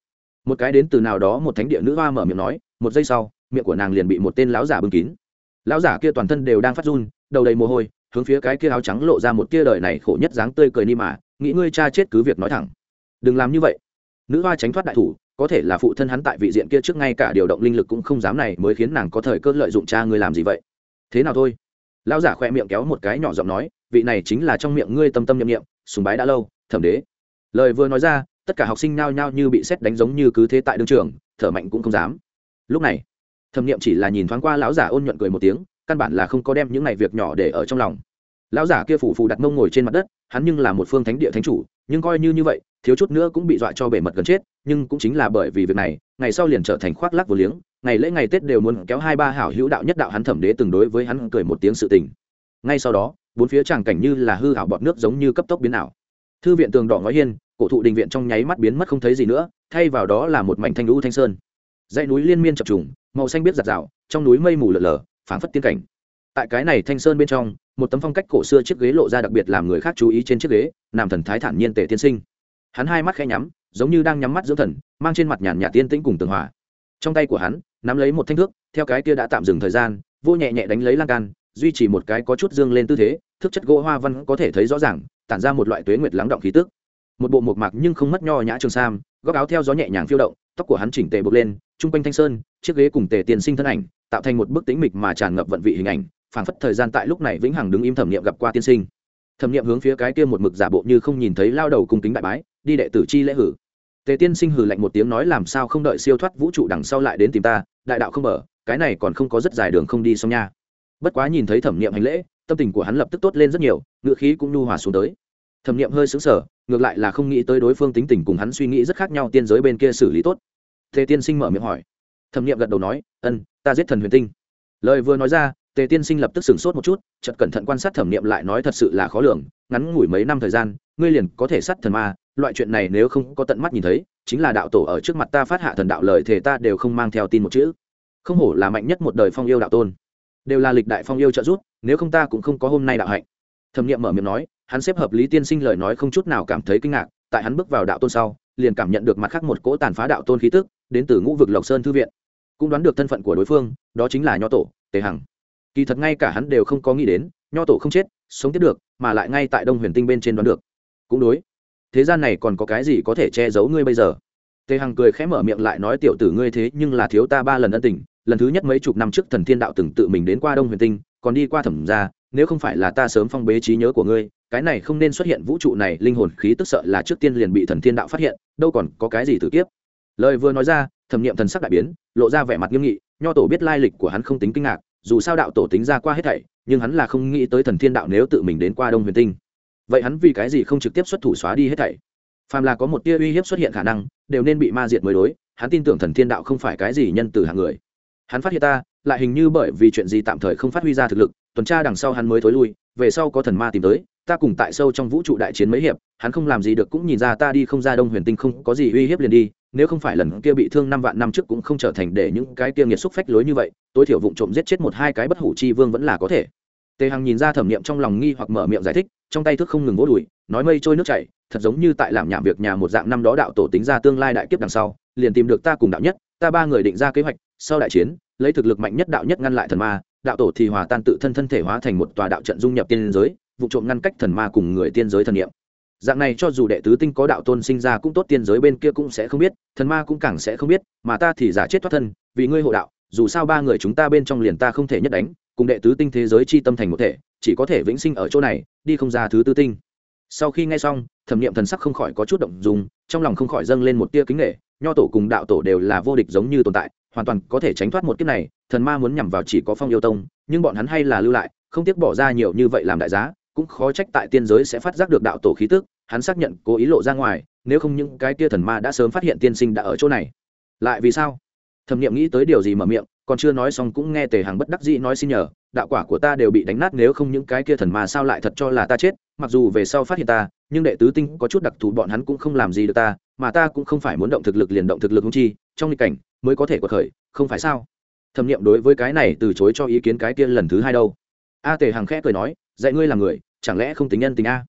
Một cái đến từ nào đó một thánh địa nữ hoa mở miệng nói, một giây sau, miệng của nàng liền bị một tên lão giả bưng kín. Lão giả kia toàn thân đều đang phát run, đầu đầy mồ hôi, hướng phía cái kia áo trắng lộ ra một tia đời này khổ nhất dáng tươi cười ni mà, nghĩ ngươi cha chết cứ việc nói thẳng. Đừng làm như vậy. Nữ hoa tránh thoát đại thủ, có thể là phụ thân hắn tại vị diện kia trước ngay cả điều động linh lực cũng không dám này mới khiến nàng có thời cơ lợi dụng cha ngươi làm gì vậy. Thế nào thôi? Lão giả khoe miệng kéo một cái nhỏ giọng nói, vị này chính là trong miệng ngươi tâm tâm nhậm nghiệm sùng bái đã lâu, thẩm đế. Lời vừa nói ra, tất cả học sinh nao nhao như bị xét đánh giống như cứ thế tại đương trường, thở mạnh cũng không dám. Lúc này, thẩm niệm chỉ là nhìn thoáng qua lão giả ôn nhuận cười một tiếng, căn bản là không có đem những này việc nhỏ để ở trong lòng lão giả kia phủ phù đặt mông ngồi trên mặt đất, hắn nhưng là một phương thánh địa thánh chủ, nhưng coi như như vậy, thiếu chút nữa cũng bị dọa cho bể mật gần chết, nhưng cũng chính là bởi vì việc này, ngày sau liền trở thành khoác lắc vô liếng, ngày lễ ngày tết đều muốn kéo hai ba hảo hữu đạo nhất đạo hắn thẩm đế từng đối với hắn cười một tiếng sự tình. Ngay sau đó, bốn phía tràng cảnh như là hư hảo bọt nước giống như cấp tốc biến ảo. Thư viện tường đỏ ngói hiên, cổ thụ đình viện trong nháy mắt biến mất không thấy gì nữa, thay vào đó là một mảnh thanh lũ thanh sơn. Dãy núi liên miên chập trùng, màu xanh biết giặt rào, trong núi mây mù lở lở, phảng phất tiên cảnh. Tại cái này thanh sơn bên trong một tấm phong cách cổ xưa chiếc ghế lộ ra đặc biệt làm người khác chú ý trên chiếc ghế, nam thần thái thản nhiên tề tiên sinh. Hắn hai mắt khẽ nhắm, giống như đang nhắm mắt dưỡng thần, mang trên mặt nhàn nhạt tiên tĩnh cùng tường hòa. Trong tay của hắn, nắm lấy một thanh thước, theo cái kia đã tạm dừng thời gian, vô nhẹ nhẹ đánh lấy lan can, duy trì một cái có chút dương lên tư thế thức chất gỗ hoa văn có thể thấy rõ ràng, tản ra một loại tuế nguyệt lắng động khí tức. Một bộ mộc mạc nhưng không mất nho nhã trường sam, góc áo theo gió nhẹ nhàng phiêu động, tóc của hắn chỉnh tề bực lên, chung quanh thanh sơn, chiếc ghế cùng tề tiền sinh thân ảnh, tạo thành một bức tĩnh mịch mà tràn ngập vận vị hình ảnh phảng phất thời gian tại lúc này vĩnh hằng đứng im thẩm niệm gặp qua tiên sinh. Thẩm niệm hướng phía cái kia một mực giả bộ như không nhìn thấy lao đầu cung kính đại bái, đi đệ tử chi lễ hử. Tề tiên sinh hử lạnh một tiếng nói làm sao không đợi siêu thoát vũ trụ đằng sau lại đến tìm ta, đại đạo không mở, cái này còn không có rất dài đường không đi xong nha. Bất quá nhìn thấy thẩm niệm hành lễ, tâm tình của hắn lập tức tốt lên rất nhiều ngựa khí cũng nhu hòa xuống tới. Thẩm niệm hơi xứng sở ngược lại là không nghĩ tới đối phương tính tình cùng hắn suy nghĩ rất khác nhau, tiên giới bên kia xử lý tốt. Tề tiên sinh mở miệng hỏi. Thẩm niệm gật đầu nói, ân, ta giết thần huyền tinh. Lời vừa nói ra tề tiên sinh lập tức sửng sốt một chút, chợt cẩn thận quan sát thẩm niệm lại nói thật sự là khó lường, ngắn ngủi mấy năm thời gian, ngươi liền có thể sát thần ma, loại chuyện này nếu không có tận mắt nhìn thấy, chính là đạo tổ ở trước mặt ta phát hạ thần đạo lời thề ta đều không mang theo tin một chữ. Không hổ là mạnh nhất một đời phong yêu đạo tôn. Đều là lịch đại phong yêu trợ giúp, nếu không ta cũng không có hôm nay đạo hạnh. Thẩm nghiệm mở miệng nói, hắn xếp hợp lý tiên sinh lời nói không chút nào cảm thấy kinh ngạc, tại hắn bước vào đạo tôn sau, liền cảm nhận được mặt khác một cỗ tàn phá đạo tôn khí tức, đến từ ngũ vực lộc sơn thư viện. Cũng đoán được thân phận của đối phương, đó chính là nho tổ, tề hằng kỳ thật ngay cả hắn đều không có nghĩ đến, nho tổ không chết, sống tiếp được, mà lại ngay tại đông huyền tinh bên trên đoán được. Cũng đối. Thế gian này còn có cái gì có thể che giấu ngươi bây giờ? Tề hằng cười khẽ mở miệng lại nói tiểu tử ngươi thế nhưng là thiếu ta ba lần ân tình, lần thứ nhất mấy chục năm trước thần thiên đạo từng tự mình đến qua đông huyền tinh, còn đi qua thẩm ra nếu không phải là ta sớm phong bế trí nhớ của ngươi, cái này không nên xuất hiện vũ trụ này, linh hồn khí tức sợ là trước tiên liền bị thần thiên đạo phát hiện, đâu còn có cái gì tử tiếp lời vừa nói ra, thẩm nghiệm thần sắc đại biến, lộ ra vẻ mặt nghiêm nghị, nho tổ biết lai lịch của hắn không tính kinh ngạc dù sao đạo tổ tính ra qua hết thảy, nhưng hắn là không nghĩ tới thần thiên đạo nếu tự mình đến qua đông huyền tinh. Vậy hắn vì cái gì không trực tiếp xuất thủ xóa đi hết thảy? Phàm là có một tia uy hiếp xuất hiện khả năng, đều nên bị ma diệt mới đối, hắn tin tưởng thần thiên đạo không phải cái gì nhân từ hạng người. Hắn phát hiện ta, lại hình như bởi vì chuyện gì tạm thời không phát huy ra thực lực, tuần tra đằng sau hắn mới thối lui, về sau có thần ma tìm tới, ta cùng tại sâu trong vũ trụ đại chiến mấy hiệp, hắn không làm gì được cũng nhìn ra ta đi không ra đông huyền tinh không có gì uy hiếp liền đi nếu không phải lần kia bị thương năm vạn năm trước cũng không trở thành để những cái kia nghiệt xúc phách lối như vậy, tối thiểu vụng trộm giết chết một hai cái bất hủ chi vương vẫn là có thể. Tề hằng nhìn ra thẩm niệm trong lòng nghi hoặc mở miệng giải thích, trong tay thức không ngừng vỗ đùi, nói mây trôi nước chảy, thật giống như tại làm nhảm việc nhà một dạng năm đó đạo tổ tính ra tương lai đại kiếp đằng sau, liền tìm được ta cùng đạo nhất, ta ba người định ra kế hoạch, sau đại chiến, lấy thực lực mạnh nhất đạo nhất ngăn lại thần ma, đạo tổ thì hòa tan tự thân thân thể hóa thành một tòa đạo trận dung nhập tiên giới vụ trộm ngăn cách thần ma cùng người tiên giới thần niệm dạng này cho dù đệ tứ tinh có đạo tôn sinh ra cũng tốt, tiên giới bên kia cũng sẽ không biết, thần ma cũng càng sẽ không biết, mà ta thì giả chết thoát thân, vì ngươi hộ đạo, dù sao ba người chúng ta bên trong liền ta không thể nhất đánh, cùng đệ tứ tinh thế giới chi tâm thành một thể, chỉ có thể vĩnh sinh ở chỗ này, đi không ra thứ tư tinh. Sau khi nghe xong, thẩm nghiệm thần sắc không khỏi có chút động dùng trong lòng không khỏi dâng lên một tia kính nghệ nho tổ cùng đạo tổ đều là vô địch giống như tồn tại, hoàn toàn có thể tránh thoát một kiếp này, thần ma muốn nhằm vào chỉ có phong yêu tông, nhưng bọn hắn hay là lưu lại, không tiếc bỏ ra nhiều như vậy làm đại giá cũng khó trách tại tiên giới sẽ phát giác được đạo tổ khí tức, hắn xác nhận cố ý lộ ra ngoài, nếu không những cái tia thần ma đã sớm phát hiện tiên sinh đã ở chỗ này. Lại vì sao? Thẩm nghiệm nghĩ tới điều gì mở miệng, còn chưa nói xong cũng nghe tề hàng bất đắc dĩ nói xin nhờ, đạo quả của ta đều bị đánh nát nếu không những cái kia thần ma sao lại thật cho là ta chết, mặc dù về sau phát hiện ta, nhưng đệ tứ tinh có chút đặc thù bọn hắn cũng không làm gì được ta, mà ta cũng không phải muốn động thực lực liền động thực lực không chi, trong nghịch cảnh mới có thể có khởi, không phải sao? Thẩm nghiệm đối với cái này từ chối cho ý kiến cái kia lần thứ hai đâu. A tề hàng khẽ cười nói, dạy ngươi là người chẳng lẽ không tính nhân tình a?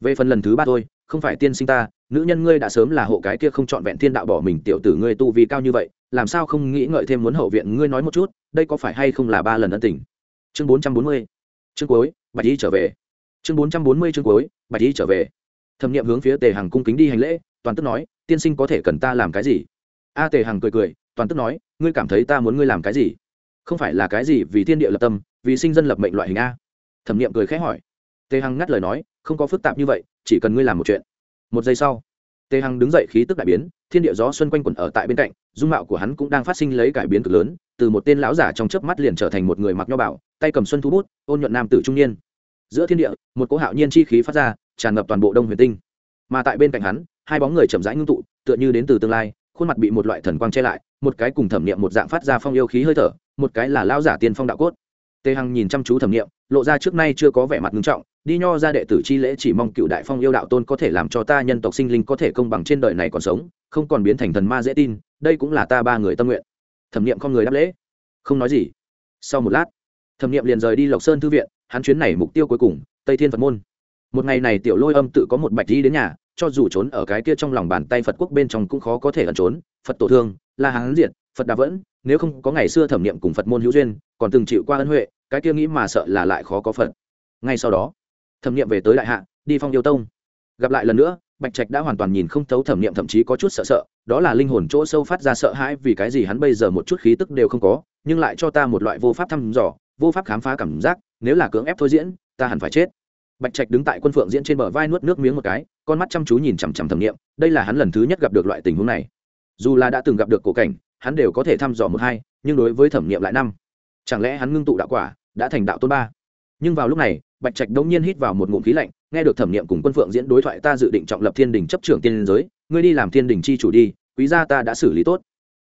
Về phần lần thứ ba thôi, không phải tiên sinh ta, nữ nhân ngươi đã sớm là hộ cái kia không trọn vẹn thiên đạo bỏ mình tiểu tử ngươi tu vi cao như vậy, làm sao không nghĩ ngợi thêm muốn hậu viện ngươi nói một chút, đây có phải hay không là ba lần ân tình? Chương bốn trăm bốn mươi, chương cuối, bạch y trở về. Chương bốn trăm bốn mươi chương cuối, bạch y trở về. Thẩm nghiệm hướng phía tề hằng cung kính đi hành lễ, toàn tức nói, tiên sinh có thể cần ta làm cái gì? A tề hằng cười cười, toàn tức nói, ngươi cảm thấy ta muốn ngươi làm cái gì? Không phải là cái gì vì thiên địa lập tâm, vì sinh dân lập mệnh loại hình a? Thẩm nghiệm cười khẽ hỏi tề hằng ngắt lời nói, không có phức tạp như vậy, chỉ cần ngươi làm một chuyện. Một giây sau, tề hằng đứng dậy khí tức đại biến, thiên địa gió xuân quanh quẩn ở tại bên cạnh, dung mạo của hắn cũng đang phát sinh lấy cải biến cực lớn, từ một tên lão giả trong chớp mắt liền trở thành một người mặc nho bảo tay cầm xuân thu bút, ôn nhuận nam tử trung niên. Giữa thiên địa, một cỗ hạo nhiên chi khí phát ra, tràn ngập toàn bộ đông huyền tinh. Mà tại bên cạnh hắn, hai bóng người chậm rãi ngưng tụ, tựa như đến từ tương lai, khuôn mặt bị một loại thần quang che lại, một cái cùng thẩm niệm một dạng phát ra phong yêu khí hơi thở, một cái là lão giả tiên phong đạo cốt. Tề hằng nhìn chăm chú thẩm niệm, lộ ra trước nay chưa có vẻ mặt ngưng trọng đi nho ra đệ tử chi lễ chỉ mong cựu đại phong yêu đạo tôn có thể làm cho ta nhân tộc sinh linh có thể công bằng trên đời này còn sống, không còn biến thành thần ma dễ tin, đây cũng là ta ba người tâm nguyện. Thẩm nghiệm không người đáp lễ. Không nói gì. Sau một lát, thẩm nghiệm liền rời đi lộc sơn thư viện, hắn chuyến này mục tiêu cuối cùng, tây thiên phật môn. Một ngày này tiểu lôi âm tự có một bạch đi đến nhà, cho dù trốn ở cái kia trong lòng bàn tay phật quốc bên trong cũng khó có thể ẩn trốn. Phật tổ thương, la hán diệt, phật đà vẫn, nếu không có ngày xưa thẩm nghiệm cùng phật môn hữu duyên, còn từng chịu qua ân huệ, cái kia nghĩ mà sợ là lại khó có Phật. ngay sau đó thẩm nghiệm về tới đại hạ, đi phong yêu tông. Gặp lại lần nữa, bạch trạch đã hoàn toàn nhìn không thấu thẩm nghiệm, thậm chí có chút sợ sợ, đó là linh hồn chỗ sâu phát ra sợ hãi vì cái gì hắn bây giờ một chút khí tức đều không có, nhưng lại cho ta một loại vô pháp thăm dò, vô pháp khám phá cảm giác, nếu là cưỡng ép thôi diễn, ta hẳn phải chết. Bạch trạch đứng tại quân phượng diễn trên bờ vai nuốt nước miếng một cái, con mắt chăm chú nhìn chằm chằm thẩm nghiệm, đây là hắn lần thứ nhất gặp được loại tình huống này. Dù là đã từng gặp được cổ cảnh, hắn đều có thể thăm dò một hai, nhưng đối với thẩm nghiệm lại năm. Chẳng lẽ hắn ngưng tụ đạo quả, đã thành đạo tôn ba? Nhưng vào lúc này bạch trạch đông nhiên hít vào một ngụm khí lạnh, nghe được thẩm nghiệm cùng quân phượng diễn đối thoại ta dự định trọng lập thiên đình chấp trưởng tiên giới, ngươi đi làm thiên đình chi chủ đi, quý gia ta đã xử lý tốt.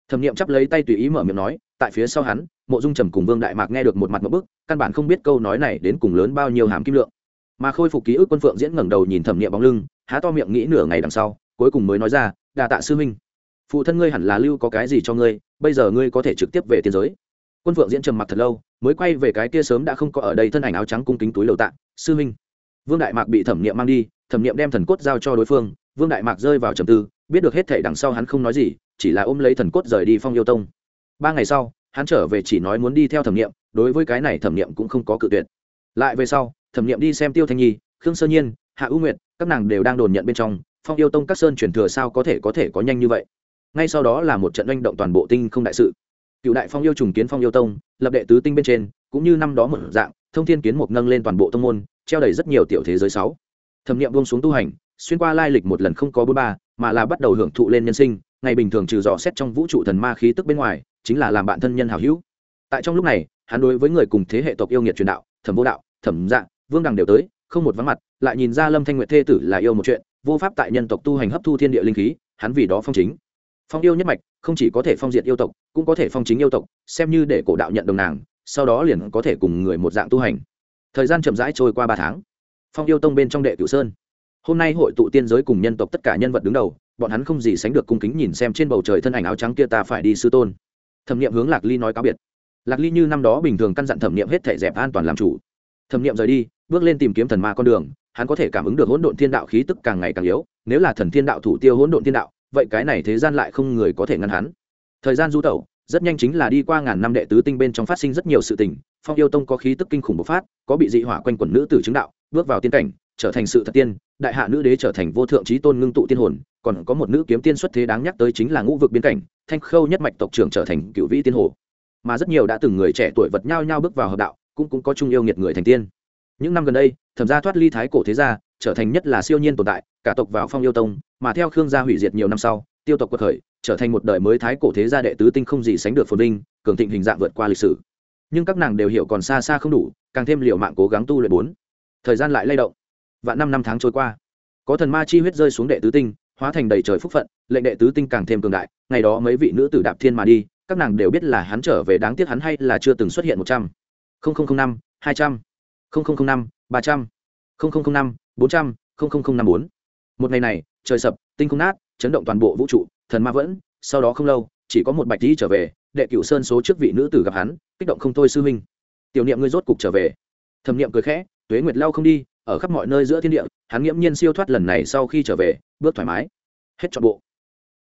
Thẩm nghiệm chắp lấy tay tùy ý mở miệng nói, tại phía sau hắn, mộ dung trầm cùng vương đại mạc nghe được một mặt một bức, căn bản không biết câu nói này đến cùng lớn bao nhiêu hàm kim lượng. Mà khôi phục ký ức quân phượng diễn ngẩng đầu nhìn thẩm Niệm bóng lưng, há to miệng nghĩ nửa ngày đằng sau, cuối cùng mới nói ra đà tạ sư minh phụ thân ngươi hẳn là lưu có cái gì cho ngươi, bây giờ ngươi có thể trực tiếp về tiên giới quân phượng diễn trầm mặc thật lâu, mới quay về cái kia sớm đã không có ở đây thân ảnh áo trắng cung kính túi lầu tạ. Sư minh. Vương đại mạc bị thẩm nghiệm mang đi, thẩm nghiệm đem thần cốt giao cho đối phương, vương đại mạc rơi vào trầm tư, biết được hết thể đằng sau hắn không nói gì, chỉ là ôm lấy thần cốt rời đi phong yêu tông. Ba ngày sau, hắn trở về chỉ nói muốn đi theo thẩm nghiệm đối với cái này thẩm nghiệm cũng không có cự tuyệt. Lại về sau, thẩm nghiệm đi xem tiêu thanh nhi, khương sơ nhiên, hạ ưu nguyệt, các nàng đều đang đồn nhận bên trong, phong yêu tông các sơn truyền thừa sao có thể có thể có nhanh như vậy? Ngay sau đó là một trận oanh động toàn bộ tinh không đại sự cựu đại phong yêu trùng kiến phong yêu tông, lập đệ tứ tinh bên trên, cũng như năm đó một dạng, thông thiên kiến mục nâng lên toàn bộ tông môn, treo đầy rất nhiều tiểu thế giới sáu. Thẩm nghiệm buông xuống tu hành, xuyên qua lai lịch một lần không có bốn ba, mà là bắt đầu hưởng thụ lên nhân sinh, ngày bình thường trừ dò xét trong vũ trụ thần ma khí tức bên ngoài, chính là làm bạn thân nhân hảo hữu. Tại trong lúc này, hắn đối với người cùng thế hệ tộc yêu nghiệt truyền đạo, thẩm vô đạo, thẩm dạng vương đằng đều tới, không một vắng mặt, lại nhìn ra lâm thanh nguyệt thê tử là yêu một chuyện, vô pháp tại nhân tộc tu hành hấp thu thiên địa linh khí, hắn vì đó phong chính phong yêu nhất mạch, không chỉ có thể phong diệt yêu tộc, cũng có thể phong chính yêu tộc, xem như để cổ đạo nhận đồng nàng, sau đó liền có thể cùng người một dạng tu hành. Thời gian chậm rãi trôi qua ba tháng. Phong yêu tông bên trong đệ cửu sơn. Hôm nay hội tụ tiên giới cùng nhân tộc tất cả nhân vật đứng đầu, bọn hắn không gì sánh được cung kính nhìn xem trên bầu trời thân ảnh áo trắng kia ta phải đi sư tôn. Thẩm nghiệm hướng lạc ly nói cáo biệt. Lạc ly như năm đó bình thường căn dặn thẩm nghiệm hết thể dẹp an toàn làm chủ. Thẩm nghiệm rời đi, bước lên tìm kiếm thần ma con đường, hắn có thể cảm ứng được hỗn độn thiên đạo khí tức càng ngày càng yếu, nếu là thần thiên đạo thủ tiêu hỗn độn thiên đạo vậy cái này thế gian lại không người có thể ngăn hắn. Thời gian du tẩu, rất nhanh chính là đi qua ngàn năm đệ tứ tinh bên trong phát sinh rất nhiều sự tình, phong yêu tông có khí tức kinh khủng bộc phát, có bị dị hỏa quanh quẩn nữ tử chứng đạo, bước vào tiên cảnh, trở thành sự thật tiên, đại hạ nữ đế trở thành vô thượng trí tôn ngưng tụ tiên hồn, còn có một nữ kiếm tiên xuất thế đáng nhắc tới chính là ngũ vực biên cảnh, thanh khâu nhất mạch tộc trưởng trở thành cựu vĩ tiên hồ. Mà rất nhiều đã từng người trẻ tuổi vật nhau nhau bước vào hợp đạo, cũng cũng có chung yêu nghiệt người thành tiên. Những năm gần đây, thẩm gia thoát ly thái cổ thế gia, trở thành nhất là siêu nhiên tồn tại, cả tộc vào phong yêu tông mà theo khương gia hủy diệt nhiều năm sau, tiêu tộc quật khởi, trở thành một đời mới thái cổ thế gia đệ tứ tinh không gì sánh được phồn vinh, cường thịnh hình dạng vượt qua lịch sử. Nhưng các nàng đều hiểu còn xa xa không đủ, càng thêm liệu mạng cố gắng tu luyện bốn. Thời gian lại lay động. Và năm năm tháng trôi qua, có thần ma chi huyết rơi xuống đệ tứ tinh, hóa thành đầy trời phúc phận, lệnh đệ tứ tinh càng thêm cường đại, ngày đó mấy vị nữ tử đạp thiên mà đi, các nàng đều biết là hắn trở về đáng tiếc hắn hay là chưa từng xuất hiện một trăm. Linh năm, hai trăm. Linh năm, ba trăm. Linh năm, bốn trăm. Linh năm bốn. Một ngày này trời sập, tinh không nát, chấn động toàn bộ vũ trụ, thần ma vẫn. Sau đó không lâu, chỉ có một bạch đi trở về, đệ cửu sơn số trước vị nữ tử gặp hắn, kích động không thôi sư huynh. Tiểu niệm ngươi rốt cục trở về. Thẩm niệm cười khẽ, tuế nguyệt lao không đi, ở khắp mọi nơi giữa thiên địa, hắn nghiễm nhiên siêu thoát lần này sau khi trở về, bước thoải mái. Hết trọn bộ.